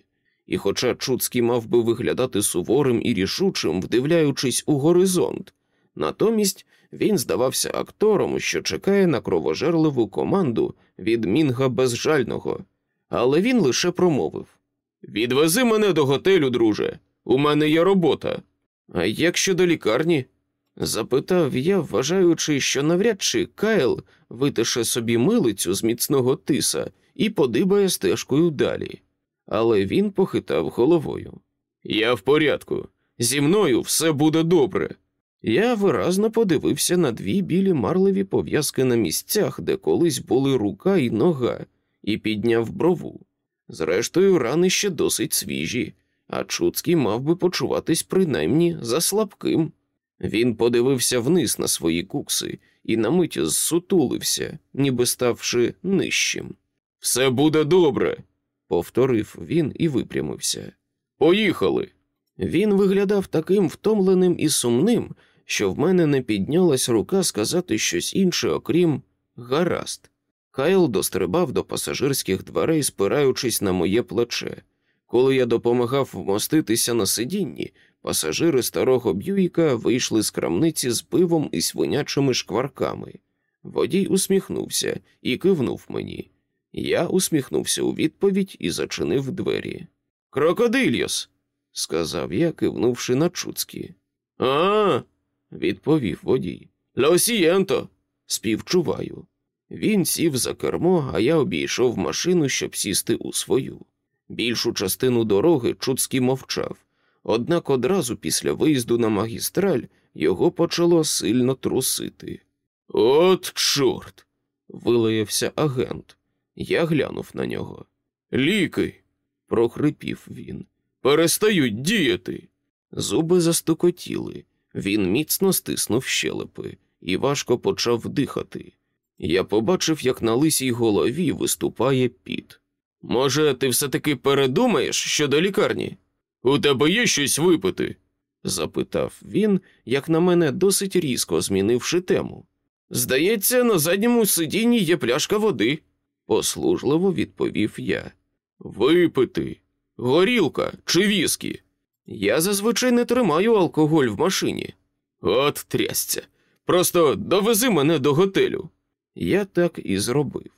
І, хоча Чуцький мав би виглядати суворим і рішучим, вдивляючись у горизонт, натомість він здавався актором, що чекає на кровожерливу команду від Мінга безжального, але він лише промовив Відвези мене до готелю, друже, у мене є робота. А як щодо лікарні? запитав я, вважаючи, що навряд чи Кайл витише собі милицю з міцного тиса і подибає стежкою далі. Але він похитав головою. Я в порядку. Зі мною все буде добре. Я виразно подивився на дві білі марливі пов'язки на місцях, де колись були рука і нога, і підняв брову. Зрештою, рани ще досить свіжі, а Чуцький мав би почуватись принаймні за слабким. Він подивився вниз на свої кукси і на мить зсутулився, ніби ставши нижчим. Все буде добре, повторив він і випрямився. Поїхали. Він виглядав таким втомленим і сумним, що в мене не піднялась рука сказати щось інше, окрім гаразд. Кайл дострибав до пасажирських дверей, спираючись на моє плече. Коли я допомагав вмоститися на сидінні, пасажири старого б'юїка вийшли з крамниці з пивом і свинячими шкварками. Водій усміхнувся і кивнув мені. Я усміхнувся у відповідь і зачинив двері. Крокодильос, сказав я, кивнувши на Чуцькі. А, відповів водій. Лосієнто, співчуваю. Він сів за кермо, а я обійшов машину, щоб сісти у свою. Більшу частину дороги Чуцький мовчав, однак одразу після виїзду на магістраль його почало сильно трусити. От, чорт. вилаявся агент. Я глянув на нього. Ліки, прохрипів він. Перестають діяти. Зуби застукотіли. Він міцно стиснув щелепи і важко почав дихати. Я побачив, як на лисій голові виступає піт. Може, ти все таки передумаєш щодо лікарні? У тебе є щось випити? запитав він, як на мене, досить різко змінивши тему. Здається, на задньому сидінні є пляшка води, послужливо відповів я. Випити, горілка чи віскі? Я зазвичай не тримаю алкоголь в машині. От трясця. Просто довези мене до готелю. Я так і зробив.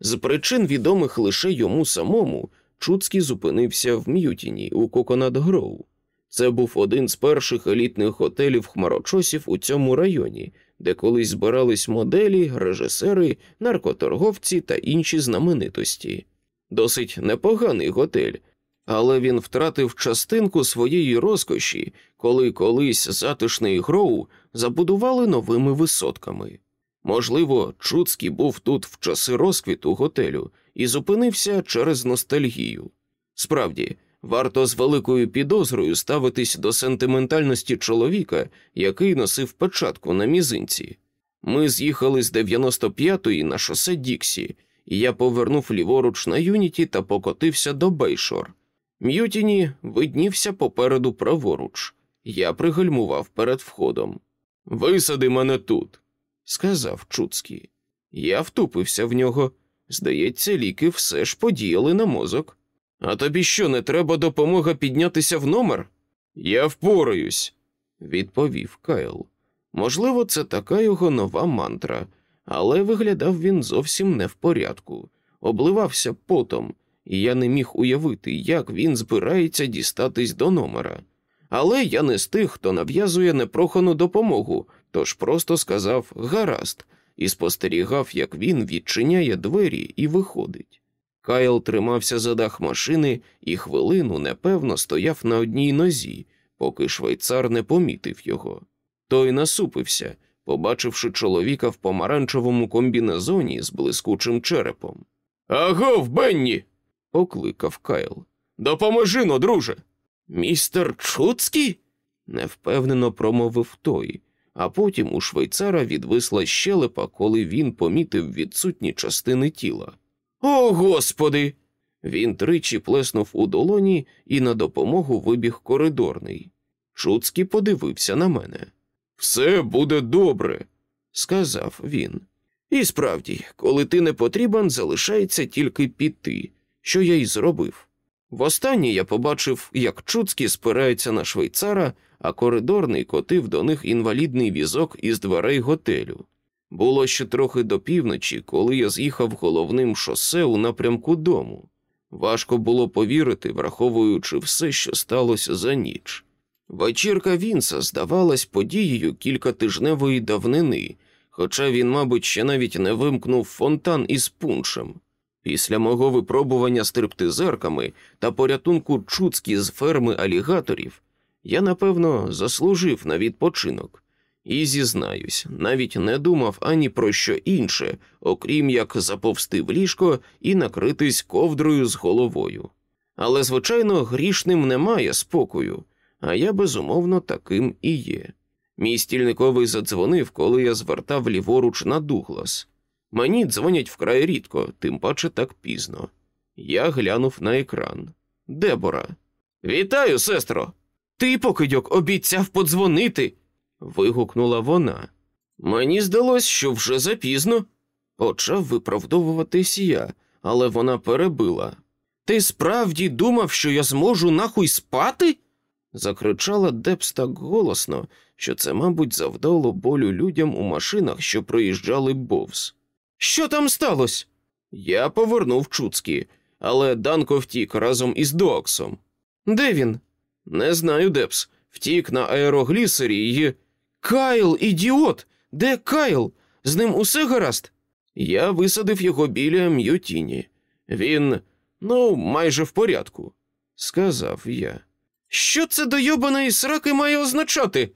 З причин, відомих лише йому самому, Чуцький зупинився в М'ютіні у Коконат Гроу. Це був один з перших елітних готелів хмарочосів у цьому районі, де колись збирались моделі, режисери, наркоторговці та інші знаменитості. Досить непоганий готель, але він втратив частинку своєї розкоші, коли колись затишний гроу забудували новими висотками. Можливо, Чуцький був тут в часи розквіту готелю і зупинився через ностальгію. Справді, варто з великою підозрою ставитись до сентиментальності чоловіка, який носив печатку на мізинці. Ми з'їхали з 95-ї на шосе Діксі, і я повернув ліворуч на Юніті та покотився до Бейшор. М'ютіні виднівся попереду праворуч. Я пригальмував перед входом. Висади мене тут, сказав Чуцький. Я втупився в нього. Здається, ліки все ж подіяли на мозок. А тобі що, не треба допомога піднятися в номер? Я впораюсь, відповів Кайл. Можливо, це така його нова мантра, але виглядав він зовсім не в порядку, обливався потом, і я не міг уявити, як він збирається дістатись до номера. Але я не з тих, хто нав'язує непрохану допомогу, тож просто сказав гаразд і спостерігав, як він відчиняє двері і виходить. Кайл тримався за дах машини і хвилину непевно стояв на одній нозі, поки швейцар не помітив його. Той насупився, побачивши чоловіка в помаранчевому комбінезоні з блискучим черепом. Агов, Бенні. покликав Кайл. Допоможи но, друже. Містер Чуцький? невпевнено промовив той, а потім у швейцара відвисла щелепа, коли він помітив відсутні частини тіла. О, господи! Він тричі плеснув у долоні і на допомогу вибіг коридорний. Чуцький подивився на мене. Все буде добре, сказав він. І справді, коли ти не потрібен, залишається тільки піти, що я й зробив. Востаннє я побачив, як Чуцький спирається на швейцара, а коридорний котив до них інвалідний візок із дверей готелю. Було ще трохи до півночі, коли я з'їхав головним шосе у напрямку дому. Важко було повірити, враховуючи все, що сталося за ніч. Вечірка Вінса здавалась подією кількатижневої давнини, хоча він, мабуть, ще навіть не вимкнув фонтан із пуншем. Після мого випробування стриптизерками та порятунку Чуцкі з ферми алігаторів я, напевно, заслужив на відпочинок. І зізнаюсь, навіть не думав ані про що інше, окрім як заповсти в ліжко і накритись ковдрою з головою. Але, звичайно, грішним немає спокою, а я безумовно таким і є. Мій стільниковий задзвонив, коли я звертав ліворуч на Дуглас. Мені дзвонять вкрай рідко, тим паче так пізно. Я глянув на екран. Дебора. Вітаю, сестро! Ти, покидьок, обіцяв подзвонити. вигукнула вона. Мені здалось, що вже запізно. Почав виправдовуватись я, але вона перебила. Ти справді думав, що я зможу нахуй спати? закричала Депс так голосно, що це, мабуть, завдало болю людям у машинах, що проїжджали повз. Що там сталося? Я повернув Чуцькі, але Данко втік разом із Доксом. Де він? Не знаю, Депс. Втік на аероглісері і. Кайл, ідіот! Де Кайл? З ним усе гаразд? Я висадив його біля М'ютіні. Він, ну, майже в порядку, сказав я. Що це до йобаної сраки має означати?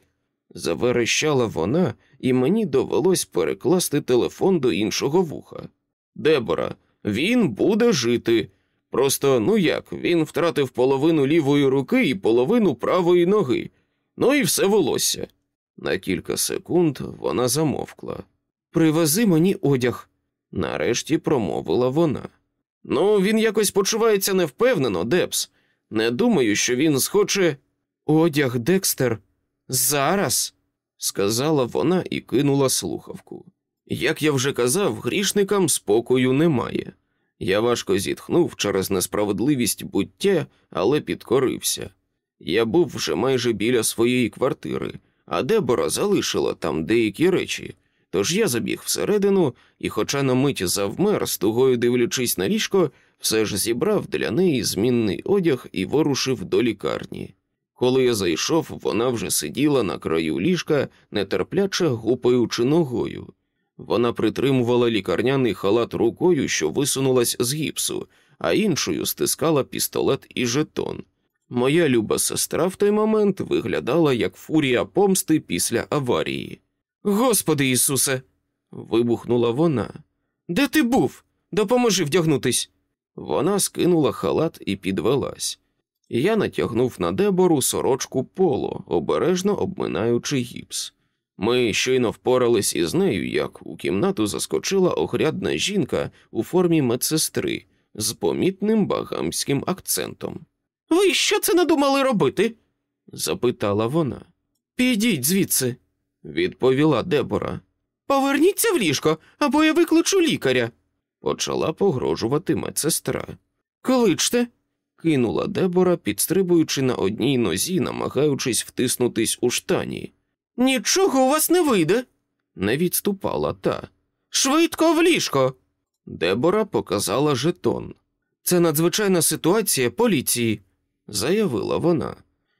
заверещала вона, і мені довелось перекласти телефон до іншого вуха. Дебора, він буде жити. Просто ну як, він втратив половину лівої руки і половину правої ноги, ну і все волосся. На кілька секунд вона замовкла. Привези мені одяг, нарешті промовила вона. Ну, він якось почувається невпевнено, Дебс. Не думаю, що він схоче. Одяг, Декстер, зараз, сказала вона і кинула слухавку. Як я вже казав, грішникам спокою немає. Я важко зітхнув через несправедливість буття, але підкорився. Я був вже майже біля своєї квартири, а Дебора залишила там деякі речі. Тож я забіг всередину і, хоча на мить завмер, з тугою дивлячись на ліжко, все ж зібрав для неї змінний одяг і ворушив до лікарні. Коли я зайшов, вона вже сиділа на краю ліжка, нетерпляче гупаючи ногою. Вона притримувала лікарняний халат рукою, що висунулась з гіпсу, а іншою стискала пістолет і жетон. Моя люба сестра в той момент виглядала як фурія помсти після аварії. Господи Ісусе. вибухнула вона. Де ти був? Допоможи вдягнутись. Вона скинула халат і підвелась. Я натягнув на дебору сорочку поло, обережно обминаючи гіпс. Ми щойно впорались із нею, як у кімнату заскочила огрядна жінка у формі медсестри з помітним багамським акцентом. Ви що це надумали робити? запитала вона. Підіть звідси, відповіла Дебора. Поверніться в ліжко, або я викличу лікаря, почала погрожувати медсестра. Кличте, кинула Дебора, підстрибуючи на одній нозі, намагаючись втиснутись у штані. Нічого у вас не вийде, не відступала та. Швидко в ліжко. Дебора показала жетон. Це надзвичайна ситуація поліції, заявила вона.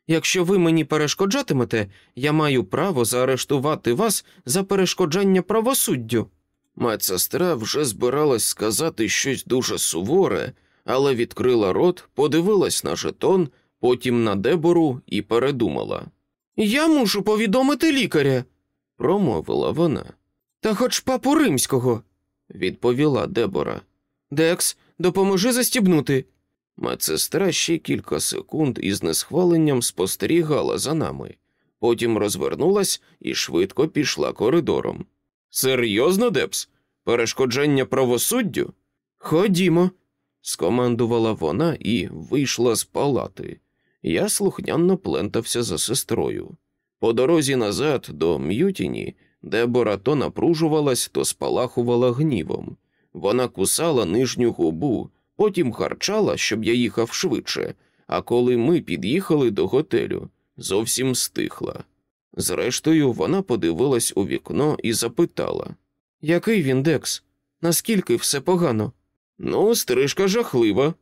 Якщо ви мені перешкоджатимете, я маю право заарештувати вас за перешкоджання правосуддю. Медсестра вже збиралась сказати щось дуже суворе, але відкрила рот, подивилась на жетон, потім на дебору і передумала. Я мушу повідомити лікаря, промовила вона. Та хоч папу римського, відповіла Дебора. Декс, допоможи застібнути. Медсестра ще кілька секунд із несхваленням спостерігала за нами, потім розвернулась і швидко пішла коридором. Серйозно, Дебс? Перешкодження правосуддю? Ходімо, скомандувала вона і вийшла з палати. Я слухняно плентався за сестрою. По дорозі назад до М'ютіні Дебора то напружувалась, то спалахувала гнівом. Вона кусала нижню губу, потім харчала, щоб я їхав швидше, а коли ми під'їхали до готелю, зовсім стихла. Зрештою, вона подивилась у вікно і запитала Який він, Декс? Наскільки все погано? Ну, стрижка жахлива.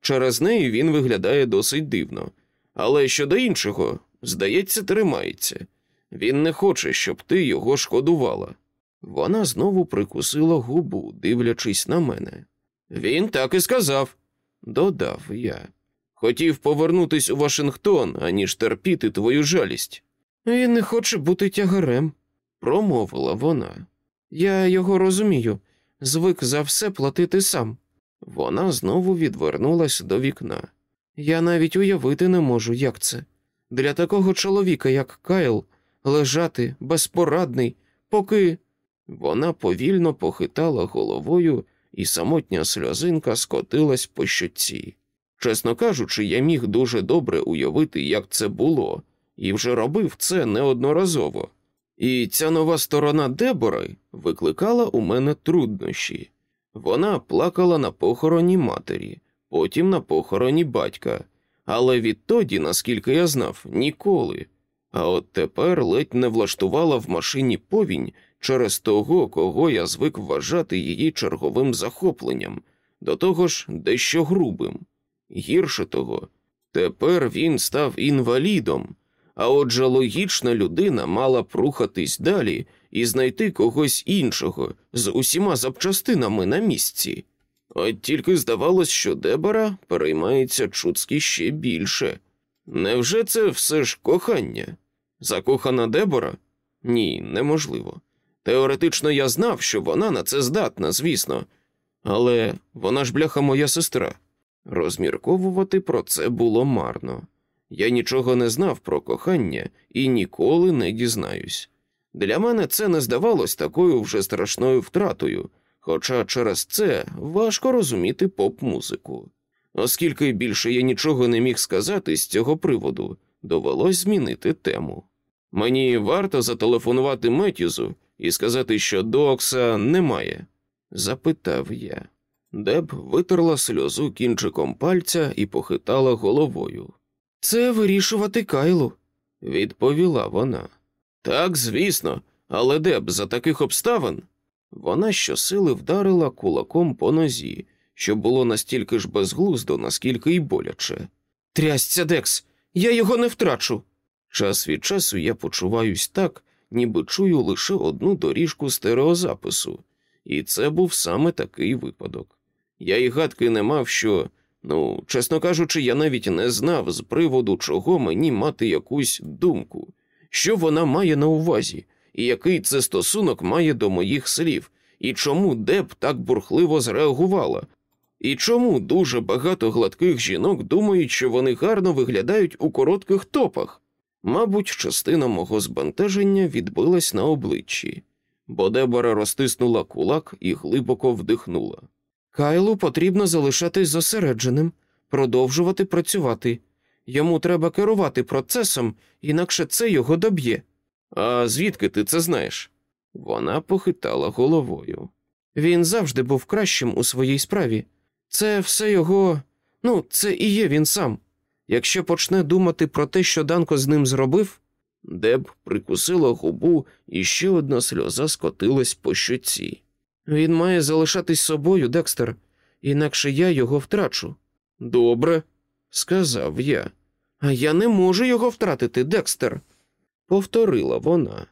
Через неї він виглядає досить дивно. Але щодо іншого, здається, тримається. Він не хоче, щоб ти його шкодувала. Вона знову прикусила губу, дивлячись на мене. Він так і сказав, додав я. Хотів повернутись у Вашингтон, аніж терпіти твою жалість. Він не хоче бути тягарем, промовила вона. Я його розумію, звик за все платити сам. Вона знову відвернулась до вікна. Я навіть уявити не можу, як це. Для такого чоловіка, як Кайл, лежати безпорадний, поки. Вона повільно похитала головою, і самотня сльозинка скотилась по щоці. Чесно кажучи, я міг дуже добре уявити, як це було, і вже робив це неодноразово. І ця нова сторона Дебори викликала у мене труднощі. Вона плакала на похороні матері, потім на похороні батька, але відтоді, наскільки я знав, ніколи. А от тепер ледь не влаштувала в машині повінь через того, кого я звик вважати її черговим захопленням, до того ж дещо грубим. Гірше того, тепер він став інвалідом, а отже логічна людина мала б рухатись далі і знайти когось іншого з усіма запчастинами на місці. От тільки здавалось, що Дебора переймається Чуцькі ще більше. Невже це все ж кохання? Закохана Дебора? Ні, неможливо. Теоретично я знав, що вона на це здатна, звісно, але вона ж бляха моя сестра. Розмірковувати про це було марно. Я нічого не знав про кохання і ніколи не дізнаюсь. Для мене це не здавалось такою вже страшною втратою, хоча через це важко розуміти поп-музику. Оскільки більше я нічого не міг сказати з цього приводу, довелось змінити тему. Мені варто зателефонувати Метізу і сказати, що Докса немає? запитав я. Деб витерла сльозу кінчиком пальця і похитала головою. Це вирішувати Кайлу, відповіла вона. Так, звісно, але Деб за таких обставин. Вона щосили вдарила кулаком по нозі, що було настільки ж безглуздо, наскільки й боляче. Трясця, Декс, я його не втрачу. Час від часу я почуваюсь так, ніби чую лише одну доріжку стереозапису, і це був саме такий випадок. Я й гадки не мав, що, ну, чесно кажучи, я навіть не знав з приводу чого мені мати якусь думку, що вона має на увазі, і який це стосунок має до моїх слів, і чому Деб так бурхливо зреагувала, і чому дуже багато гладких жінок думають, що вони гарно виглядають у коротких топах. Мабуть, частина мого збентеження відбилась на обличчі, бо Дебора розтиснула кулак і глибоко вдихнула. Кайлу потрібно залишатись зосередженим, продовжувати працювати. Йому треба керувати процесом, інакше це його доб'є. А звідки ти це знаєш? Вона похитала головою. Він завжди був кращим у своїй справі. Це все його, ну, це і є він сам. Якщо почне думати про те, що Данко з ним зробив, Деб прикусила губу, і ще одна сльоза скотилась по щоці. Він має залишатись собою, Декстер, інакше я його втрачу. Добре, сказав я. А я не можу його втратити, Декстер, повторила вона.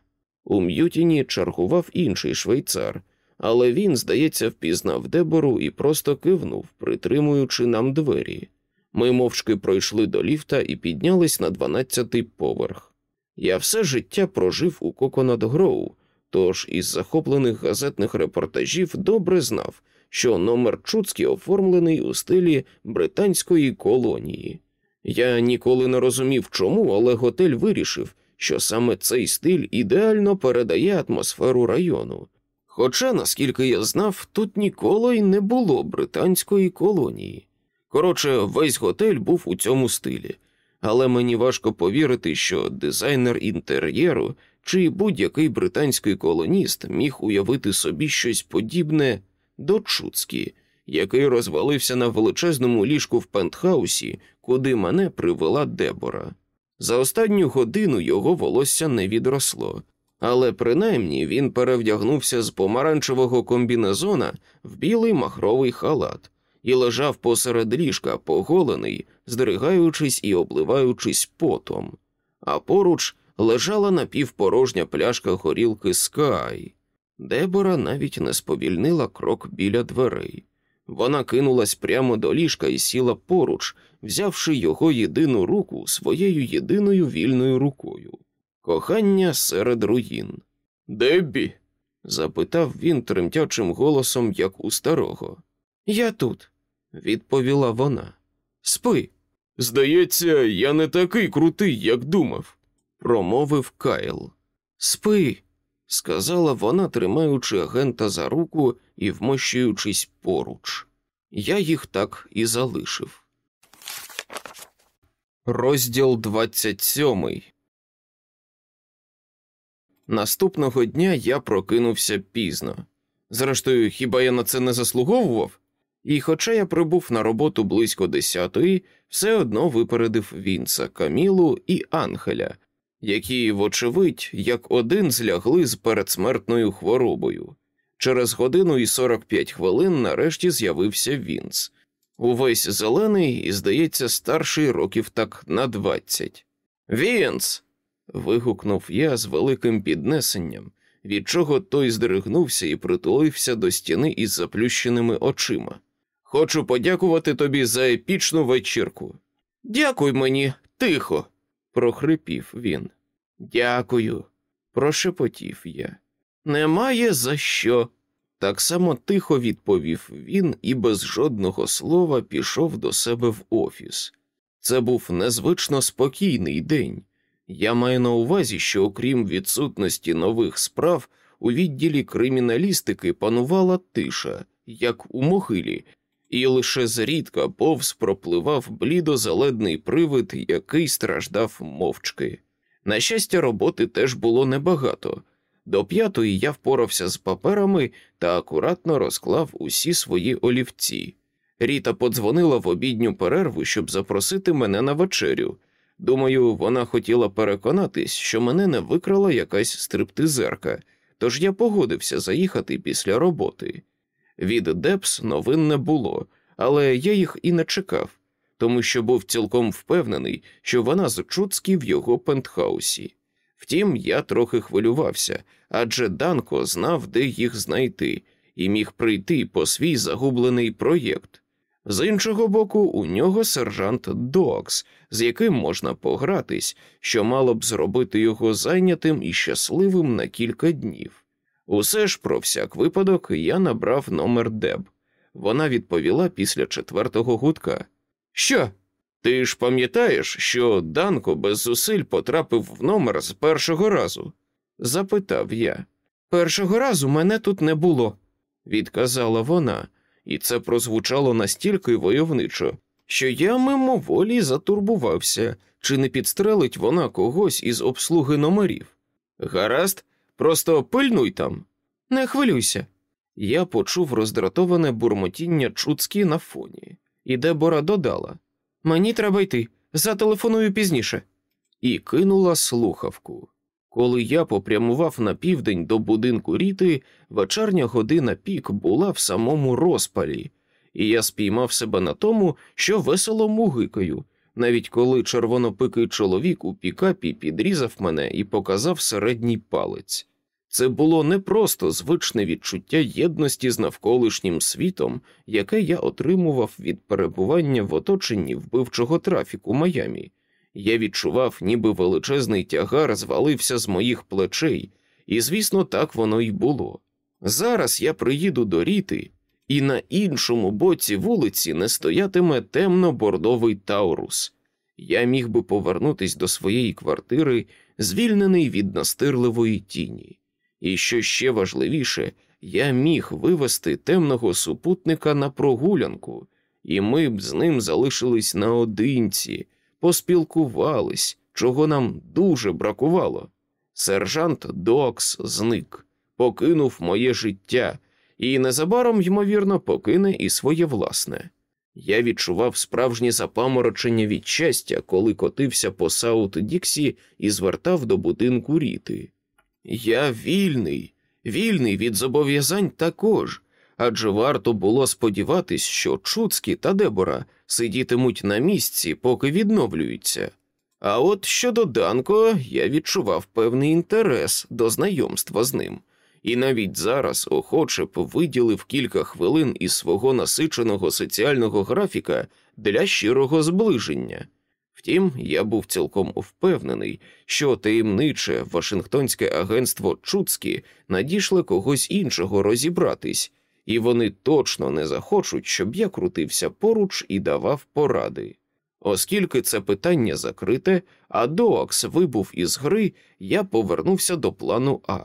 У М'ютіні чергував інший швейцар, але він, здається, впізнав Дебору і просто кивнув, притримуючи нам двері. Ми мовчки пройшли до ліфта і піднялись на дванадцятий поверх. Я все життя прожив у Коконат Гроу, тож із захоплених газетних репортажів добре знав, що номер Чуцький оформлений у стилі британської колонії. Я ніколи не розумів, чому, але готель вирішив, що саме цей стиль ідеально передає атмосферу району. Хоча, наскільки я знав, тут ніколи й не було британської колонії. Коротше, весь готель був у цьому стилі, але мені важко повірити, що дизайнер інтер'єру чи будь-який британський колоніст міг уявити собі щось подібне до Чуцькі, який розвалився на величезному ліжку в пентхаусі, куди мене привела Дебора. За останню годину його волосся не відросло, але принаймні він перевдягнувся з помаранчевого комбінезона в білий махровий халат і лежав посеред ліжка, поголений, здригаючись і обливаючись потом, а поруч лежала напівпорожня пляшка горілки Скай. Дебора навіть не сповільнила крок біля дверей. Вона кинулась прямо до ліжка і сіла поруч, взявши його єдину руку своєю єдиною вільною рукою. Кохання серед руїн. Деббі? запитав він тремтячим голосом, як у старого. Я тут, відповіла вона. Спи. Здається, я не такий крутий, як думав, промовив Кайл. Спи, сказала вона, тримаючи агента за руку і вмощуючись поруч. Я їх так і залишив. Розділ 27 Наступного дня я прокинувся пізно. Зрештою, хіба я на це не заслуговував? І, хоча я прибув на роботу близько десятої, все одно випередив Вінца, Камілу і Ангеля, які, вочевидь, як один злягли з передсмертною хворобою. Через годину і 45 хвилин нарешті з'явився Вінц. Увесь зелений і, здається, старший років так на двадцять. Вінц. вигукнув я з великим піднесенням, від чого той здригнувся і притулився до стіни із заплющеними очима. Хочу подякувати тобі за епічну вечірку. Дякуй мені, тихо, прохрипів він. Дякую, прошепотів я. Немає за що. Так само тихо відповів він і без жодного слова пішов до себе в офіс. Це був незвично спокійний день. Я маю на увазі, що окрім відсутності нових справ, у відділі криміналістики панувала тиша, як у могилі, і лише зрідка повз пропливав блідозаледний привид, який страждав мовчки. На щастя, роботи теж було небагато. До п'ятої я впорався з паперами та акуратно розклав усі свої олівці. Ріта подзвонила в обідню перерву, щоб запросити мене на вечерю. Думаю, вона хотіла переконатись, що мене не викрала якась стриптизерка, тож я погодився заїхати після роботи. Від Депс новин не було, але я їх і не чекав, тому що був цілком впевнений, що вона з Чуцькі в його пентхаусі. Втім, я трохи хвилювався, адже Данко знав, де їх знайти, і міг прийти по свій загублений проєкт. З іншого боку, у нього сержант Докс, з яким можна погратись, що мало б зробити його зайнятим і щасливим на кілька днів. Усе ж про всяк випадок я набрав номер Деб. Вона відповіла після четвертого гудка. Що? Ти ж пам'ятаєш, що Данко без зусиль потрапив в номер з першого разу? запитав я. Першого разу мене тут не було, відказала вона, і це прозвучало настільки войовничо, що я мимоволі затурбувався, чи не підстрелить вона когось із обслуги номерів. Гаразд, просто пильнуй там, не хвилюйся. Я почув роздратоване бурмотіння Чуцькі на фоні, і Дебора додала Мені треба йти, зателефоную пізніше. І кинула слухавку. Коли я попрямував на південь до будинку Ріти, вечірня година пік була в самому розпалі, і я спіймав себе на тому, що весело мугикаю, навіть коли червонопикий чоловік у пікапі підрізав мене і показав середній палець. Це було не просто звичне відчуття єдності з навколишнім світом, яке я отримував від перебування в оточенні вбивчого трафіку Майамі. Я відчував, ніби величезний тягар звалився з моїх плечей, і, звісно, так воно й було. Зараз я приїду до Ріти, і на іншому боці вулиці не стоятиме темно-бордовий Таурус. Я міг би повернутись до своєї квартири, звільнений від настирливої тіні. І що ще важливіше, я міг вивести темного супутника на прогулянку, і ми б з ним залишились наодинці, поспілкувались, чого нам дуже бракувало. Сержант Докс зник, покинув моє життя і незабаром, ймовірно, покине і своє власне. Я відчував справжнє запаморочення від щастя, коли котився по Саут Діксі і звертав до будинку Ріти. Я вільний, вільний від зобов'язань також, адже варто було сподіватись, що Чуцькі та Дебора сидітимуть на місці, поки відновлюються. А от щодо Данко, я відчував певний інтерес до знайомства з ним, і навіть зараз охоче б виділив кілька хвилин із свого насиченого соціального графіка для щирого зближення. Втім, я був цілком впевнений, що таємниче Вашингтонське агентство Чуцькі надійшле когось іншого розібратись, і вони точно не захочуть, щоб я крутився поруч і давав поради. Оскільки це питання закрите, а Доакс вибув із гри, я повернувся до плану А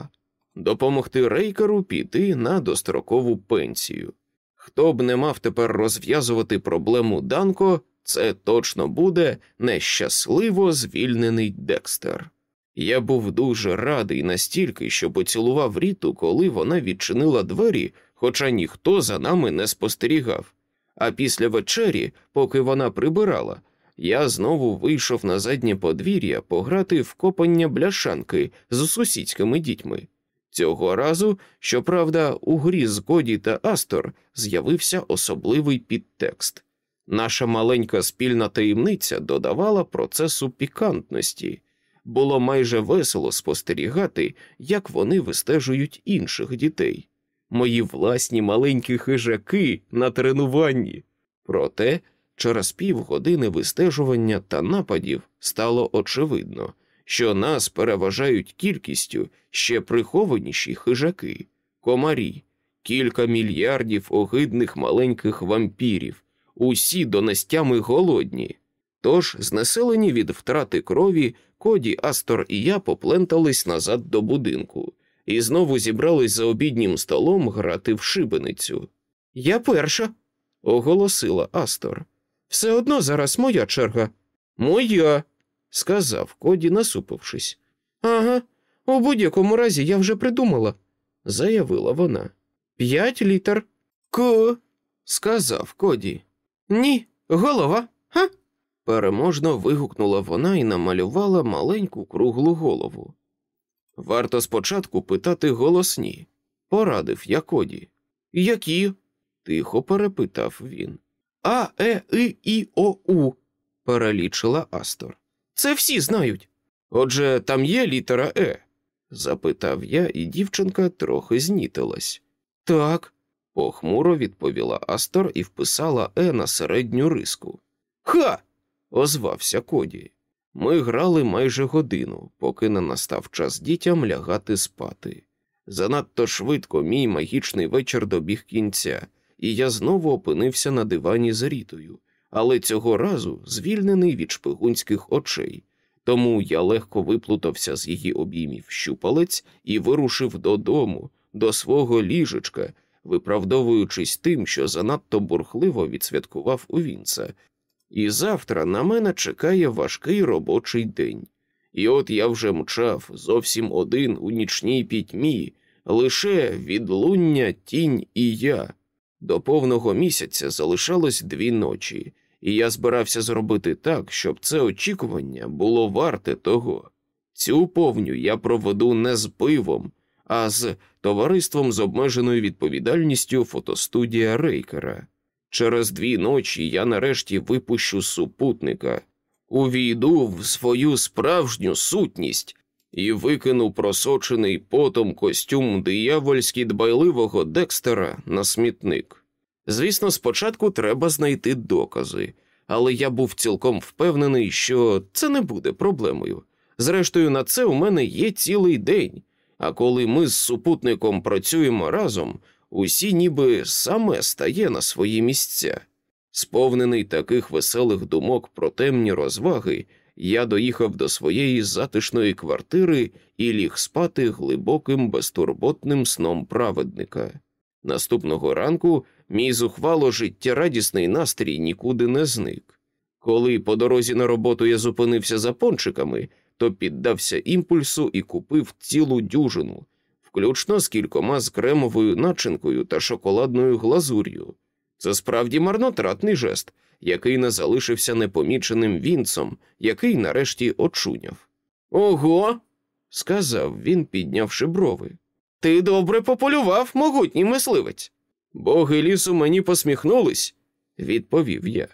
допомогти рейкеру піти на дострокову пенсію. Хто б не мав тепер розв'язувати проблему Данко, це точно буде нещасливо звільнений Декстер. Я був дуже радий настільки, що поцілував Ріту, коли вона відчинила двері, хоча ніхто за нами не спостерігав. А після вечері, поки вона прибирала, я знову вийшов на заднє подвір'я пограти в копання бляшанки з сусідськими дітьми. Цього разу, щоправда, у грі з Коді та Астор з'явився особливий підтекст. Наша маленька спільна таємниця додавала процесу пікантності. Було майже весело спостерігати, як вони вистежують інших дітей, мої власні маленькі хижаки на тренуванні. Проте через півгодини вистежування та нападів стало очевидно, що нас переважають кількістю ще прихованіші хижаки, комарі, кілька мільярдів огидних маленьких вампірів усі донестями голодні. Тож, знеселені від втрати крові, Коді, Астор і я поплентались назад до будинку і знову зібрались за обіднім столом грати в шибеницю. Я перша, оголосила Астор. Все одно зараз моя черга. Моя, сказав Коді, насупившись. Ага, у будь-якому разі я вже придумала, заявила вона. П'ять літер. Ко, сказав Коді. Ні, голова, га? переможно вигукнула вона і намалювала маленьку круглу голову. Варто спочатку питати голосні, порадив я Коді. Які? тихо перепитав він. А, Е, И, І, О, У, перелічила Астор. Це всі знають. Отже, там є літера Е? запитав я, і дівчинка трохи знітилась. Так, похмуро відповіла Астор і вписала Е на середню риску. Ха. озвався Коді. Ми грали майже годину, поки не настав час дітям лягати спати. Занадто швидко мій магічний вечір добіг кінця, і я знову опинився на дивані з Рітою, але цього разу звільнений від шпигунських очей. Тому я легко виплутався з її обіймів щупалець і вирушив додому, до свого ліжечка, виправдовуючись тим, що занадто бурхливо відсвяткував у Вінца. І завтра на мене чекає важкий робочий день. І от я вже мчав зовсім один у нічній пітьмі, лише відлуння, тінь і я. До повного місяця залишалось дві ночі, і я збирався зробити так, щоб це очікування було варте того. Цю повню я проведу не з пивом, а з товариством з обмеженою відповідальністю фотостудія Рейкера. Через дві ночі я нарешті випущу супутника, увійду в свою справжню сутність і викину просочений потом костюм диявольськи дбайливого Декстера на смітник. Звісно, спочатку треба знайти докази, але я був цілком впевнений, що це не буде проблемою. Зрештою, на це у мене є цілий день, а коли ми з супутником працюємо разом, усі ніби саме стає на свої місця. Сповнений таких веселих думок про темні розваги, я доїхав до своєї затишної квартири і ліг спати глибоким безтурботним сном праведника. Наступного ранку мій зухвало життєрадісний настрій нікуди не зник. Коли по дорозі на роботу я зупинився за пончиками, то піддався імпульсу і купив цілу дюжину, включно з кількома з кремовою начинкою та шоколадною глазур'ю. Це справді марнотратний жест, який не залишився непоміченим вінцом, який нарешті очуняв. Ого, сказав він, піднявши брови. Ти добре пополював, могутній мисливець. Боги лісу мені посміхнулись, відповів я.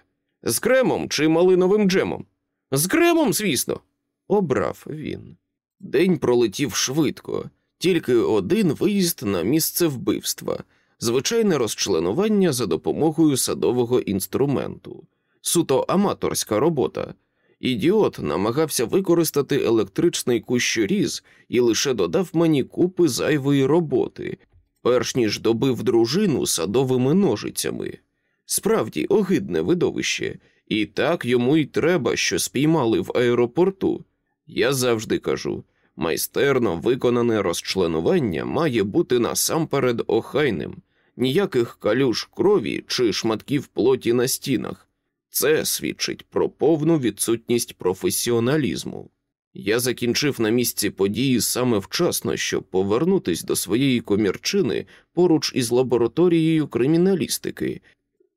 З кремом чи малиновим джемом? З кремом, звісно, обрав він. День пролетів швидко, тільки один виїзд на місце вбивства, звичайне розчленування за допомогою садового інструменту, суто аматорська робота. Ідіот намагався використати електричний кущоріз і лише додав мені купи зайвої роботи, перш ніж добив дружину садовими ножицями. Справді огидне видовище, і так йому й треба, що спіймали в аеропорту. Я завжди кажу майстерно виконане розчленування має бути насамперед охайним, ніяких калюш крові чи шматків плоті на стінах. Це свідчить про повну відсутність професіоналізму. Я закінчив на місці події саме вчасно, щоб повернутись до своєї комірчини поруч із лабораторією криміналістики.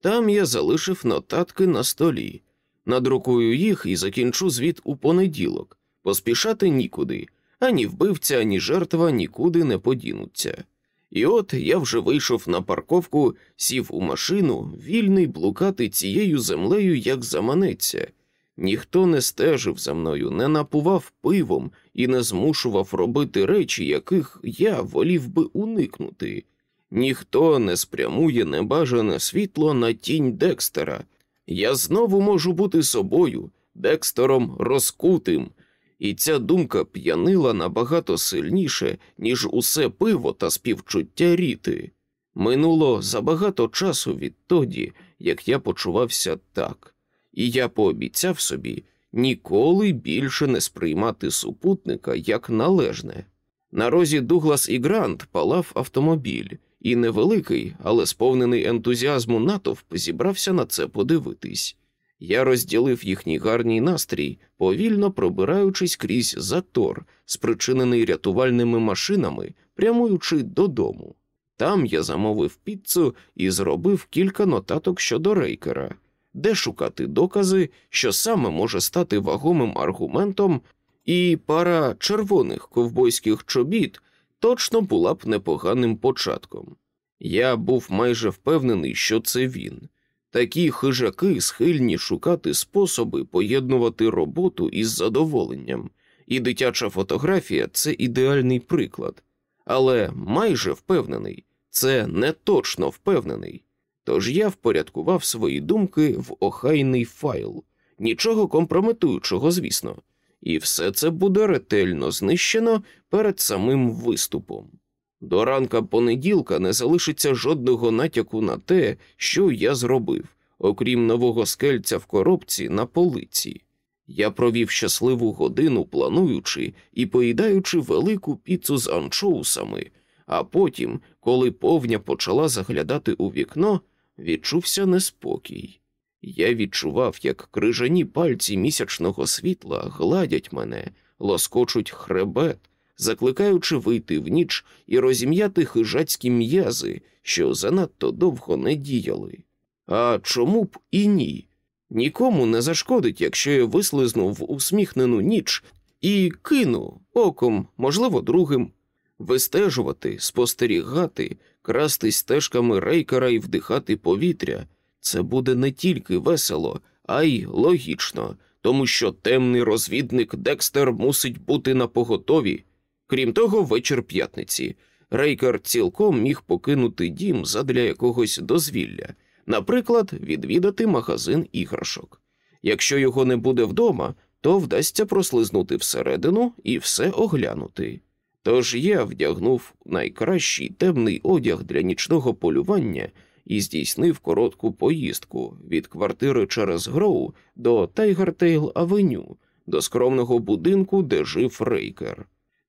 Там я залишив нотатки на столі, надрукую їх і закінчу звіт у понеділок. Поспішати нікуди, ані вбивця, ані жертва нікуди не подінуться. І от я вже вийшов на парковку, сів у машину, вільний блукати цією землею, як заманеться. Ніхто не стежив за мною, не напував пивом і не змушував робити речі, яких я волів би уникнути. Ніхто не спрямує небажане світло на тінь Декстера. Я знову можу бути собою, Декстером розкутим, і ця думка п'янила набагато сильніше, ніж усе пиво та співчуття ріти. Минуло забагато часу відтоді, як я почувався так, і я пообіцяв собі ніколи більше не сприймати супутника як належне. На розі Дуглас і Грант палав автомобіль, і невеликий, але сповнений ентузіазму натовп зібрався на це подивитись. Я розділив їхній гарний настрій, повільно пробираючись крізь затор, спричинений рятувальними машинами, прямуючи додому. Там я замовив піцу і зробив кілька нотаток щодо рейкера, де шукати докази, що саме може стати вагомим аргументом, і пара червоних ковбойських чобіт точно була б непоганим початком. Я був майже впевнений, що це він. Такі хижаки схильні шукати способи поєднувати роботу із задоволенням, і дитяча фотографія це ідеальний приклад, але майже впевнений, це не точно впевнений. Тож я впорядкував свої думки в охайний файл, нічого компрометуючого, звісно, і все це буде ретельно знищено перед самим виступом. До ранка понеділка не залишиться жодного натяку на те, що я зробив, окрім нового скельця в коробці на полиці. Я провів щасливу годину, плануючи і поїдаючи велику піцу з анчоусами, а потім, коли повня почала заглядати у вікно, відчувся неспокій. Я відчував, як крижані пальці місячного світла гладять мене, лоскочуть хребет закликаючи вийти в ніч і розім'яти хижацькі м'язи, що занадто довго не діяли. А чому б і ні? Нікому не зашкодить, якщо я вислизну в усміхнену ніч і кину оком, можливо, другим, вистежувати, спостерігати, красти стежками рейкера і вдихати повітря. Це буде не тільки весело, а й логічно, тому що темний розвідник Декстер мусить бути на поготові, Крім того, вечір п'ятниці Рейкер цілком міг покинути дім задля якогось дозвілля, наприклад, відвідати магазин іграшок. Якщо його не буде вдома, то вдасться прослизнути всередину і все оглянути. Тож я вдягнув найкращий темний одяг для нічного полювання і здійснив коротку поїздку від квартири через Гроув до Тайгертейл Авеню, до скромного будинку, де жив Рейкер.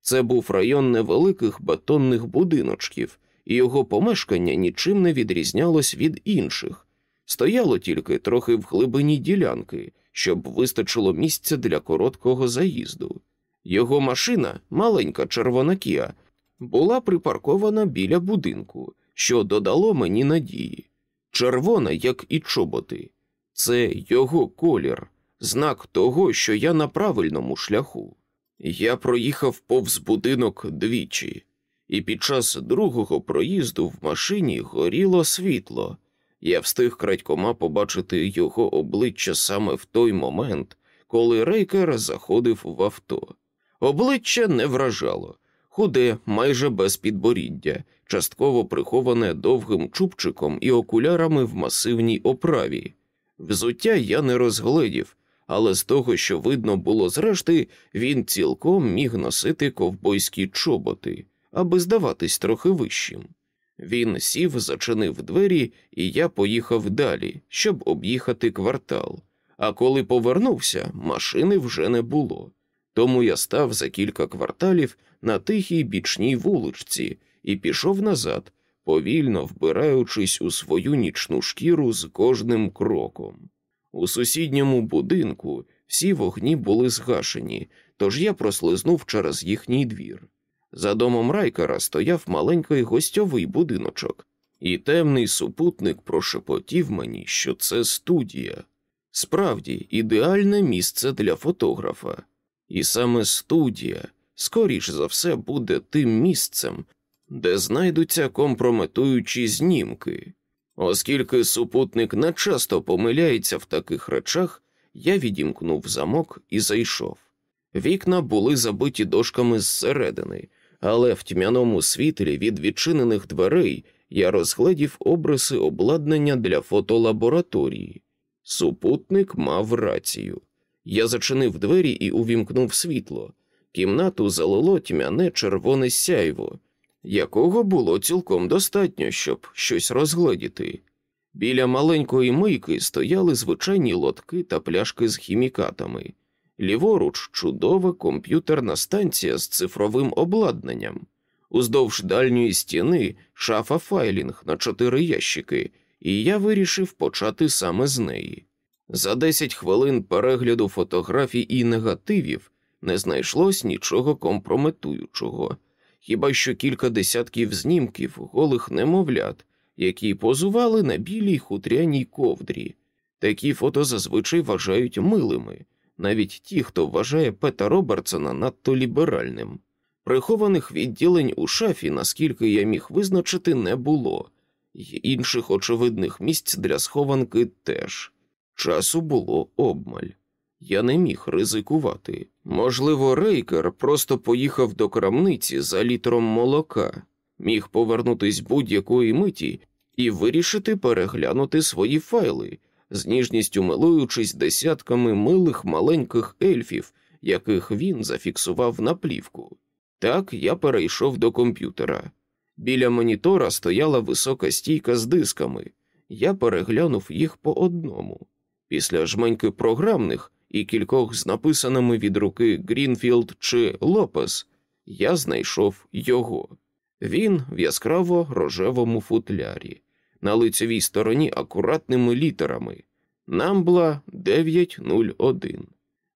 Це був район невеликих бетонних будиночків, і його помешкання нічим не відрізнялось від інших, стояло тільки трохи в глибині ділянки, щоб вистачило місця для короткого заїзду. Його машина, маленька червона кія, була припаркована біля будинку, що додало мені надії. Червона, як і чоботи, це його колір, знак того, що я на правильному шляху. Я проїхав повз будинок двічі, і під час другого проїзду в машині горіло світло. Я встиг крадькома побачити його обличчя саме в той момент, коли рейкер заходив в авто. Обличчя не вражало, худе, майже без підборіддя, частково приховане довгим чубчиком і окулярами в масивній оправі. Взуття я не розгледів, але з того, що видно було зрешти, він цілком міг носити ковбойські чоботи, аби здаватись трохи вищим. Він сів, зачинив двері, і я поїхав далі, щоб об'їхати квартал. А коли повернувся, машини вже не було. Тому я став за кілька кварталів на тихій бічній вуличці і пішов назад, повільно вбираючись у свою нічну шкіру з кожним кроком. У сусідньому будинку всі вогні були згашені, тож я прослизнув через їхній двір. За домом райкера стояв маленький гостьовий будиночок, і темний супутник прошепотів мені, що це студія. Справді, ідеальне місце для фотографа. І саме студія, скоріш за все, буде тим місцем, де знайдуться компрометуючі знімки. Оскільки супутник не часто помиляється в таких речах, я відімкнув замок і зайшов. Вікна були забиті дошками зсередини, але в тьмяному світлі від відчинених дверей я розгледів обриси обладнання для фотолабораторії. Супутник мав рацію. Я зачинив двері і увімкнув світло. Кімнату залило тьмяне червоне сяйво, якого було цілком достатньо, щоб щось розгледіти. Біля маленької мийки стояли звичайні лотки та пляшки з хімікатами, ліворуч чудова комп'ютерна станція з цифровим обладнанням. Уздовж дальньої стіни шафа файлінг на чотири ящики, і я вирішив почати саме з неї. За десять хвилин перегляду фотографій і негативів не знайшлось нічого компрометуючого, хіба що кілька десятків знімків голих немовлят, які позували на білій хутряній ковдрі. Такі фото зазвичай вважають милими, навіть ті, хто вважає Пета Робертсона надто ліберальним. Прихованих відділень у шафі, наскільки я міг визначити, не було, й інших очевидних місць для схованки теж. Часу було обмаль. Я не міг ризикувати. Можливо, рейкер просто поїхав до крамниці за літром молока, міг повернутись будь-якої миті і вирішити переглянути свої файли, з ніжністю милуючись десятками милих маленьких ельфів, яких він зафіксував на плівку. Так я перейшов до комп'ютера. Біля монітора стояла висока стійка з дисками. Я переглянув їх по одному. Після жменьки програмних і кількох з написаними від руки Грінфілд чи Лопес я знайшов його. Він в яскраво рожевому футлярі, на лицевій стороні акуратними літерами Намбла 901.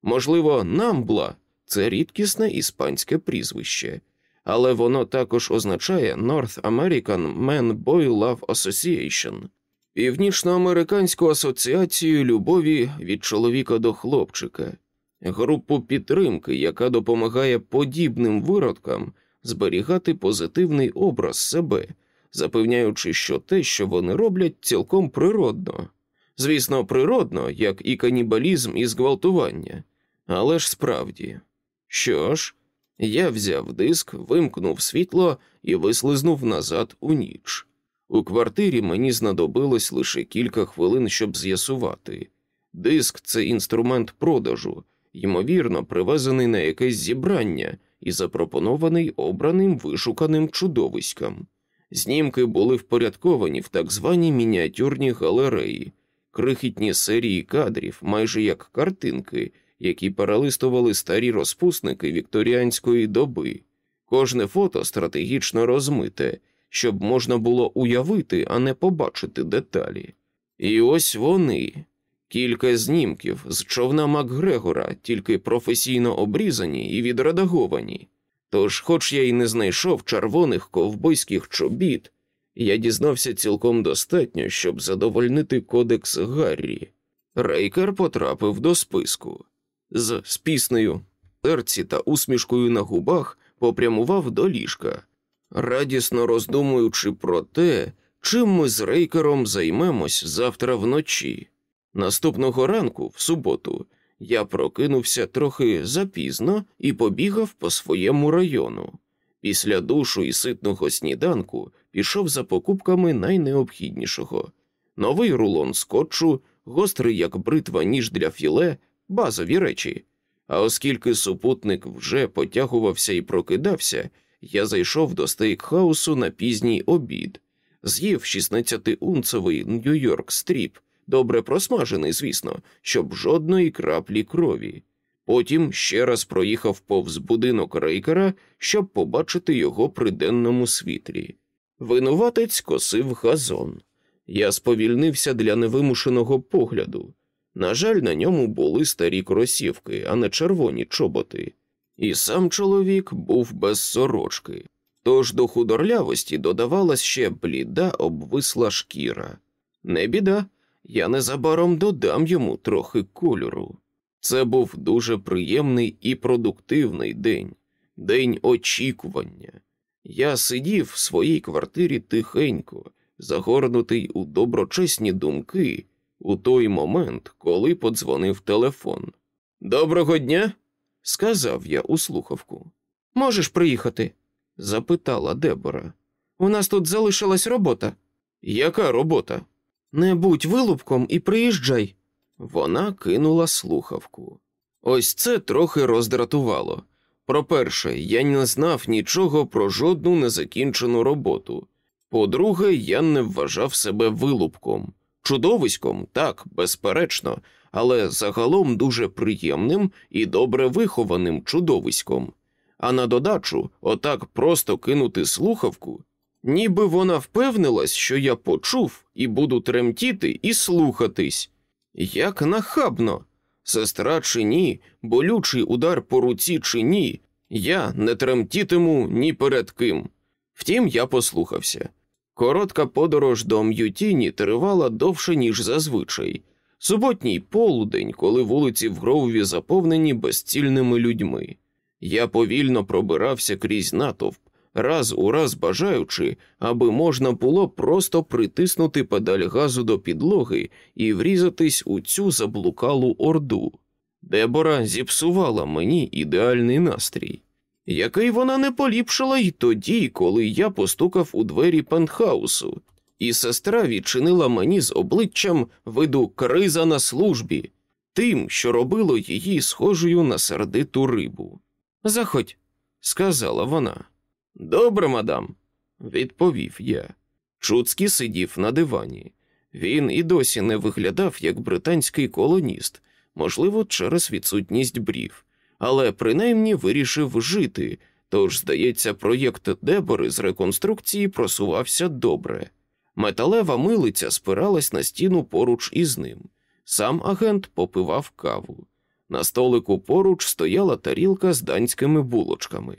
Можливо, Намбла це рідкісне іспанське прізвище, але воно також означає North American Man Boy Love Association – Північноамериканську асоціацію любові від чоловіка до хлопчика, групу підтримки, яка допомагає подібним виродкам зберігати позитивний образ себе, запевняючи, що те, що вони роблять, цілком природно. Звісно, природно, як і канібалізм і зґвалтування, але ж справді. Що ж, я взяв диск, вимкнув світло і вислизнув назад у ніч. У квартирі мені знадобилось лише кілька хвилин, щоб з'ясувати. Диск це інструмент продажу, ймовірно, привезений на якесь зібрання і запропонований обраним вишуканим чудовиськам. Знімки були впорядковані в так званій мініатюрній галереї, крихітні серії кадрів, майже як картинки, які перелистували старі розпусники вікторіанської доби. Кожне фото стратегічно розмите щоб можна було уявити, а не побачити деталі. І ось вони, кілька знімків з човна Макгрегора, тільки професійно обрізані і відредаговані. Тож, хоч я й не знайшов червоних ковбойських чобіт, я дізнався цілком достатньо, щоб задовольнити кодекс Гаррі. Рейкер потрапив до списку. З спіснею серці та усмішкою на губах попрямував до ліжка радісно роздумуючи про те, чим ми з рейкером займемось завтра вночі. Наступного ранку, в суботу, я прокинувся трохи запізно і побігав по своєму району. Після душу і ситного сніданку пішов за покупками найнеобхіднішого новий рулон скотчу, гострий як бритва ніж для філе, базові речі. А оскільки супутник вже потягувався і прокидався, я зайшов до стейкхаусу на пізній обід, з'їв 16-унцевий Нью-Йорк стріп, добре просмажений, звісно, щоб жодної краплі крові. Потім ще раз проїхав повз будинок Рейкера, щоб побачити його при денному світлі. Винуватець косив газон. Я сповільнився для невимушеного погляду. На жаль, на ньому були старі кросівки, а не червоні чоботи і сам чоловік був без сорочки, тож до худорлявості додавалась ще бліда обвисла шкіра. Не біда, я незабаром додам йому трохи кольору. Це був дуже приємний і продуктивний день, день очікування. Я сидів в своїй квартирі тихенько, загорнутий у доброчесні думки у той момент, коли подзвонив телефон. Доброго дня, сказав я у слухавку. Можеш приїхати? запитала Дебора. У нас тут залишилась робота. Яка робота? Не будь вилупком і приїжджай. Вона кинула слухавку. Ось це трохи роздратувало. По-перше, я не знав нічого про жодну незакінчену роботу. По-друге, я не вважав себе вилупком. Чудовиськом, так, безперечно, але загалом дуже приємним і добре вихованим чудовиськом. а на додачу отак просто кинути слухавку, ніби вона впевнилась, що я почув і буду тремтіти і слухатись. Як нахабно, сестра чи ні, болючий удар по руці чи ні, я не тремтітиму ні перед ким. Втім, я послухався. Коротка подорож до М'ютіні тривала довше, ніж зазвичай. Суботній полудень, коли вулиці в Гроуві заповнені безцільними людьми. Я повільно пробирався крізь натовп, раз у раз бажаючи, аби можна було просто притиснути педаль газу до підлоги і врізатись у цю заблукалу орду. Дебора зіпсувала мені ідеальний настрій, який вона не поліпшила й тоді, коли я постукав у двері пентхаусу, і сестра відчинила мені з обличчям виду криза на службі, тим, що робило її схожою на сердиту рибу. Заходь, сказала вона. Добре, мадам, відповів я. Чуцький сидів на дивані. Він і досі не виглядав як британський колоніст, можливо, через відсутність брів, але принаймні вирішив жити, тож, здається, проєкт Дебори з реконструкції просувався добре. Металева милиця спиралась на стіну поруч із ним. Сам агент попивав каву. На столику поруч стояла тарілка з данськими булочками.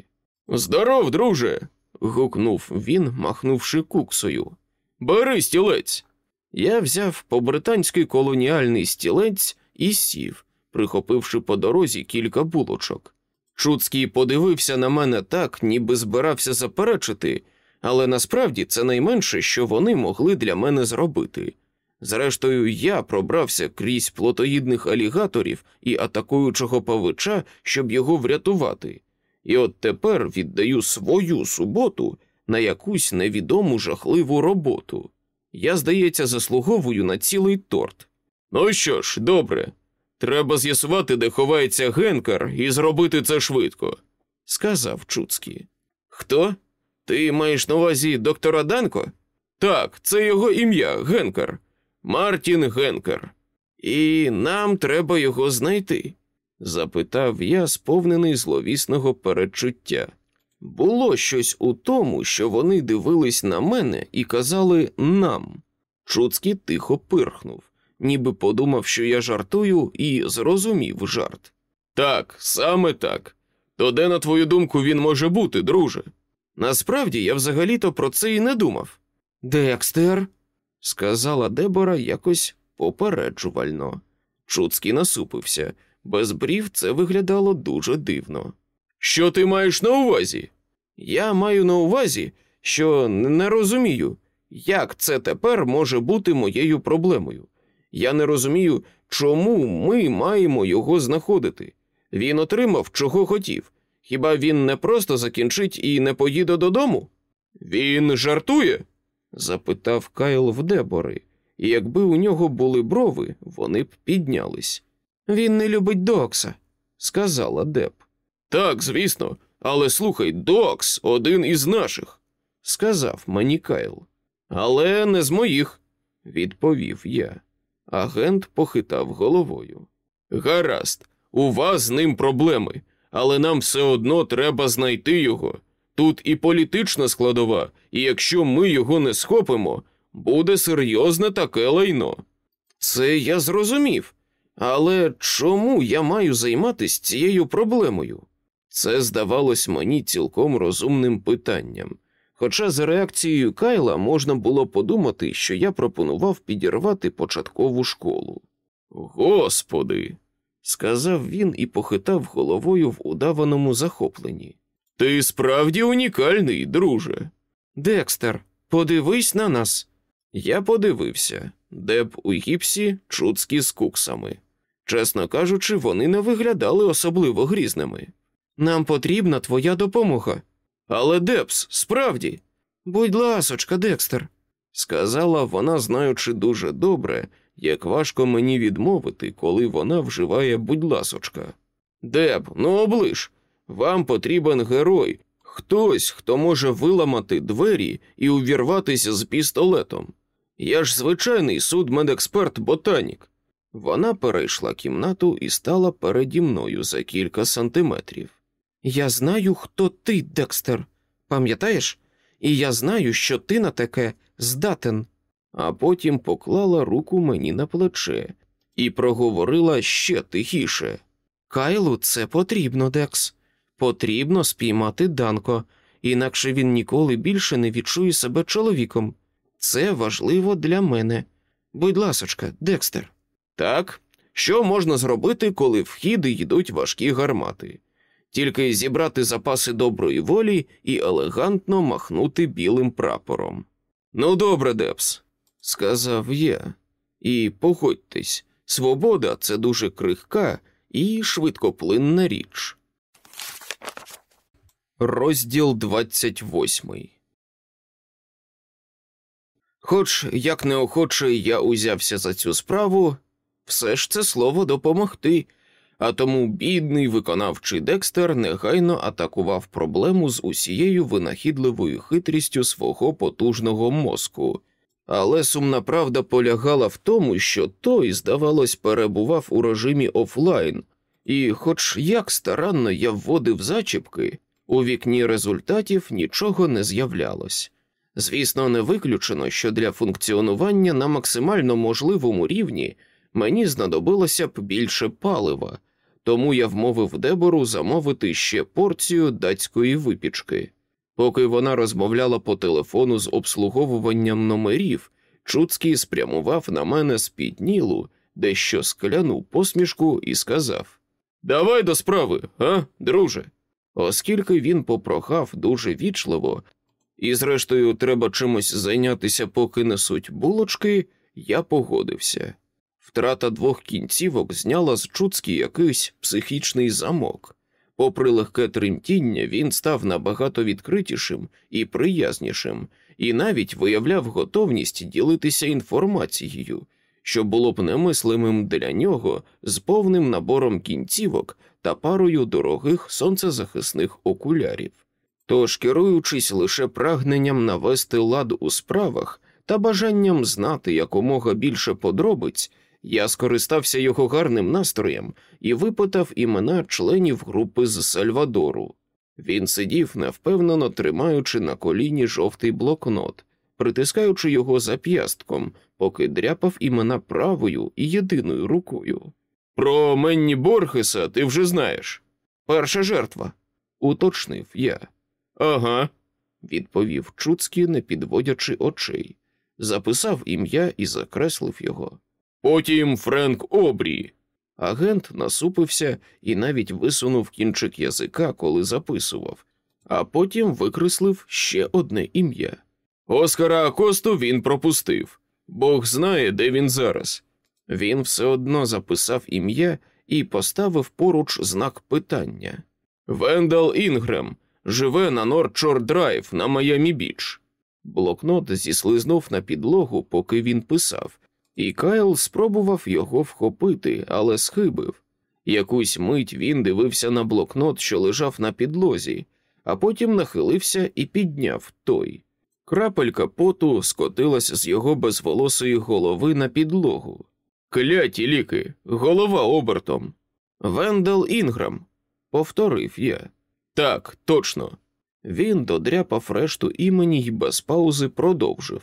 Здоров, друже. гукнув він, махнувши куксою. Бери стілець. Я взяв по-британськи колоніальний стілець і сів, прихопивши по дорозі кілька булочок. Шуцький подивився на мене так, ніби збирався заперечити, але насправді це найменше, що вони могли для мене зробити. Зрештою, я пробрався крізь плотоїдних алігаторів і атакуючого павича, щоб його врятувати, і от тепер віддаю свою суботу на якусь невідому жахливу роботу. Я, здається, заслуговую на цілий торт. Ну що ж, добре, треба з'ясувати, де ховається Генкар, і зробити це швидко, сказав Чуцький. Хто? Ти маєш на увазі доктора Данко? Так, це його ім'я Генкар. Мартін Генкер. І нам треба його знайти? запитав я, сповнений зловісного перечуття. Було щось у тому, що вони дивились на мене і казали нам. Чуцький тихо пирхнув, ніби подумав, що я жартую, і зрозумів жарт. Так, саме так. То де, на твою думку, він може бути, друже? Насправді я взагалі-то про це і не думав. Декстер, сказала Дебора якось попереджувально. Чуцький насупився. Без брів це виглядало дуже дивно. Що ти маєш на увазі? Я маю на увазі, що не розумію, як це тепер може бути моєю проблемою. Я не розумію, чому ми маємо його знаходити. Він отримав, чого хотів. Хіба він не просто закінчить і не поїде додому? Він жартує? запитав Кайл в Дебори, і якби у нього були брови, вони б піднялись. Він не любить Докса, сказала Деб. Так, звісно, але слухай, Докс один із наших, сказав мені Кайл. Але не з моїх, відповів я. Агент похитав головою. Гаразд, у вас з ним проблеми, але нам все одно треба знайти його. Тут і політична складова, і якщо ми його не схопимо, буде серйозне таке лайно. Це я зрозумів. Але чому я маю займатися цією проблемою? Це здавалось мені цілком розумним питанням. Хоча за реакцією Кайла можна було подумати, що я пропонував підірвати початкову школу. Господи, сказав він і похитав головою в удаваному захопленні. Ти справді унікальний, друже. Декстер, подивись на нас. Я подивився, Деб у гіпсі, чуцькі з куксами. Чесно кажучи, вони не виглядали особливо грізними. Нам потрібна твоя допомога. Але Дебс, справді. Будь ласочка, Декстер, сказала вона, знаючи дуже добре, як важко мені відмовити, коли вона вживає будь ласочка. Деб, ну облиш, вам потрібен герой, хтось, хто може виламати двері і увірватися з пістолетом. Я ж звичайний судмедексперт ботанік. Вона перейшла кімнату і стала переді мною за кілька сантиметрів. Я знаю, хто ти, Декстер. Пам'ятаєш? І я знаю, що ти на таке здатен. А потім поклала руку мені на плече і проговорила ще тихіше. Кайлу це потрібно, Декс. Потрібно спіймати Данко, інакше він ніколи більше не відчує себе чоловіком. Це важливо для мене. Будь ласочка, Декстер. Так, що можна зробити, коли в хід йдуть важкі гармати? Тільки зібрати запаси доброї волі і елегантно махнути білим прапором. Ну, добре, Дебс, сказав я, і погодьтесь, свобода це дуже крихка і швидкоплинна річ. Розділ 28 Хоч як неохоче я узявся за цю справу, все ж дав слово допомогти, а тому бідний виконавчий Декстер негайно атакував проблему з усією винахідливою хитрістю свого потужного мозку. Але сумна правда полягала в тому, що той, здавалось, перебував у режимі офлайн, і, хоч як старанно я вводив зачіпки, у вікні результатів нічого не з'являлось. Звісно, не виключено, що для функціонування на максимально можливому рівні мені знадобилося б більше палива, тому я вмовив Дебору замовити ще порцію датської випічки. Поки вона розмовляла по телефону з обслуговуванням номерів, Чуцький спрямував на мене спітнілу, дещо скляну посмішку і сказав Давай до справи, а, друже. Оскільки він попрохав дуже вічливо, і, зрештою, треба чимось зайнятися, поки несуть булочки, я погодився. Втрата двох кінцівок зняла з Чуцькі якийсь психічний замок. Попри легке тремтіння, він став набагато відкритішим і приязнішим, і навіть виявляв готовність ділитися інформацією, що було б немислимим для нього з повним набором кінцівок та парою дорогих сонцезахисних окулярів. Тож, керуючись лише прагненням навести лад у справах та бажанням знати якомога більше подробиць, я скористався його гарним настроєм і випитав імена членів групи з Сальвадору. Він сидів, невпевнено тримаючи на коліні жовтий блокнот, притискаючи його зап'ястком, поки дряпав імена правою і єдиною рукою. Про Менні Борхеса ти вже знаєш. Перша жертва, уточнив я. Ага, відповів Чуцький, не підводячи очей, записав ім'я і закреслив його. Потім Френк Обрі. Агент насупився і навіть висунув кінчик язика, коли записував, а потім викреслив ще одне ім'я. Оскара Акосту він пропустив. Бог знає, де він зараз. Він все одно записав ім'я і поставив поруч знак питання. Вендал Інгрем живе на Норт-Шор Драйв на Майамі Біч. Блокнот зіслизнув на підлогу, поки він писав, і Кайл спробував його вхопити, але схибив. Якусь мить він дивився на блокнот, що лежав на підлозі, а потім нахилився і підняв той. Крапелька поту скотилась з його безволосої голови на підлогу. Кляті ліки, голова обертом. Вендел Інграм, повторив я. Так, точно. Він додряпав решту імені й без паузи продовжив.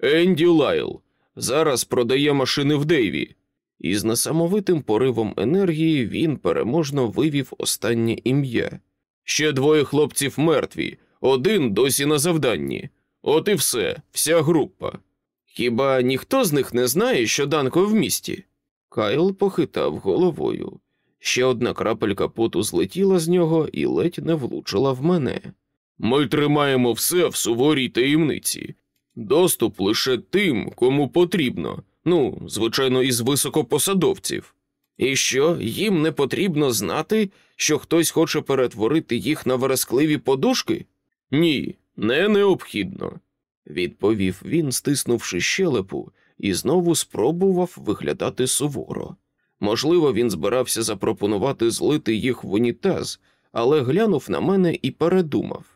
Енді Лайл, зараз продає машини в Дейві. І з несамовитим поривом енергії він переможно вивів останнє ім'я. Ще двоє хлопців мертві, один досі на завданні. От і все, вся група. Хіба ніхто з них не знає, що Данко в місті? Кайл похитав головою. Ще одна крапелька поту злетіла з нього і ледь не влучила в мене. Ми тримаємо все в суворій таємниці. Доступ лише тим, кому потрібно, ну, звичайно, із високопосадовців. І що їм не потрібно знати, що хтось хоче перетворити їх на верескливі подушки? Ні, не необхідно, відповів він, стиснувши щелепу, і знову спробував виглядати суворо. Можливо, він збирався запропонувати злити їх в унітаз, але глянув на мене і передумав.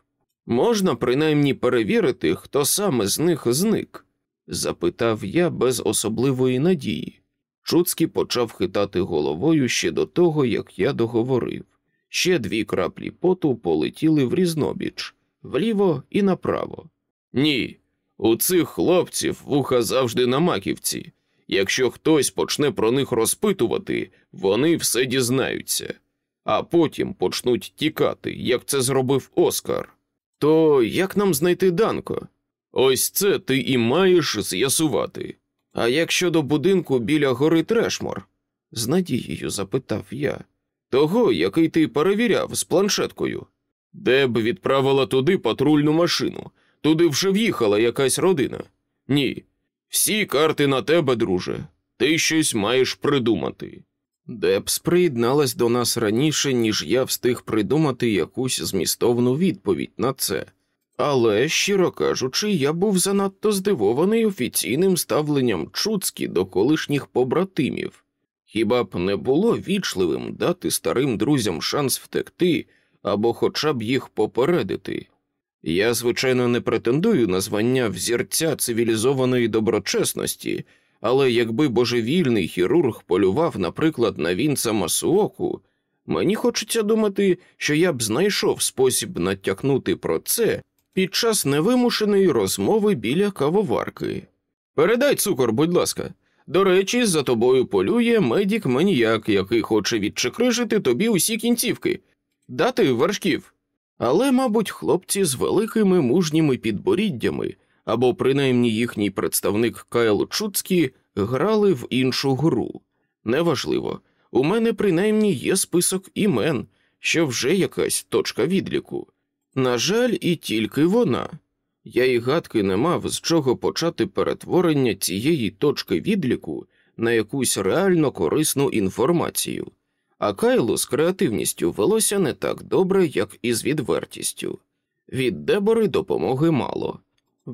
Можна принаймні перевірити, хто саме з них зник? запитав я без особливої надії. Чуцький почав хитати головою ще до того, як я договорив. Ще дві краплі поту полетіли в різнобіч вліво і направо. Ні, у цих хлопців вуха завжди на маківці. Якщо хтось почне про них розпитувати, вони все дізнаються, а потім почнуть тікати, як це зробив Оскар. То як нам знайти Данко? Ось це ти і маєш з'ясувати. А як щодо будинку біля гори Трешмор? з надією запитав я. Того, який ти перевіряв з планшеткою. Де б відправила туди патрульну машину, туди вже в'їхала якась родина. Ні. Всі карти на тебе, друже. Ти щось маєш придумати. Дебс приєдналась до нас раніше, ніж я встиг придумати якусь змістовну відповідь на це. Але, щиро кажучи, я був занадто здивований офіційним ставленням Чуцькі до колишніх побратимів. Хіба б не було вічливим дати старим друзям шанс втекти або хоча б їх попередити? Я, звичайно, не претендую на звання взірця цивілізованої доброчесності, але якби божевільний хірург полював, наприклад, на вінца Масуоку, мені хочеться думати, що я б знайшов спосіб натякнути про це під час невимушеної розмови біля кавоварки. Передай цукор, будь ласка. До речі, за тобою полює медік маніяк, який хоче відчекрижити тобі усі кінцівки, дати вершків. Але, мабуть, хлопці з великими мужніми підборіддями або принаймні їхній представник Кайл Чуцький грали в іншу гру. Неважливо, у мене принаймні є список імен, що вже якась точка відліку. На жаль, і тільки вона. Я й гадки не мав з чого почати перетворення цієї точки відліку на якусь реально корисну інформацію, а Кайлу з креативністю велося не так добре, як і з відвертістю. Від Дебори допомоги мало.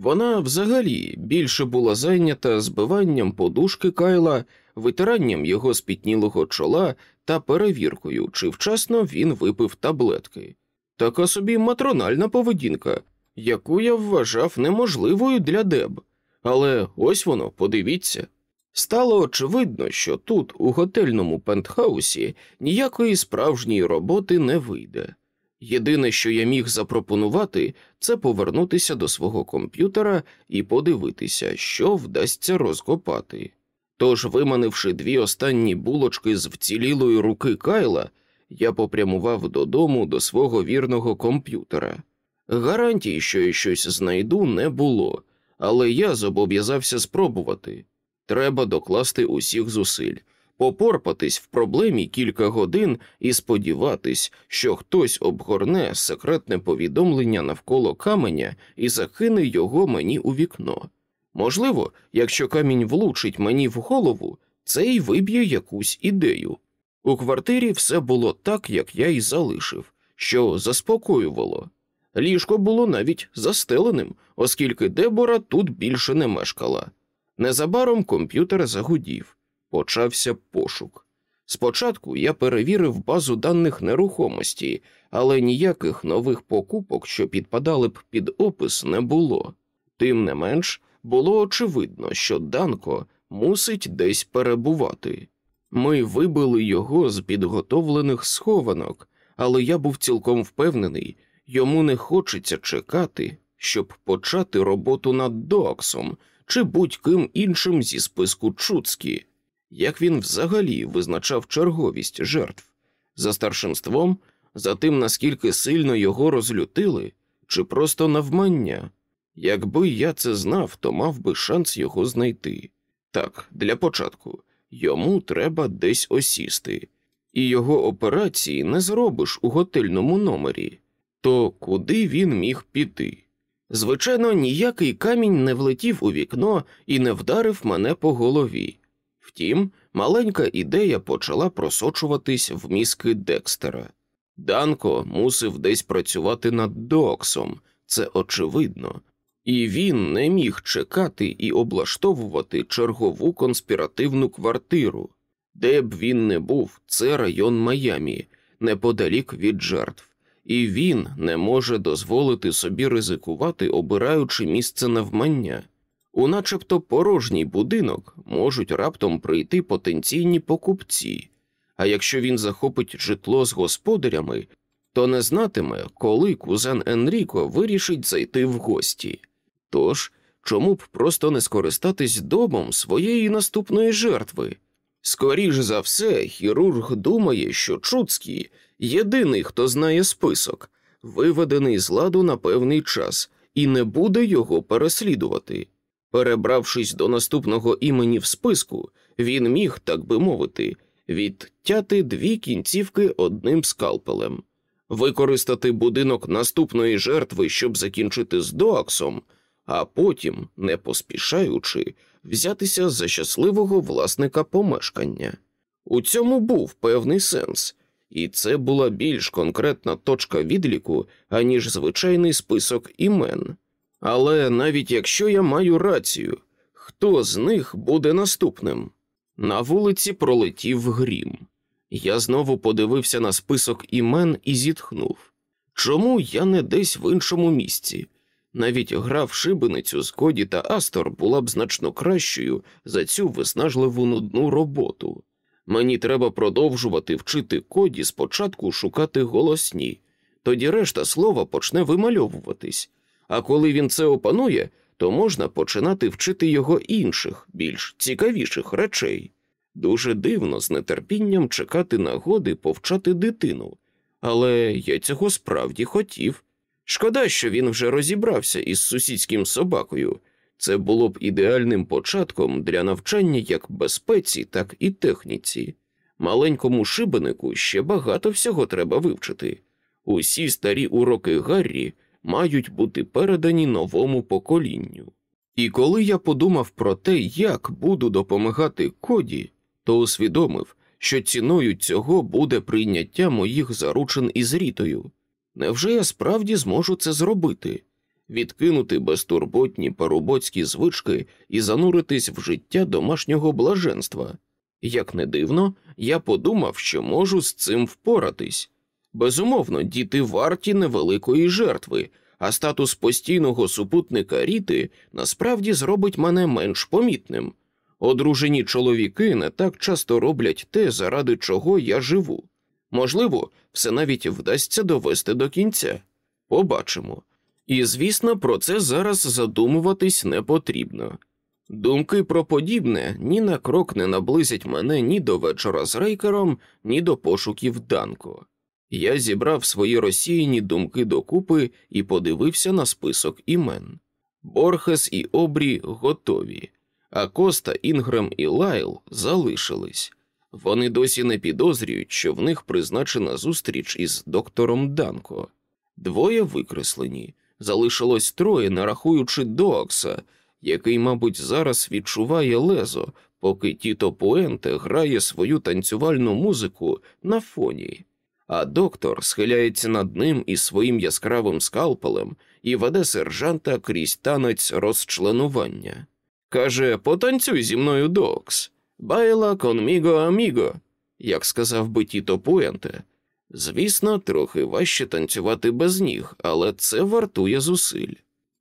Вона взагалі більше була зайнята збиванням подушки Кайла, витиранням його спітнілого чола та перевіркою, чи вчасно він випив таблетки. Така собі матрональна поведінка, яку я вважав неможливою для Деб. Але ось воно, подивіться. Стало очевидно, що тут, у готельному пентхаусі, ніякої справжньої роботи не вийде. Єдине, що я міг запропонувати, це повернутися до свого комп'ютера і подивитися, що вдасться розкопати. Тож, виманивши дві останні булочки з вцілілої руки Кайла, я попрямував додому до свого вірного комп'ютера. Гарантій, що я щось знайду, не було, але я зобов'язався спробувати. Треба докласти усіх зусиль, попорпатись в проблемі кілька годин і сподіватись, що хтось обгорне секретне повідомлення навколо каменя і закине його мені у вікно. Можливо, якщо камінь влучить мені в голову, це й виб'є якусь ідею. У квартирі все було так, як я й залишив, що заспокоювало. Ліжко було навіть застеленим, оскільки Дебора тут більше не мешкала. Незабаром комп'ютер загудів, почався пошук. Спочатку я перевірив базу даних нерухомості, але ніяких нових покупок, що підпадали б під опис, не було. Тим не менш, було очевидно, що Данко мусить десь перебувати. Ми вибили його з підготовлених схованок, але я був цілком впевнений, йому не хочеться чекати, щоб почати роботу над Доксом чи будь-ким іншим зі списку Чуцькі. Як він взагалі визначав черговість жертв за старшинством, за тим, наскільки сильно його розлютили, чи просто навмання? Якби я це знав, то мав би шанс його знайти. Так, для початку йому треба десь осісти, і його операції не зробиш у готельному номері. То куди він міг піти? Звичайно, ніякий камінь не влетів у вікно і не вдарив мене по голові. Втім, маленька ідея почала просочуватись в мізки Декстера. Данко мусив десь працювати над Доксом, це очевидно, і він не міг чекати і облаштовувати чергову конспіративну квартиру. Де б він не був, це район Майамі, неподалік від жертв, і він не може дозволити собі ризикувати, обираючи місце навмання. У начебто порожній будинок можуть раптом прийти потенційні покупці, А якщо він захопить житло з господарями, то не знатиме, коли кузен Енріко вирішить зайти в гості. Тож, чому б просто не скористатись домом своєї наступної жертви? Скоріш за все, хірург думає, що Чуцький єдиний, хто знає список, виведений з ладу на певний час, і не буде його переслідувати. Перебравшись до наступного імені в списку, він міг, так би мовити, відтяти дві кінцівки одним скалпелем, використати будинок наступної жертви, щоб закінчити з Доаксом, а потім, не поспішаючи, взятися за щасливого власника помешкання. У цьому був певний сенс, і це була більш конкретна точка відліку, аніж звичайний список імен. Але навіть якщо я маю рацію, хто з них буде наступним? На вулиці пролетів грім. Я знову подивився на список імен і зітхнув. Чому я не десь в іншому місці? Навіть гра в шибеницю з Коді та Астор була б значно кращою за цю виснажливу нудну роботу. Мені треба продовжувати вчити Коді спочатку шукати голосні, тоді решта слова почне вимальовуватись, а коли він це опанує, то можна починати вчити його інших, більш цікавіших речей. Дуже дивно з нетерпінням чекати нагоди повчати дитину, але я цього справді хотів. Шкода, що він вже розібрався із сусідським собакою. Це було б ідеальним початком для навчання як безпеці, так і техніці. Маленькому шибенику ще багато всього треба вивчити. Усі старі уроки Гаррі мають бути передані новому поколінню. І коли я подумав про те, як буду допомагати коді, то усвідомив, що ціною цього буде прийняття моїх заручин із рітою. Невже я справді зможу це зробити? Відкинути безтурботні парубоцькі звички і зануритись в життя домашнього блаженства? Як не дивно, я подумав, що можу з цим впоратись. Безумовно, діти варті невеликої жертви, а статус постійного супутника Ріти насправді зробить мене менш помітним. Одружені чоловіки не так часто роблять те, заради чого я живу. Можливо, все навіть вдасться довести до кінця. Побачимо. І, звісно, про це зараз задумуватись не потрібно. Думки про подібне ні на крок не наблизять мене ні до вечора з рейкером, ні до пошуків Данко. Я зібрав свої розсіяні думки докупи і подивився на список імен. Борхес і Обрі готові, Акоста, Інгрем і Лайл залишились. Вони досі не підозрюють, що в них призначена зустріч із доктором Данко. Двоє викреслені, залишилось троє, не рахуючи Доакса, який, мабуть, зараз відчуває лезо, поки Тіто Пуенте грає свою танцювальну музику на фоні, а доктор схиляється над ним із своїм яскравим скалпелем і веде сержанта крізь танець розчленування. Каже, потанцюй зі мною Докс. Байла конміго аміго, як сказав би Тіто Пуенте. Звісно, трохи важче танцювати без ніг, але це вартує зусиль.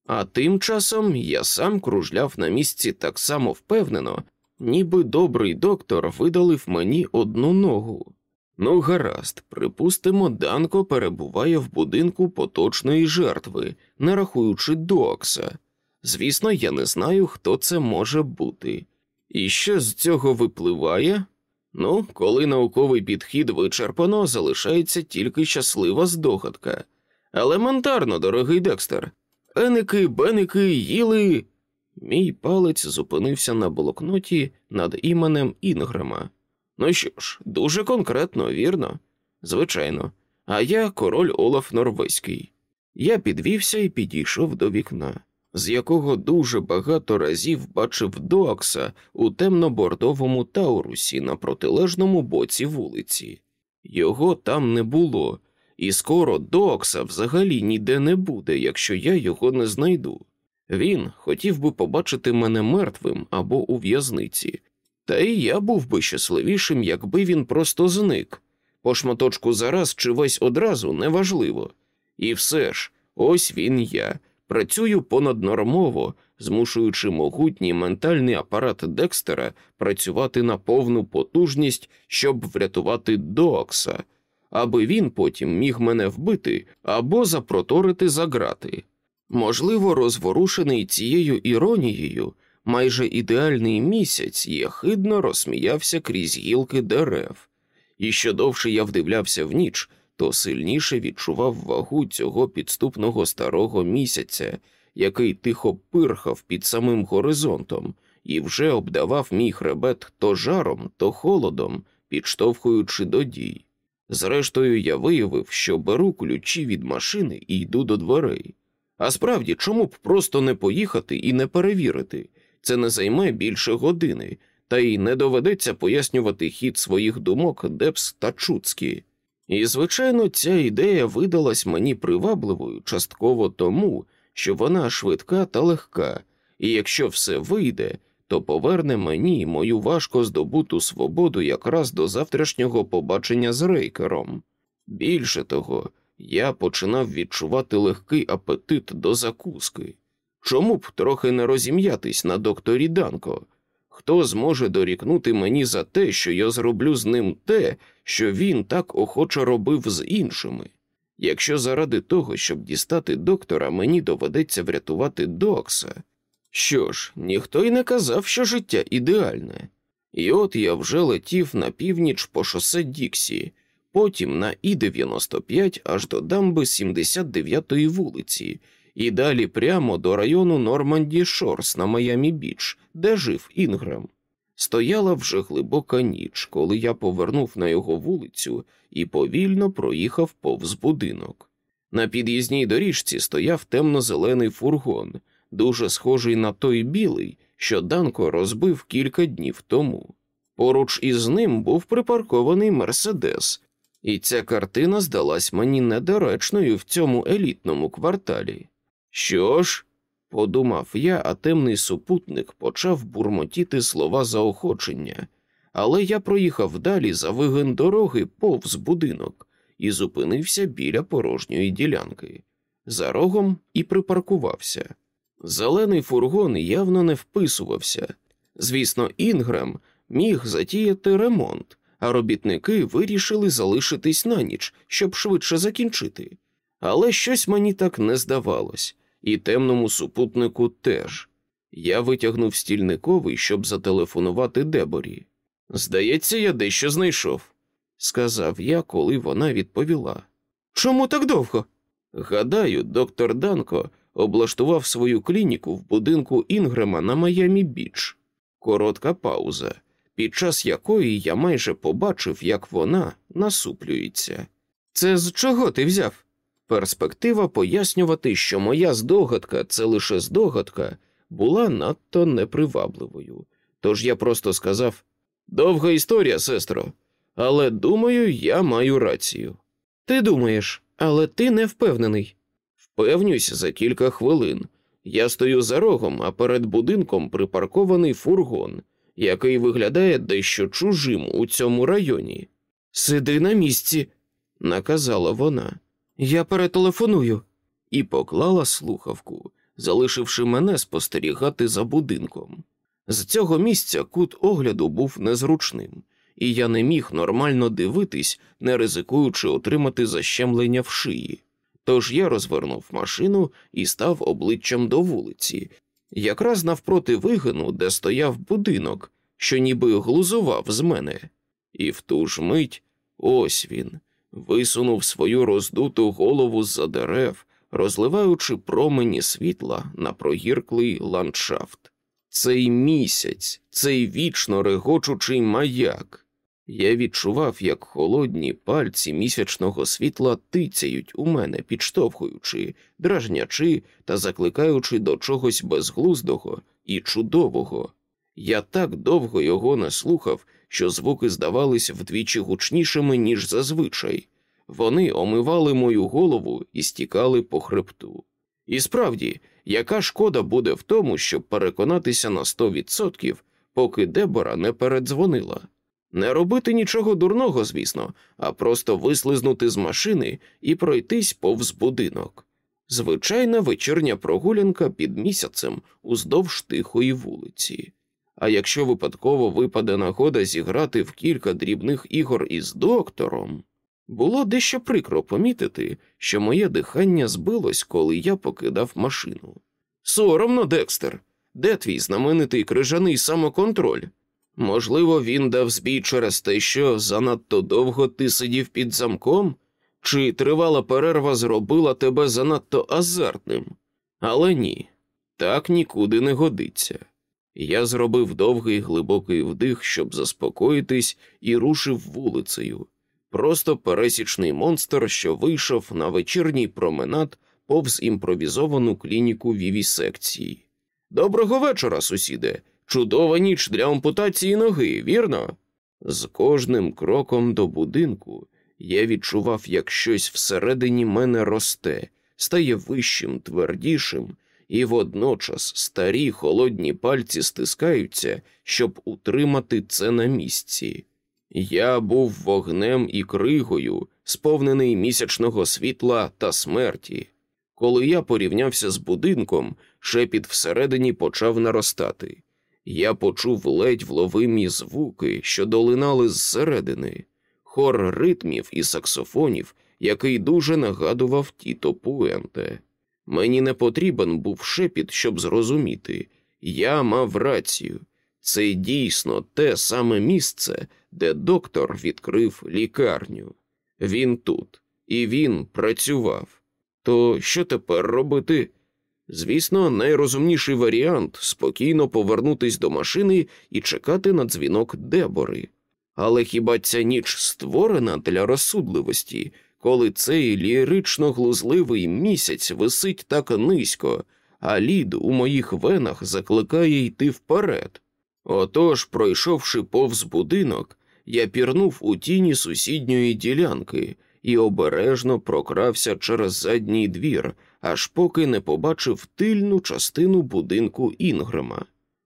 А тим часом я сам кружляв на місці так само впевнено, ніби добрий доктор видалив мені одну ногу. Ну, гаразд, припустимо, Данко перебуває в будинку поточної жертви, не рахуючи Докса. Звісно, я не знаю, хто це може бути. І що з цього випливає? Ну, коли науковий підхід вичерпано, залишається тільки щаслива здогадка. Елементарно, дорогий Декстер. Еники, беники, їли. Мій палець зупинився на блокноті над іменем Інграма. Ну що ж, дуже конкретно, вірно? Звичайно, а я король Олаф Норвезький. Я підвівся і підійшов до вікна з якого дуже багато разів бачив Доакса у темно-бордовому таурусі на протилежному боці вулиці. Його там не було, і скоро Доакса взагалі ніде не буде, якщо я його не знайду. Він хотів би побачити мене мертвим або у в'язниці, та і я був би щасливішим, якби він просто зник. По шматочку зараз чи весь одразу неважливо. І все ж, ось він я, працюю понаднормово, змушуючи могутній ментальний апарат Декстера працювати на повну потужність, щоб врятувати Докса, аби він потім міг мене вбити або запроторити за грати. Можливо, розворушений цією іронією, майже ідеальний місяць єхидно розсміявся крізь гілки дерев, і що довше я вдивлявся в ніч, то сильніше відчував вагу цього підступного старого місяця, який тихо пирхав під самим горизонтом і вже обдавав мій хребет то жаром, то холодом, підштовхуючи до дій. Зрештою, я виявив, що беру ключі від машини і йду до дверей. А справді, чому б просто не поїхати і не перевірити? Це не займе більше години, та й не доведеться пояснювати хід своїх думок Дебс та Чуцькі. І, звичайно, ця ідея видалась мені привабливою частково тому, що вона швидка та легка, і якщо все вийде, то поверне мені мою важко здобуту свободу якраз до завтрашнього побачення з Рейкером. Більше того, я починав відчувати легкий апетит до закуски. Чому б трохи не розім'ятись на докторі Данко? Хто зможе дорікнути мені за те, що я зроблю з ним те, що він так охоче робив з іншими? Якщо заради того, щоб дістати доктора, мені доведеться врятувати Докса. Що ж, ніхто й не казав, що життя ідеальне. І от я вже летів на північ по шосе Діксі, потім на І-95 аж до дамби 79-ї вулиці, і далі прямо до району Норманді Шорс на Майамі Біч, де жив Інгрем. Стояла вже глибока ніч, коли я повернув на його вулицю і повільно проїхав повз будинок. На під'їзній доріжці стояв темно-зелений фургон, дуже схожий на той білий, що Данко розбив кілька днів тому. Поруч із ним був припаркований Мерседес, і ця картина здалась мені недоречною в цьому елітному кварталі. Що ж, подумав я, а темний супутник почав бурмотіти слова заохочення, але я проїхав далі за вигин дороги повз будинок і зупинився біля порожньої ділянки. За рогом і припаркувався. Зелений фургон явно не вписувався. Звісно, Інграм міг затіяти ремонт, а робітники вирішили залишитись на ніч, щоб швидше закінчити. Але щось мені так не здавалось і темному супутнику теж. Я витягнув стільниковий, щоб зателефонувати Деборі. Здається, я дещо знайшов, сказав я, коли вона відповіла. Чому так довго? Гадаю, доктор Данко облаштував свою клініку в будинку Інгрема на Майамі Біч. Коротка пауза, під час якої я майже побачив, як вона насуплюється. Це з чого ти взяв? Перспектива пояснювати, що моя здогадка це лише здогадка, була надто непривабливою. Тож я просто сказав довга історія, сестро, але думаю, я маю рацію. Ти думаєш, але ти не впевнений. Впевнюсь за кілька хвилин. Я стою за рогом, а перед будинком припаркований фургон, який виглядає дещо чужим у цьому районі. Сиди на місці, наказала вона. Я перетелефоную, і поклала слухавку, залишивши мене спостерігати за будинком. З цього місця кут огляду був незручним, і я не міг нормально дивитись, не ризикуючи отримати защемлення в шиї. Тож я розвернув машину і став обличчям до вулиці, якраз навпроти вигину, де стояв будинок, що ніби глузував з мене. І в ту ж мить ось він висунув свою роздуту голову з-за дерев, розливаючи промені світла на прогірклий ландшафт. Цей місяць, цей вічно регочучий маяк. Я відчував, як холодні пальці місячного світла тицяють у мене, підштовхуючи, дражнячи та закликаючи до чогось безглуздого і чудового. Я так довго його не слухав, що звуки здавались вдвічі гучнішими, ніж зазвичай. Вони омивали мою голову і стікали по хребту. І справді, яка шкода буде в тому, щоб переконатися на сто відсотків, поки Дебора не передзвонила. Не робити нічого дурного, звісно, а просто вислизнути з машини і пройтись повз будинок. Звичайна вечірня прогулянка під місяцем уздовж тихої вулиці. А якщо випадково випаде нагода зіграти в кілька дрібних ігор із доктором, було дещо прикро помітити, що моє дихання збилось, коли я покидав машину. Соромно, Декстер, де твій знаменитий крижаний самоконтроль? Можливо, він дав збій через те, що занадто довго ти сидів під замком, чи тривала перерва зробила тебе занадто азартним? Але ні, так нікуди не годиться. Я зробив довгий глибокий вдих, щоб заспокоїтись, і рушив вулицею. Просто пересічний монстр, що вийшов на вечірній променад повз імпровізовану клініку вівісекції. Доброго вечора, сусіде. Чудова ніч для ампутації ноги, вірно? З кожним кроком до будинку я відчував, як щось всередині мене росте, стає вищим, твердішим, і водночас старі холодні пальці стискаються, щоб утримати це на місці. Я був вогнем і кригою, сповнений місячного світла та смерті. Коли я порівнявся з будинком, шепіт всередині почав наростати. Я почув ледь вловимі звуки, що долинали зсередини, хор ритмів і саксофонів, який дуже нагадував Тіто Пуенте. Мені не потрібен був шепіт, щоб зрозуміти. Я мав рацію. Це дійсно те саме місце, де доктор відкрив лікарню. Він тут, і він працював. То що тепер робити? Звісно, найрозумніший варіант спокійно повернутись до машини і чекати на дзвінок Дебори. Але хіба ця ніч створена для розсудливості, коли цей лірично глузливий місяць висить так низько, а лід у моїх венах закликає йти вперед? Отож, пройшовши повз будинок, я пірнув у тіні сусідньої ділянки і обережно прокрався через задній двір, аж поки не побачив тильну частину будинку Інгрема.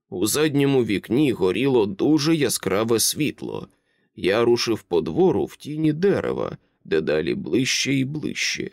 У задньому вікні горіло дуже яскраве світло. Я рушив по двору в тіні дерева, дедалі ближче і ближче.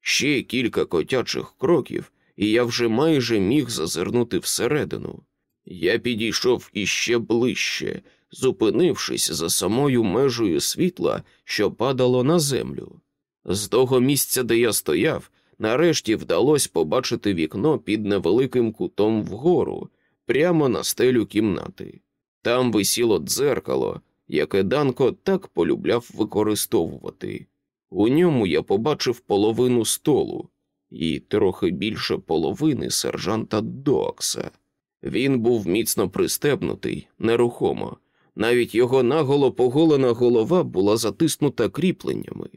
Ще кілька котячих кроків, і я вже майже міг зазирнути всередину. Я підійшов іще ближче, зупинившись за самою межею світла, що падало на землю. З того місця, де я стояв, нарешті вдалося побачити вікно під невеликим кутом вгору, прямо на стелю кімнати. Там висіло дзеркало, яке Данко так полюбляв використовувати. У ньому я побачив половину столу і трохи більше половини сержанта Докса. Він був міцно пристебнутий, нерухомо, навіть його наголо поголена голова була затиснута кріпленнями.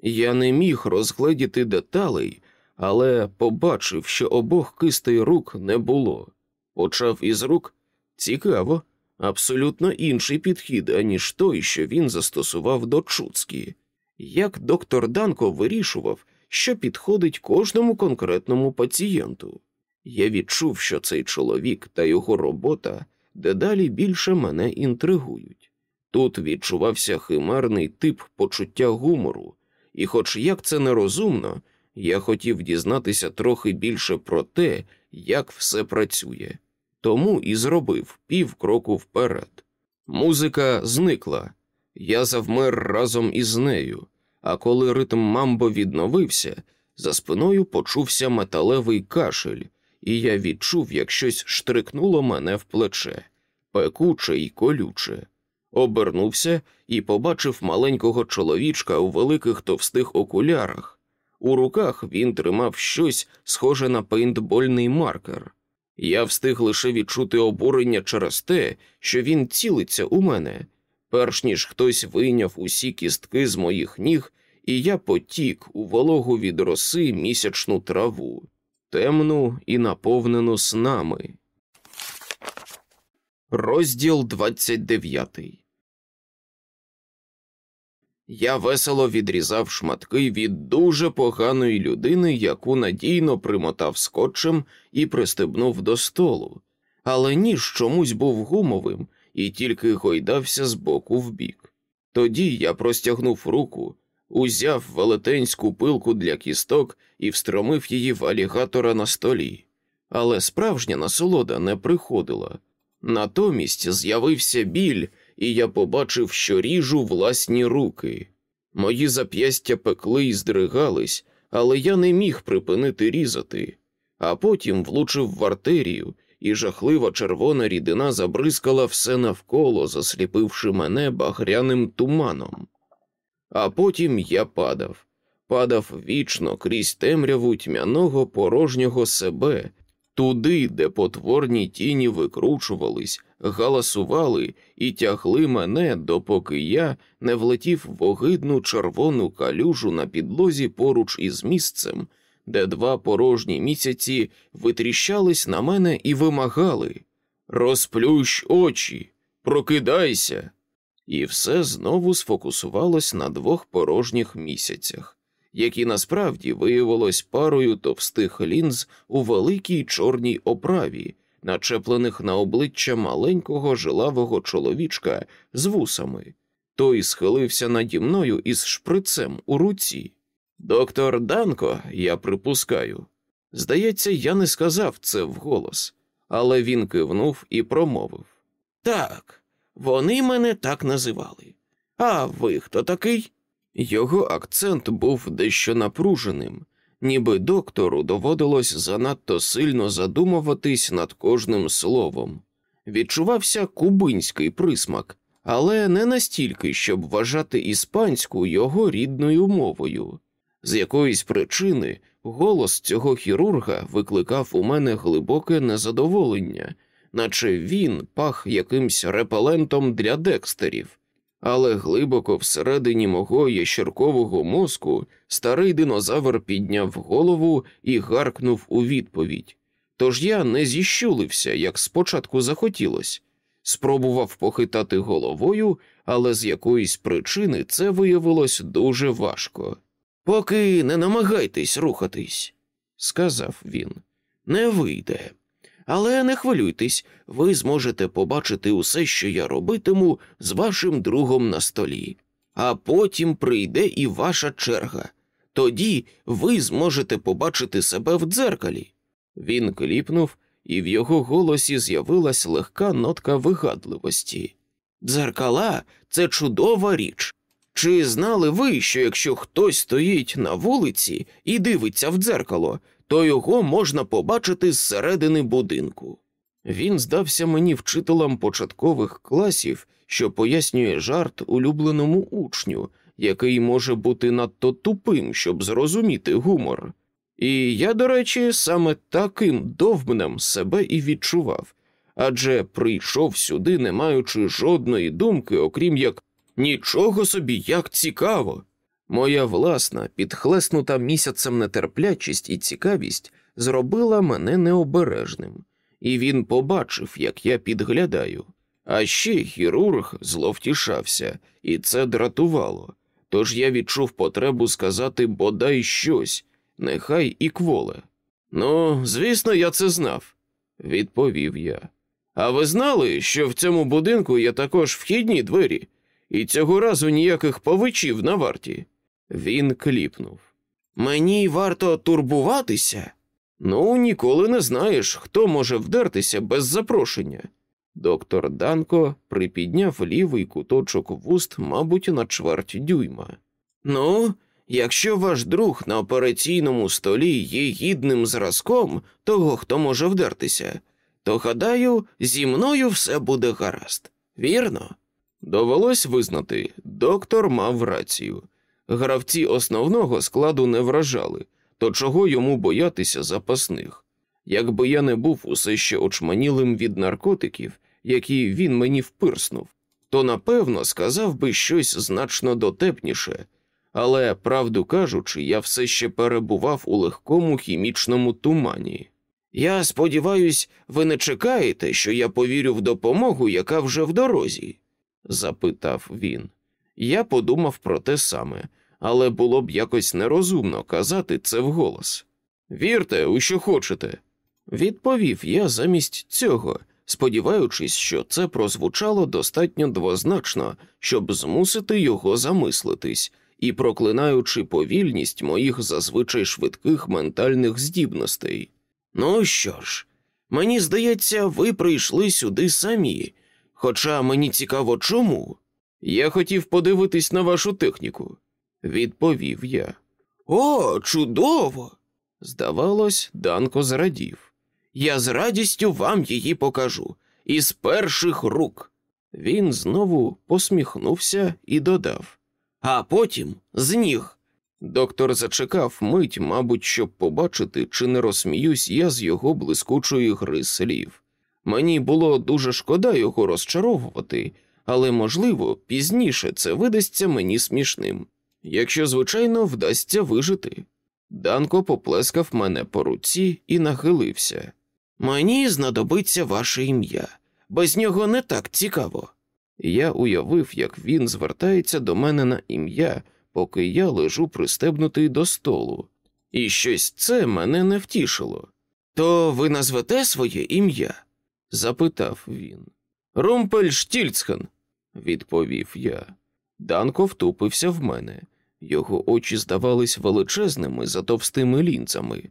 Я не міг розгледіти деталей, але побачив, що обох кистей рук не було. Почав із рук цікаво, абсолютно інший підхід, аніж той, що він застосував до Чуцькі. Як доктор Данко вирішував, що підходить кожному конкретному пацієнту. Я відчув, що цей чоловік та його робота дедалі більше мене інтригують. Тут відчувався химерний тип почуття гумору, і, хоч як це нерозумно, я хотів дізнатися трохи більше про те, як все працює, тому і зробив пів кроку вперед. Музика зникла, я завмер разом із нею, а коли ритм мамбо відновився, за спиною почувся металевий кашель і я відчув, як щось штрикнуло мене в плече, пекуче й колюче. Обернувся і побачив маленького чоловічка у великих товстих окулярах. У руках він тримав щось схоже на пейнтбольний маркер. Я встиг лише відчути обурення через те, що він цілиться у мене, перш ніж хтось вийняв усі кістки з моїх ніг, і я потік у вологу від роси місячну траву темну і наповнену снами. Розділ 29 Я весело відрізав шматки від дуже поганої людини, яку надійно примотав скотчем і пристебнув до столу, але ніж чомусь був гумовим і тільки гойдався з боку в бік. Тоді я простягнув руку, узяв велетенську пилку для кісток і встромив її в алігатора на столі. Але справжня насолода не приходила. Натомість з'явився біль, і я побачив, що ріжу власні руки. Мої зап'ястя пекли і здригались, але я не міг припинити різати, а потім влучив в артерію, і жахлива червона рідина забризкала все навколо, засліпивши мене багряним туманом. А потім я падав, падав вічно крізь темряву тьмяного порожнього себе, туди, де потворні тіні викручувались, галасували і тягли мене, допоки я не влетів в огидну червону калюжу на підлозі поруч із місцем, де два порожні місяці витріщались на мене і вимагали Розплющ очі, прокидайся. І все знову сфокусувалось на двох порожніх місяцях, які насправді виявилось парою товстих лінз у великій чорній оправі, начеплених на обличчя маленького жилавого чоловічка з вусами. Той схилився наді мною із шприцем у руці. Доктор Данко, я припускаю. Здається, я не сказав це вголос, але він кивнув і промовив Так, вони мене так називали. А ви хто такий? Його акцент був дещо напруженим, ніби доктору доводилось занадто сильно задумуватись над кожним словом. Відчувався кубинський присмак, але не настільки, щоб вважати іспанську його рідною мовою. З якоїсь причини голос цього хірурга викликав у мене глибоке незадоволення, наче він пах якимсь репелентом для декстерів, але глибоко всередині мого ящеркового мозку старий динозавр підняв голову і гаркнув у відповідь. Тож я не зіщулився, як спочатку захотілось, спробував похитати головою, але з якоїсь причини це виявилось дуже важко. Поки не намагайтесь рухатись, сказав він, не вийде. Але не хвилюйтесь, ви зможете побачити усе, що я робитиму з вашим другом на столі, а потім прийде і ваша черга. Тоді ви зможете побачити себе в дзеркалі. Він кліпнув, і в його голосі з'явилась легка нотка вигадливості. Дзеркала це чудова річ. Чи знали ви, що якщо хтось стоїть на вулиці і дивиться в дзеркало, то його можна побачити зсередини будинку? Він здався мені вчителем початкових класів, що пояснює жарт улюбленому учню, який може бути надто тупим, щоб зрозуміти гумор. І я, до речі, саме таким довбнем себе і відчував, адже прийшов сюди, не маючи жодної думки, окрім як нічого собі, як цікаво. Моя власна, підхлеснута місяцем нетерплячість і цікавість зробила мене необережним, і він побачив, як я підглядаю. А ще хірург зловтішався, і це дратувало. Тож я відчув потребу сказати бодай щось, нехай і кволе. Ну, звісно, я це знав, відповів я. А ви знали, що в цьому будинку є також вхідні двері, і цього разу ніяких повичів на варті? Він кліпнув. Мені варто турбуватися? Ну, ніколи не знаєш, хто може вдертися без запрошення. Доктор Данко припідняв лівий куточок вуст, мабуть, на чверть дюйма. Ну, якщо ваш друг на операційному столі є гідним зразком того, хто може вдертися, то гадаю, зі мною все буде гаразд, вірно? Довелось визнати, доктор мав рацію. Гравці основного складу не вражали, то чого йому боятися запасних? Якби я не був усе ще очманілим від наркотиків, які він мені впирснув, то напевно сказав би щось значно дотепніше, але, правду кажучи, я все ще перебував у легкому хімічному тумані. Я сподіваюсь, ви не чекаєте, що я повірю в допомогу, яка вже в дорозі? Запитав він. Я подумав про те саме, але було б якось нерозумно казати це вголос. Вірте, у що хочете, відповів я замість цього, сподіваючись, що це прозвучало достатньо двозначно, щоб змусити його замислитись, і проклинаючи повільність моїх зазвичай швидких ментальних здібностей. Ну що ж, мені здається, ви прийшли сюди самі, хоча мені цікаво чому. Я хотів подивитись на вашу техніку, відповів я. О, чудово! Здавалось, Данко зрадів. Я з радістю вам її покажу із перших рук. Він знову посміхнувся і додав. А потім з ніг. Доктор зачекав мить, мабуть, щоб побачити, чи не розсміюсь я з його блискучої гри слів. Мені було дуже шкода його розчаровувати, але, можливо, пізніше це видасться мені смішним, якщо, звичайно, вдасться вижити. Данко поплескав мене по руці і нахилився. Мені знадобиться ваше ім'я, без нього не так цікаво. Я уявив, як він звертається до мене на ім'я, поки я лежу пристебнутий до столу, і щось це мене не втішило. То ви назвете своє ім'я? Запитав він. Румпельштільцхен, відповів я. Данко втупився в мене. Його очі здавались величезними за товстими лінцями.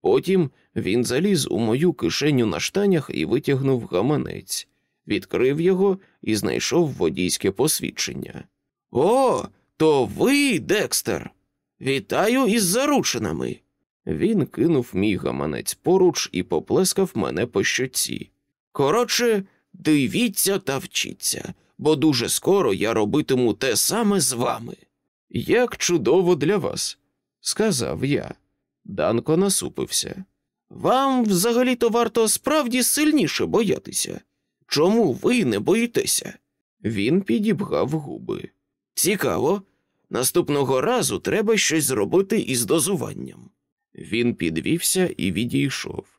Потім він заліз у мою кишеню на штанях і витягнув гаманець, відкрив його і знайшов водійське посвідчення. О, то ви, Декстер. Вітаю із заручинами. Він кинув мій гаманець поруч і поплескав мене по щоці. Коротше, дивіться та вчіться, бо дуже скоро я робитиму те саме з вами. Як чудово для вас, сказав я. Данко насупився. Вам взагалі-то варто справді сильніше боятися. Чому ви не боїтеся? Він підібгав губи. Цікаво. Наступного разу треба щось зробити із дозуванням. Він підвівся і відійшов.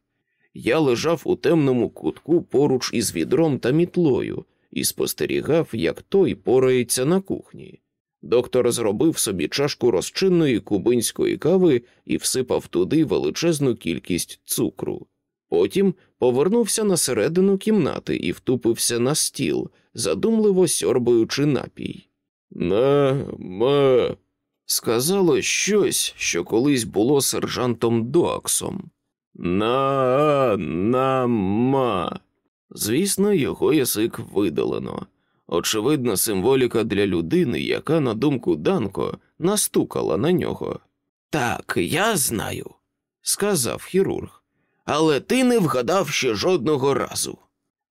Я лежав у темному кутку поруч із відром та мітлою і спостерігав, як той порається на кухні. Доктор зробив собі чашку розчинної кубинської кави і всипав туди величезну кількість цукру. Потім повернувся на середину кімнати і втупився на стіл, задумливо сьорбаючи напій. На ма. Сказало щось, що колись було сержантом Доаксом. На на ма. Звісно, його язик видалено. Очевидна символіка для людини, яка, на думку Данко, настукала на нього. Так, я знаю, сказав хірург, але ти не вгадав ще жодного разу.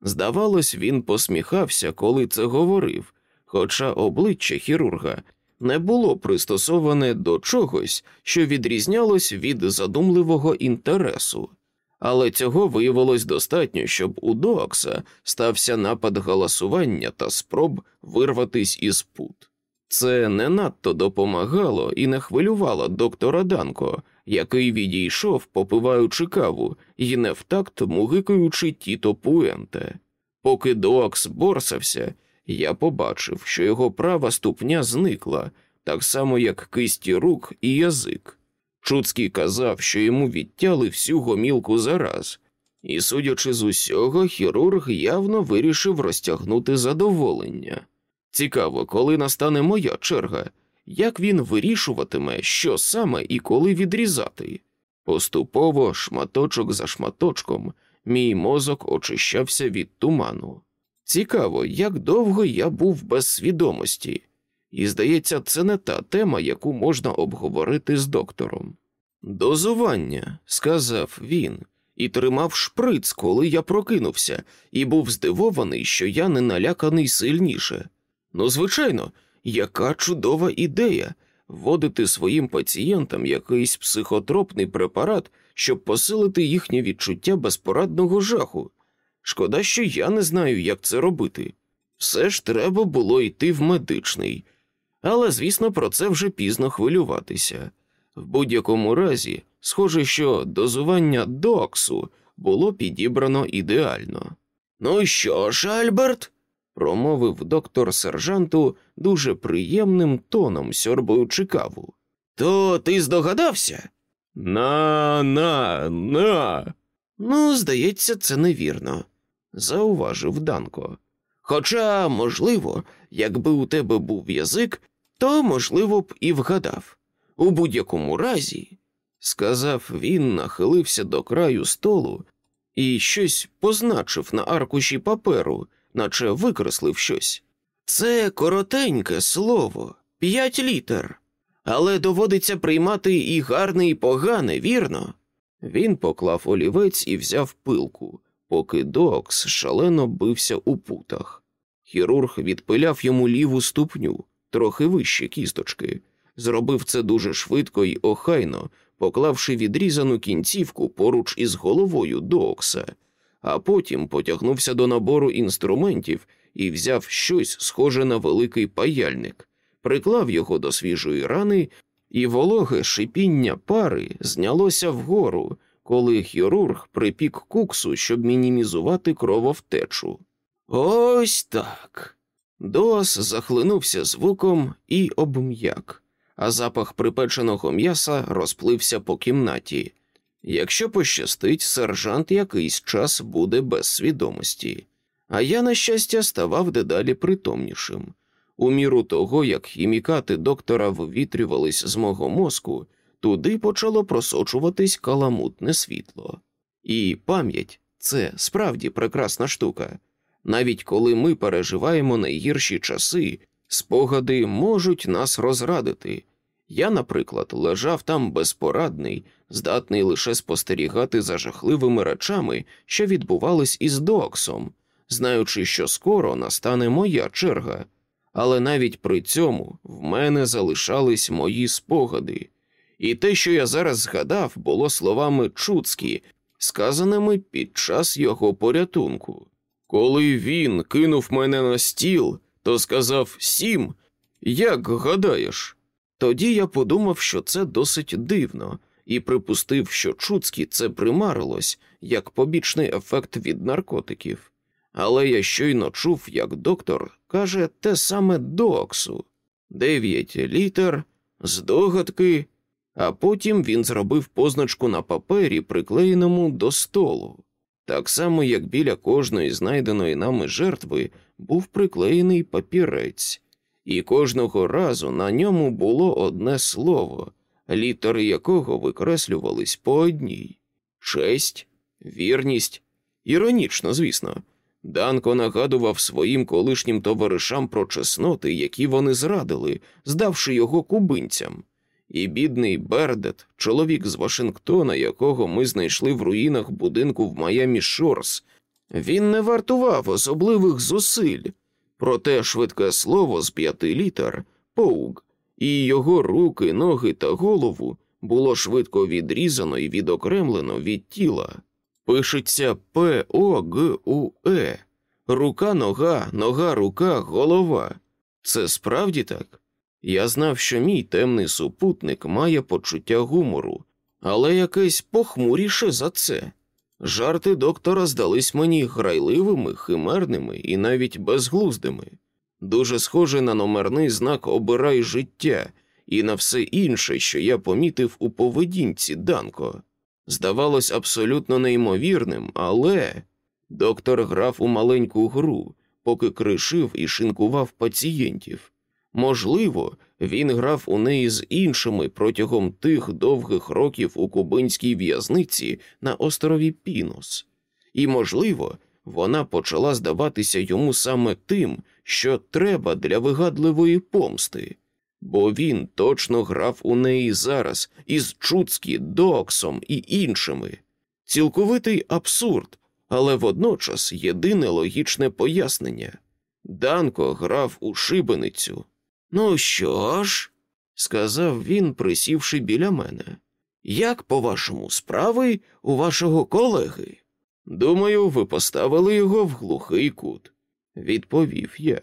Здавалось, він посміхався, коли це говорив, хоча обличчя хірурга не було пристосоване до чогось, що відрізнялось від задумливого інтересу але цього виявилось достатньо, щоб у Доакса стався напад галасування та спроб вирватись із пут. Це не надто допомагало і не хвилювало доктора Данко, який відійшов, попиваючи каву і не в такт мугикаючи тіто Пуенте. Поки Доакс борсався, я побачив, що його права ступня зникла, так само як кисті рук і язик. Чуцький казав, що йому відтяли всю гомілку зараз, і, судячи з усього, хірург явно вирішив розтягнути задоволення. Цікаво, коли настане моя черга, як він вирішуватиме, що саме і коли відрізати. Поступово, шматочок за шматочком, мій мозок очищався від туману. Цікаво, як довго я був без свідомості і здається, це не та тема, яку можна обговорити з доктором. Дозування, сказав він, і тримав шприц, коли я прокинувся, і був здивований, що я не наляканий сильніше. Ну, звичайно, яка чудова ідея вводити своїм пацієнтам якийсь психотропний препарат, щоб посилити їхнє відчуття безпорадного жаху. Шкода, що я не знаю, як це робити. Все ж треба було йти в медичний, але, звісно, про це вже пізно хвилюватися. В будь-якому разі, схоже, що дозування доксу було підібрано ідеально. Ну що ж, Альберт? промовив доктор сержанту дуже приємним тоном, сьорбаючи каву. То ти здогадався? На, на, на. Ну, здається, це невірно, зауважив Данко. Хоча, можливо, якби у тебе був язик, то, можливо б, і вгадав. У будь-якому разі, сказав він, нахилився до краю столу і щось позначив на аркуші паперу, наче викреслив щось. Це коротеньке слово, п'ять літер, але доводиться приймати і гарне, і погане, вірно? Він поклав олівець і взяв пилку, поки Докс шалено бився у путах. Хірург відпиляв йому ліву ступню, трохи вище кісточки. Зробив це дуже швидко й охайно, поклавши відрізану кінцівку поруч із головою Докса, а потім потягнувся до набору інструментів і взяв щось схоже на великий паяльник, приклав його до свіжої рани, і вологе шипіння пари знялося вгору, коли хірург припік куксу, щоб мінімізувати крововтечу. Ось так. Дос захлинувся звуком і обм'як, а запах припеченого м'яса розплився по кімнаті. Якщо пощастить, сержант якийсь час буде без свідомості, а я, на щастя, ставав дедалі притомнішим. У міру того, як хімікати доктора вивітрювались з мого мозку, туди почало просочуватись каламутне світло. І пам'ять це справді прекрасна штука. Навіть коли ми переживаємо найгірші часи, спогади можуть нас розрадити. Я, наприклад, лежав там безпорадний, здатний лише спостерігати за жахливими речами, що відбувались із Доксом, знаючи, що скоро настане моя черга. Але навіть при цьому в мене залишались мої спогади, і те, що я зараз згадав, було словами Чуцкі, сказаними під час його порятунку. Коли він кинув мене на стіл, то сказав сім, як гадаєш? Тоді я подумав, що це досить дивно, і припустив, що Чуцкі це примарилось як побічний ефект від наркотиків. Але я щойно чув, як доктор каже те саме Доксу дев'ять літер, здогадки, а потім він зробив позначку на папері, приклеєному до столу. Так само, як біля кожної знайденої нами жертви був приклеєний папірець, і кожного разу на ньому було одне слово, літери якого викреслювались по одній честь, вірність, іронічно, звісно. Данко нагадував своїм колишнім товаришам про чесноти, які вони зрадили, здавши його кубинцям. І бідний Бердет, чоловік з Вашингтона, якого ми знайшли в руїнах будинку в Майамі Шорс, він не вартував особливих зусиль, проте швидке слово з п'яти літер поуг, і його руки, ноги та голову було швидко відрізано і відокремлено від тіла. Пишеться П О Г У Е. Рука, нога, нога, рука, голова. Це справді так? Я знав, що мій темний супутник має почуття гумору, але якесь похмуріше за це. Жарти доктора здались мені грайливими, химерними і навіть безглуздими, дуже схоже на номерний знак Обирай життя і на все інше, що я помітив у поведінці Данко. Здавалось абсолютно неймовірним, але доктор грав у маленьку гру, поки кришив і шинкував пацієнтів. Можливо, він грав у неї з іншими протягом тих довгих років у кубинській в'язниці на острові Пінус, і, можливо, вона почала здаватися йому саме тим, що треба для вигадливої помсти, бо він точно грав у неї зараз із Чуцкі, Доксом і іншими. Цілковитий абсурд, але водночас єдине логічне пояснення. Данко грав у шибеницю. Ну що ж, сказав він, присівши біля мене, як, по вашому, справи у вашого колеги? Думаю, ви поставили його в глухий кут, відповів я.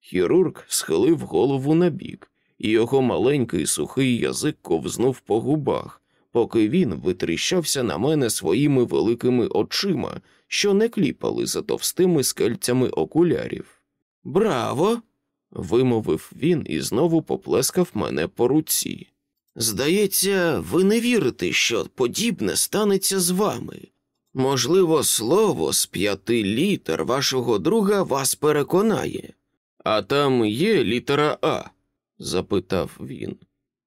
Хірург схилив голову набік, і його маленький сухий язик ковзнув по губах, поки він витріщався на мене своїми великими очима, що не кліпали за товстими скельцями окулярів. Браво! Вимовив він і знову поплескав мене по руці. Здається, ви не вірите, що подібне станеться з вами. Можливо, слово з п'яти літер вашого друга вас переконає. А там є літера А. запитав він.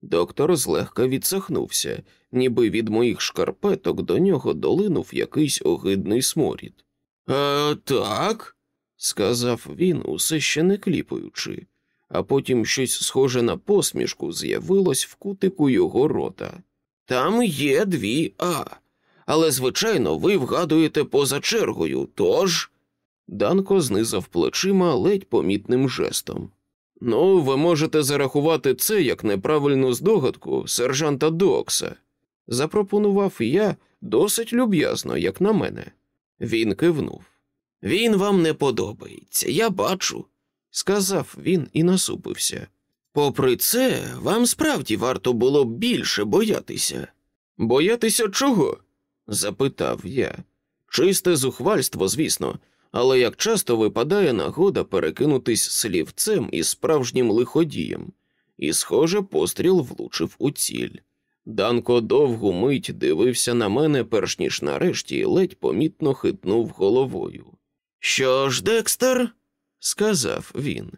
Доктор злегка відсахнувся, ніби від моїх шкарпеток до нього долинув якийсь огидний сморід. «А, Так, сказав він, усе ще не кліпаючи, а потім щось схоже на посмішку з'явилось в кутику його рота. Там є дві А, але, звичайно, ви вгадуєте поза чергою, тож. Данко знизав плечима ледь помітним жестом. Ну, ви можете зарахувати це як неправильну здогадку сержанта Докса, запропонував я досить люб'язно, як на мене. Він кивнув. Він вам не подобається, я бачу, сказав він і насупився. Попри це, вам справді варто було б більше боятися. Боятися чого? запитав я. Чисте зухвальство, звісно, але як часто випадає нагода перекинутись слівцем із справжнім лиходієм, і, схоже, постріл влучив у ціль. Данко довгу мить дивився на мене, перш ніж нарешті ледь помітно хитнув головою. Що ж, Декстер, сказав він,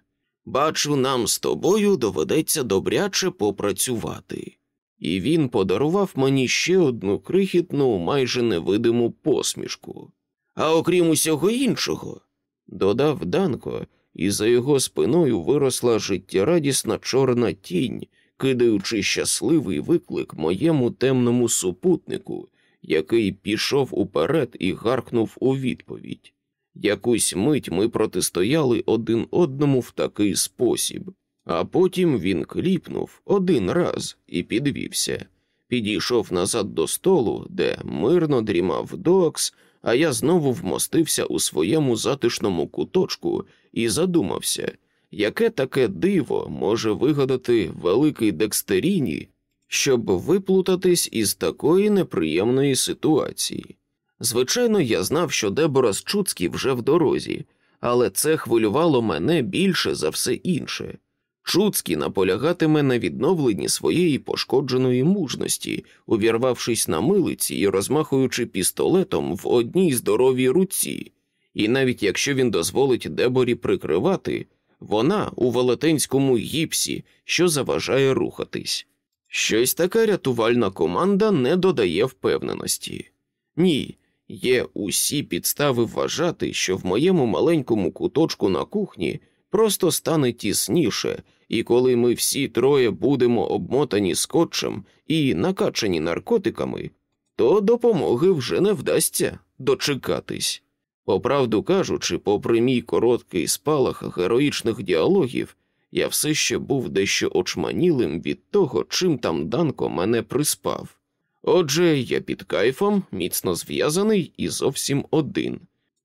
бачу, нам з тобою доведеться добряче попрацювати. І він подарував мені ще одну крихітну, майже невидиму посмішку. А окрім усього іншого, додав Данко, і за його спиною виросла життєрадісна чорна тінь, кидаючи щасливий виклик моєму темному супутнику, який пішов уперед і гаркнув у відповідь. Якусь мить ми протистояли один одному в такий спосіб, а потім він кліпнув один раз і підвівся, підійшов назад до столу, де мирно дрімав Докс, а я знову вмостився у своєму затишному куточку і задумався, яке таке диво може вигадати великий Декстеріні, щоб виплутатись із такої неприємної ситуації. Звичайно, я знав, що Дебора з Чуцькі вже в дорозі, але це хвилювало мене більше за все інше. Чуцький наполягатиме на відновленні своєї пошкодженої мужності, увірвавшись на милиці і розмахуючи пістолетом в одній здоровій руці, і навіть якщо він дозволить Деборі прикривати, вона у велетенському гіпсі, що заважає рухатись. Щось така рятувальна команда не додає впевненості. Ні, є усі підстави вважати, що в моєму маленькому куточку на кухні просто стане тісніше, і коли ми всі троє будемо обмотані скотчем і накачані наркотиками, то допомоги вже не вдасться дочекатись. Поправду кажучи, попри мій короткий спалах героїчних діалогів, я все ще був дещо очманілим від того, чим там Данко мене приспав. Отже, я під кайфом, міцно зв'язаний і зовсім один.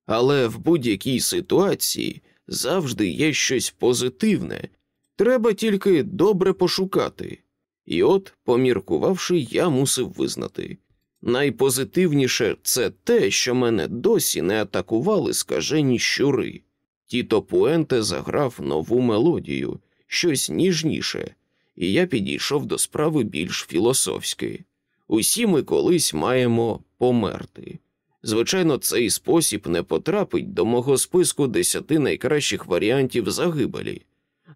Але в будь-якій ситуації завжди є щось позитивне, треба тільки добре пошукати. І от, поміркувавши, я мусив визнати найпозитивніше це те, що мене досі не атакували скажені щури. Тіто Пуенте заграв нову мелодію, щось ніжніше, і я підійшов до справи більш філософськи. Усі ми колись маємо померти. Звичайно, цей спосіб не потрапить до мого списку десяти найкращих варіантів загибелі.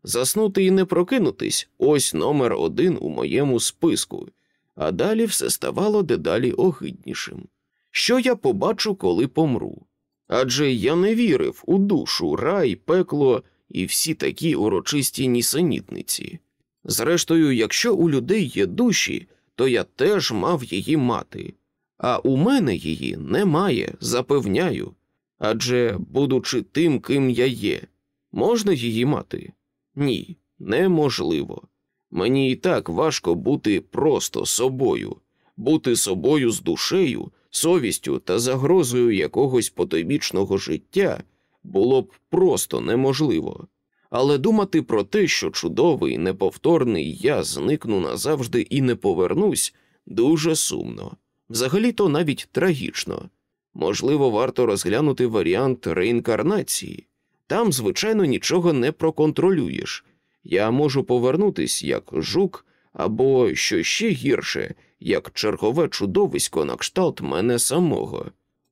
Заснути і не прокинутись ось номер один у моєму списку, а далі все ставало дедалі огиднішим. Що я побачу, коли помру? Адже я не вірив у душу, рай, пекло і всі такі урочисті нісенітниці. Зрештою, якщо у людей є душі, то я теж мав її мати, а у мене її немає, запевняю. Адже, будучи тим, ким я є, можна її мати? Ні, неможливо. Мені і так важко бути просто собою, бути собою з душею, совістю та загрозою якогось потойбічного життя було б просто неможливо. Але думати про те, що чудовий, неповторний я зникну назавжди і не повернусь, дуже сумно, взагалі то навіть трагічно. Можливо, варто розглянути варіант реінкарнації. Там, звичайно, нічого не проконтролюєш. Я можу повернутись як жук, або що ще гірше, як чергове чудовисько на кшталт мене самого.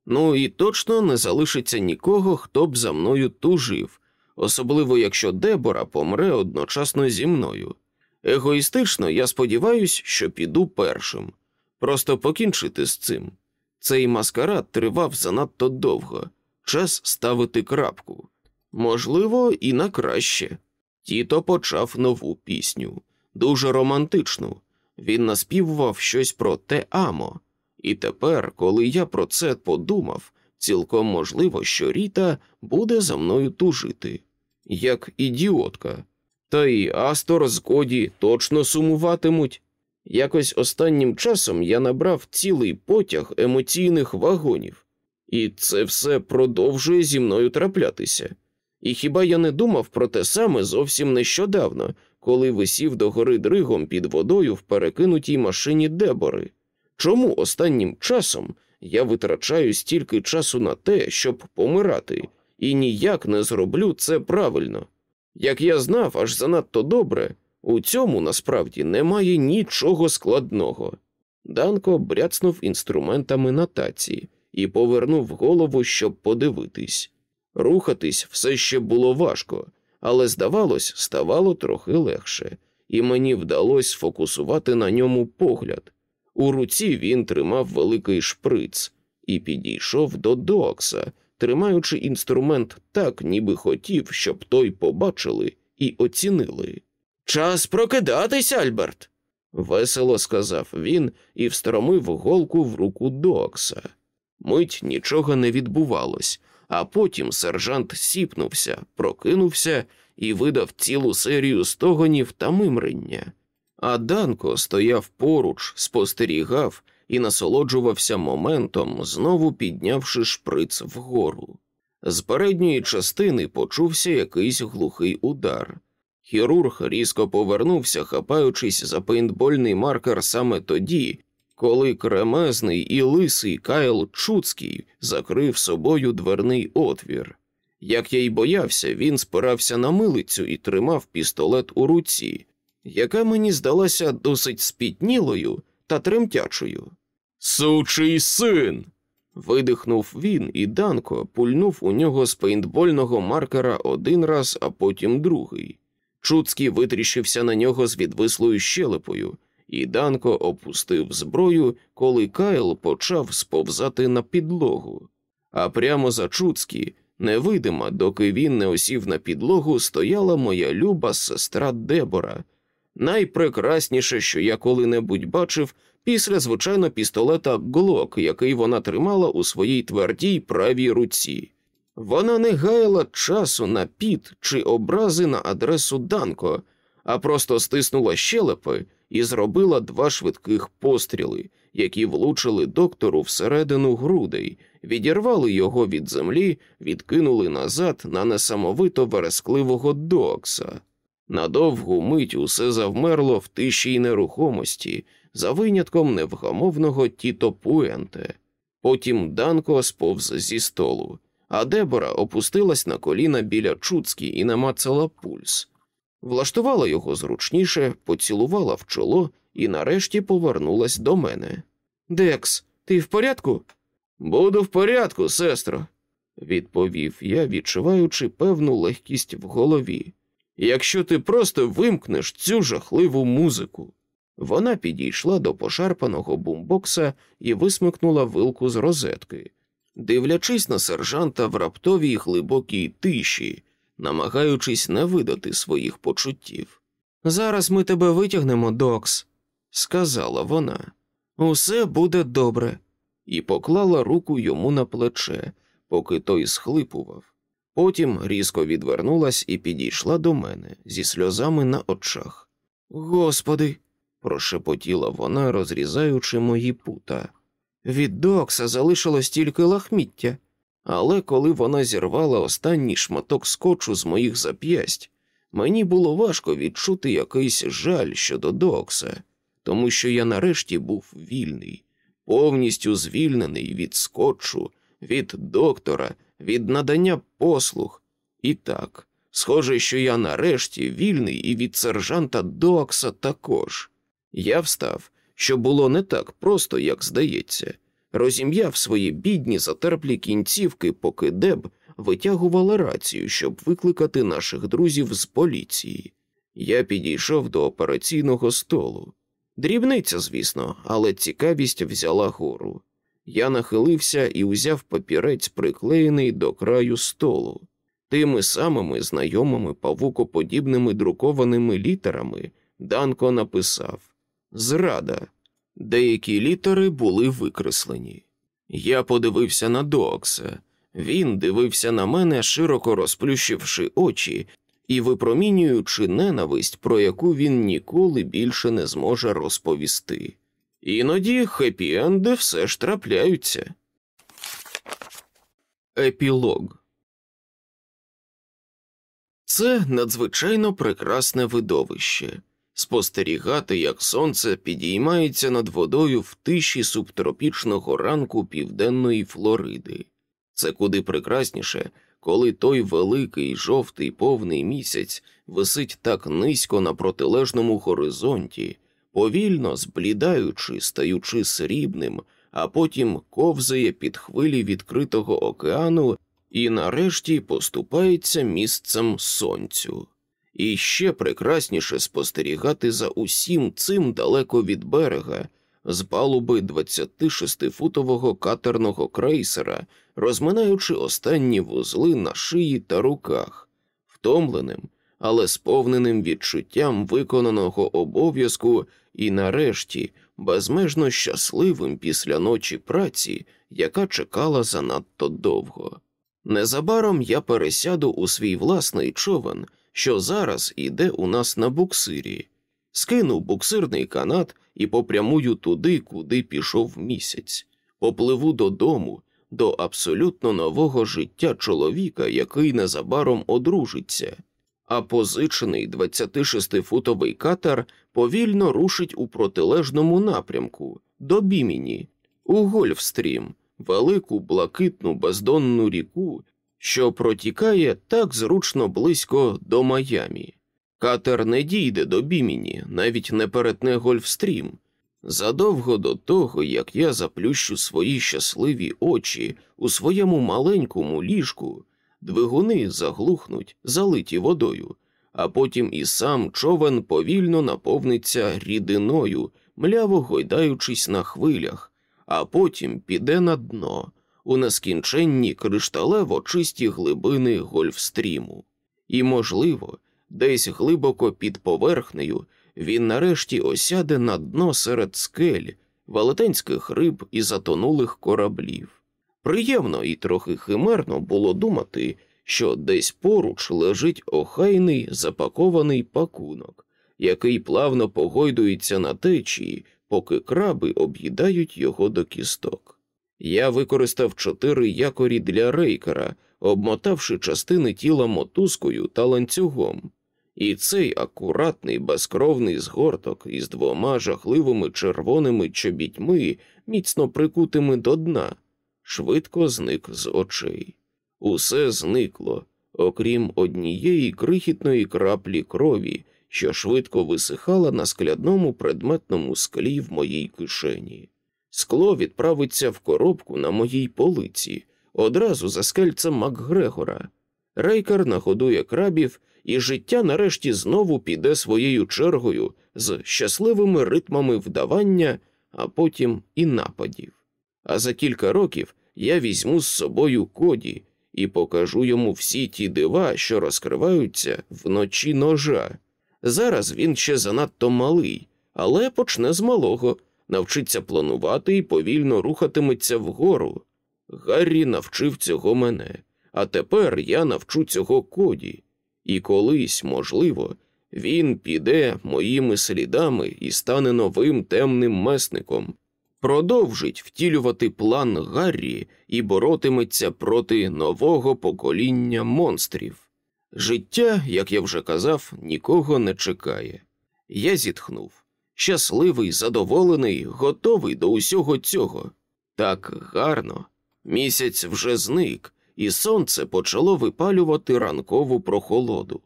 Ну і точно не залишиться нікого, хто б за мною тужив, особливо якщо Дебора помре одночасно зі мною. Егоїстично я сподіваюся, що піду першим. Просто покінчити з цим. Цей маскарад тривав занадто довго, час ставити крапку. Можливо, і на краще. Тіто почав нову пісню, дуже романтичну. Він наспівував щось про те амо. І тепер, коли я про це подумав, цілком можливо, що Ріта буде за мною тужити, як ідіотка. Та й Астор з Коді точно сумуватимуть. Якось останнім часом я набрав цілий потяг емоційних вагонів, і це все продовжує зі мною траплятися. І хіба я не думав про те саме зовсім нещодавно, коли висів до гори дригом під водою в перекинутій машині Дебори? Чому останнім часом я витрачаю стільки часу на те, щоб помирати, і ніяк не зроблю це правильно? Як я знав аж занадто добре, у цьому насправді немає нічого складного. Данко бряцнув інструментами нотації і повернув голову, щоб подивитись. Рухатись все ще було важко, але, здавалось, ставало трохи легше, і мені вдалося сфокусувати на ньому погляд. У руці він тримав великий шприц і підійшов до Докса, тримаючи інструмент так, ніби хотів, щоб той побачили і оцінили. Час прокидатись, Альберт, весело сказав він і встромив голку в руку Докса. Мить нічого не відбувалось, а потім сержант сіпнувся, прокинувся і видав цілу серію стогонів та мимрення. А Данко стояв поруч, спостерігав і насолоджувався моментом, знову піднявши шприц вгору. З передньої частини почувся якийсь глухий удар. Хірург різко повернувся, хапаючись за пейнтбольний маркер саме тоді, коли кремезний і лисий Кайл Чуцький закрив собою дверний отвір. Як я й боявся, він спирався на милицю і тримав пістолет у руці, яка мені здалася досить спітнілою та тремтячою. Сучий син. видихнув він, і Данко пульнув у нього з пейнтбольного маркера один раз, а потім другий. Чуцький витріщився на нього з відвислою щелепою, і Данко опустив зброю, коли Кайл почав сповзати на підлогу. А прямо за Чуцькі, невидима, доки він не осів на підлогу, стояла моя люба сестра Дебора, найпрекрасніше, що я коли-небудь бачив, після звичайно пістолета Глок, який вона тримала у своїй твердій правій руці. Вона не гаяла часу на піт чи образи на адресу Данко, а просто стиснула щелепи і зробила два швидких постріли, які влучили доктору всередину грудей, відірвали його від землі, відкинули назад на несамовито верескливого докса. На довгу мить усе завмерло в тиші й нерухомості, за винятком невгамовного Тіто Пуенте. Потім Данко сповз зі столу, а Дебора опустилась на коліна біля Чуцькі і намацала пульс. Влаштувала його зручніше, поцілувала в чоло і нарешті повернулась до мене. Декс, ти в порядку? Буду в порядку, сестро, відповів я, відчуваючи певну легкість в голові. Якщо ти просто вимкнеш цю жахливу музику. Вона підійшла до пошарпаного бумбокса і висмикнула вилку з розетки, дивлячись на сержанта в раптовій глибокій тиші, намагаючись не видати своїх почуттів. Зараз ми тебе витягнемо, Докс, сказала вона. Усе буде добре, і поклала руку йому на плече, поки той схлипував. Потім різко відвернулась і підійшла до мене зі сльозами на очах. Господи, прошепотіла вона, розрізаючи мої пута. Від Докса залишилось тільки лахміття, але коли вона зірвала останній шматок скотчу з моїх зап'ясть, мені було важко відчути якийсь жаль щодо Докса, тому що я нарешті був вільний, повністю звільнений від скотчу, від доктора від надання послуг. І так, схоже, що я нарешті вільний і від сержанта Докса також. Я встав, що було не так просто, як здається, розім'яв свої бідні затерплі кінцівки, поки Деб витягувала рацію, щоб викликати наших друзів з поліції. Я підійшов до операційного столу. Дрібниця, звісно, але цікавість взяла гору. Я нахилився і узяв папірець, приклеєний до краю столу. Тими самими знайомими павукоподібними друкованими літерами Данко написав Зрада. Деякі літери були викреслені. Я подивився на Докса. Він дивився на мене, широко розплющивши очі і випромінюючи ненависть, про яку він ніколи більше не зможе розповісти. Іноді хеппі-енди все ж трапляються. Епілог це надзвичайно прекрасне видовище спостерігати, як сонце підіймається над водою в тиші субтропічного ранку південної Флориди. Це куди прекрасніше, коли той великий жовтий повний місяць висить так низько на протилежному горизонті, повільно зблідаючи, стаючи срібним, а потім ковзає під хвилі відкритого океану і нарешті поступається місцем сонцю. І ще прекрасніше спостерігати за усім цим далеко від берега, з палуби 26-футового катерного крейсера, розминаючи останні вузли на шиї та руках, втомленим, але сповненим відчуттям виконаного обов'язку і, нарешті, безмежно щасливим після ночі праці, яка чекала занадто довго. Незабаром я пересяду у свій власний човен що зараз іде у нас на буксирі, скину буксирний канат і попрямую туди, куди пішов місяць, попливу додому, до абсолютно нового життя чоловіка, який незабаром одружиться, а позичений 26-футовий катер повільно рушить у протилежному напрямку, до Біміні, у Гольфстрім, велику блакитну бездонну ріку, що протікає так зручно близько до Майамі. Катер не дійде до Біміні, навіть не перетне Гольфстрім. Задовго до того, як я заплющу свої щасливі очі у своєму маленькому ліжку, двигуни заглухнуть, залиті водою, а потім і сам човен повільно наповниться рідиною, мляво гойдаючись на хвилях, а потім піде на дно у нескінченні кришталево чисті глибини гольфстріму, і, можливо, десь глибоко під поверхнею він нарешті осяде на дно серед скель, велетенських риб і затонулих кораблів. Приємно і трохи химерно було думати, що десь поруч лежить охайний запакований пакунок, який плавно погойдується на течії, поки краби об'їдають його до кісток. Я використав чотири якорі для рейкера, обмотавши частини тіла мотузкою та ланцюгом, і цей акуратний безкровний згорток із двома жахливими червоними чобітьми, міцно прикутими до дна, швидко зник з очей. Усе зникло, окрім однієї крихітної краплі крові, що швидко висихала на скляному предметному склі в моїй кишені. Скло відправиться в коробку на моїй полиці, одразу за скельцем Макгрегора. Рейкар нагодує крабів, і життя нарешті знову піде своєю чергою з щасливими ритмами вдавання, а потім і нападів. А за кілька років я візьму з собою коді і покажу йому всі ті дива, що розкриваються вночі ножа. Зараз він ще занадто малий, але почне з малого навчиться планувати і повільно рухатиметься вгору. Гаррі навчив цього мене, а тепер я навчу цього коді, і колись, можливо, він піде моїми слідами і стане новим темним месником, продовжить втілювати план Гаррі і боротиметься проти нового покоління монстрів. Життя, як я вже казав, нікого не чекає. Я зітхнув щасливий, задоволений, готовий до усього цього. Так гарно. Місяць вже зник, і сонце почало випалювати ранкову прохолоду.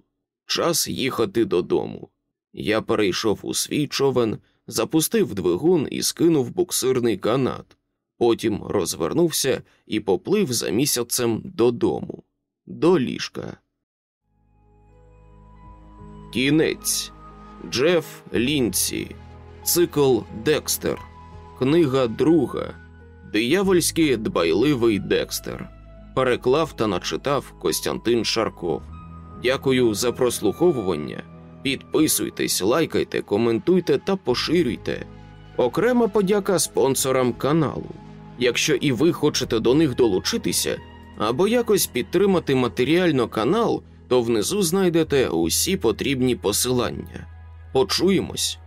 Час їхати додому. Я перейшов у свій човен, запустив двигун і скинув буксирний канат, потім розвернувся і поплив за місяцем додому, до ліжка. Кінець Джеф Лінці. Цикл Декстер. Книга друга. Диявольський дбайливий Декстер. Переклав та начитав Костянтин Шарков. Дякую за прослуховування. Підписуйтесь, лайкайте, коментуйте та поширюйте. Окрема подяка спонсорам каналу. Якщо і ви хочете до них долучитися або якось підтримати матеріально канал, то внизу знайдете усі потрібні посилання. Почуємось!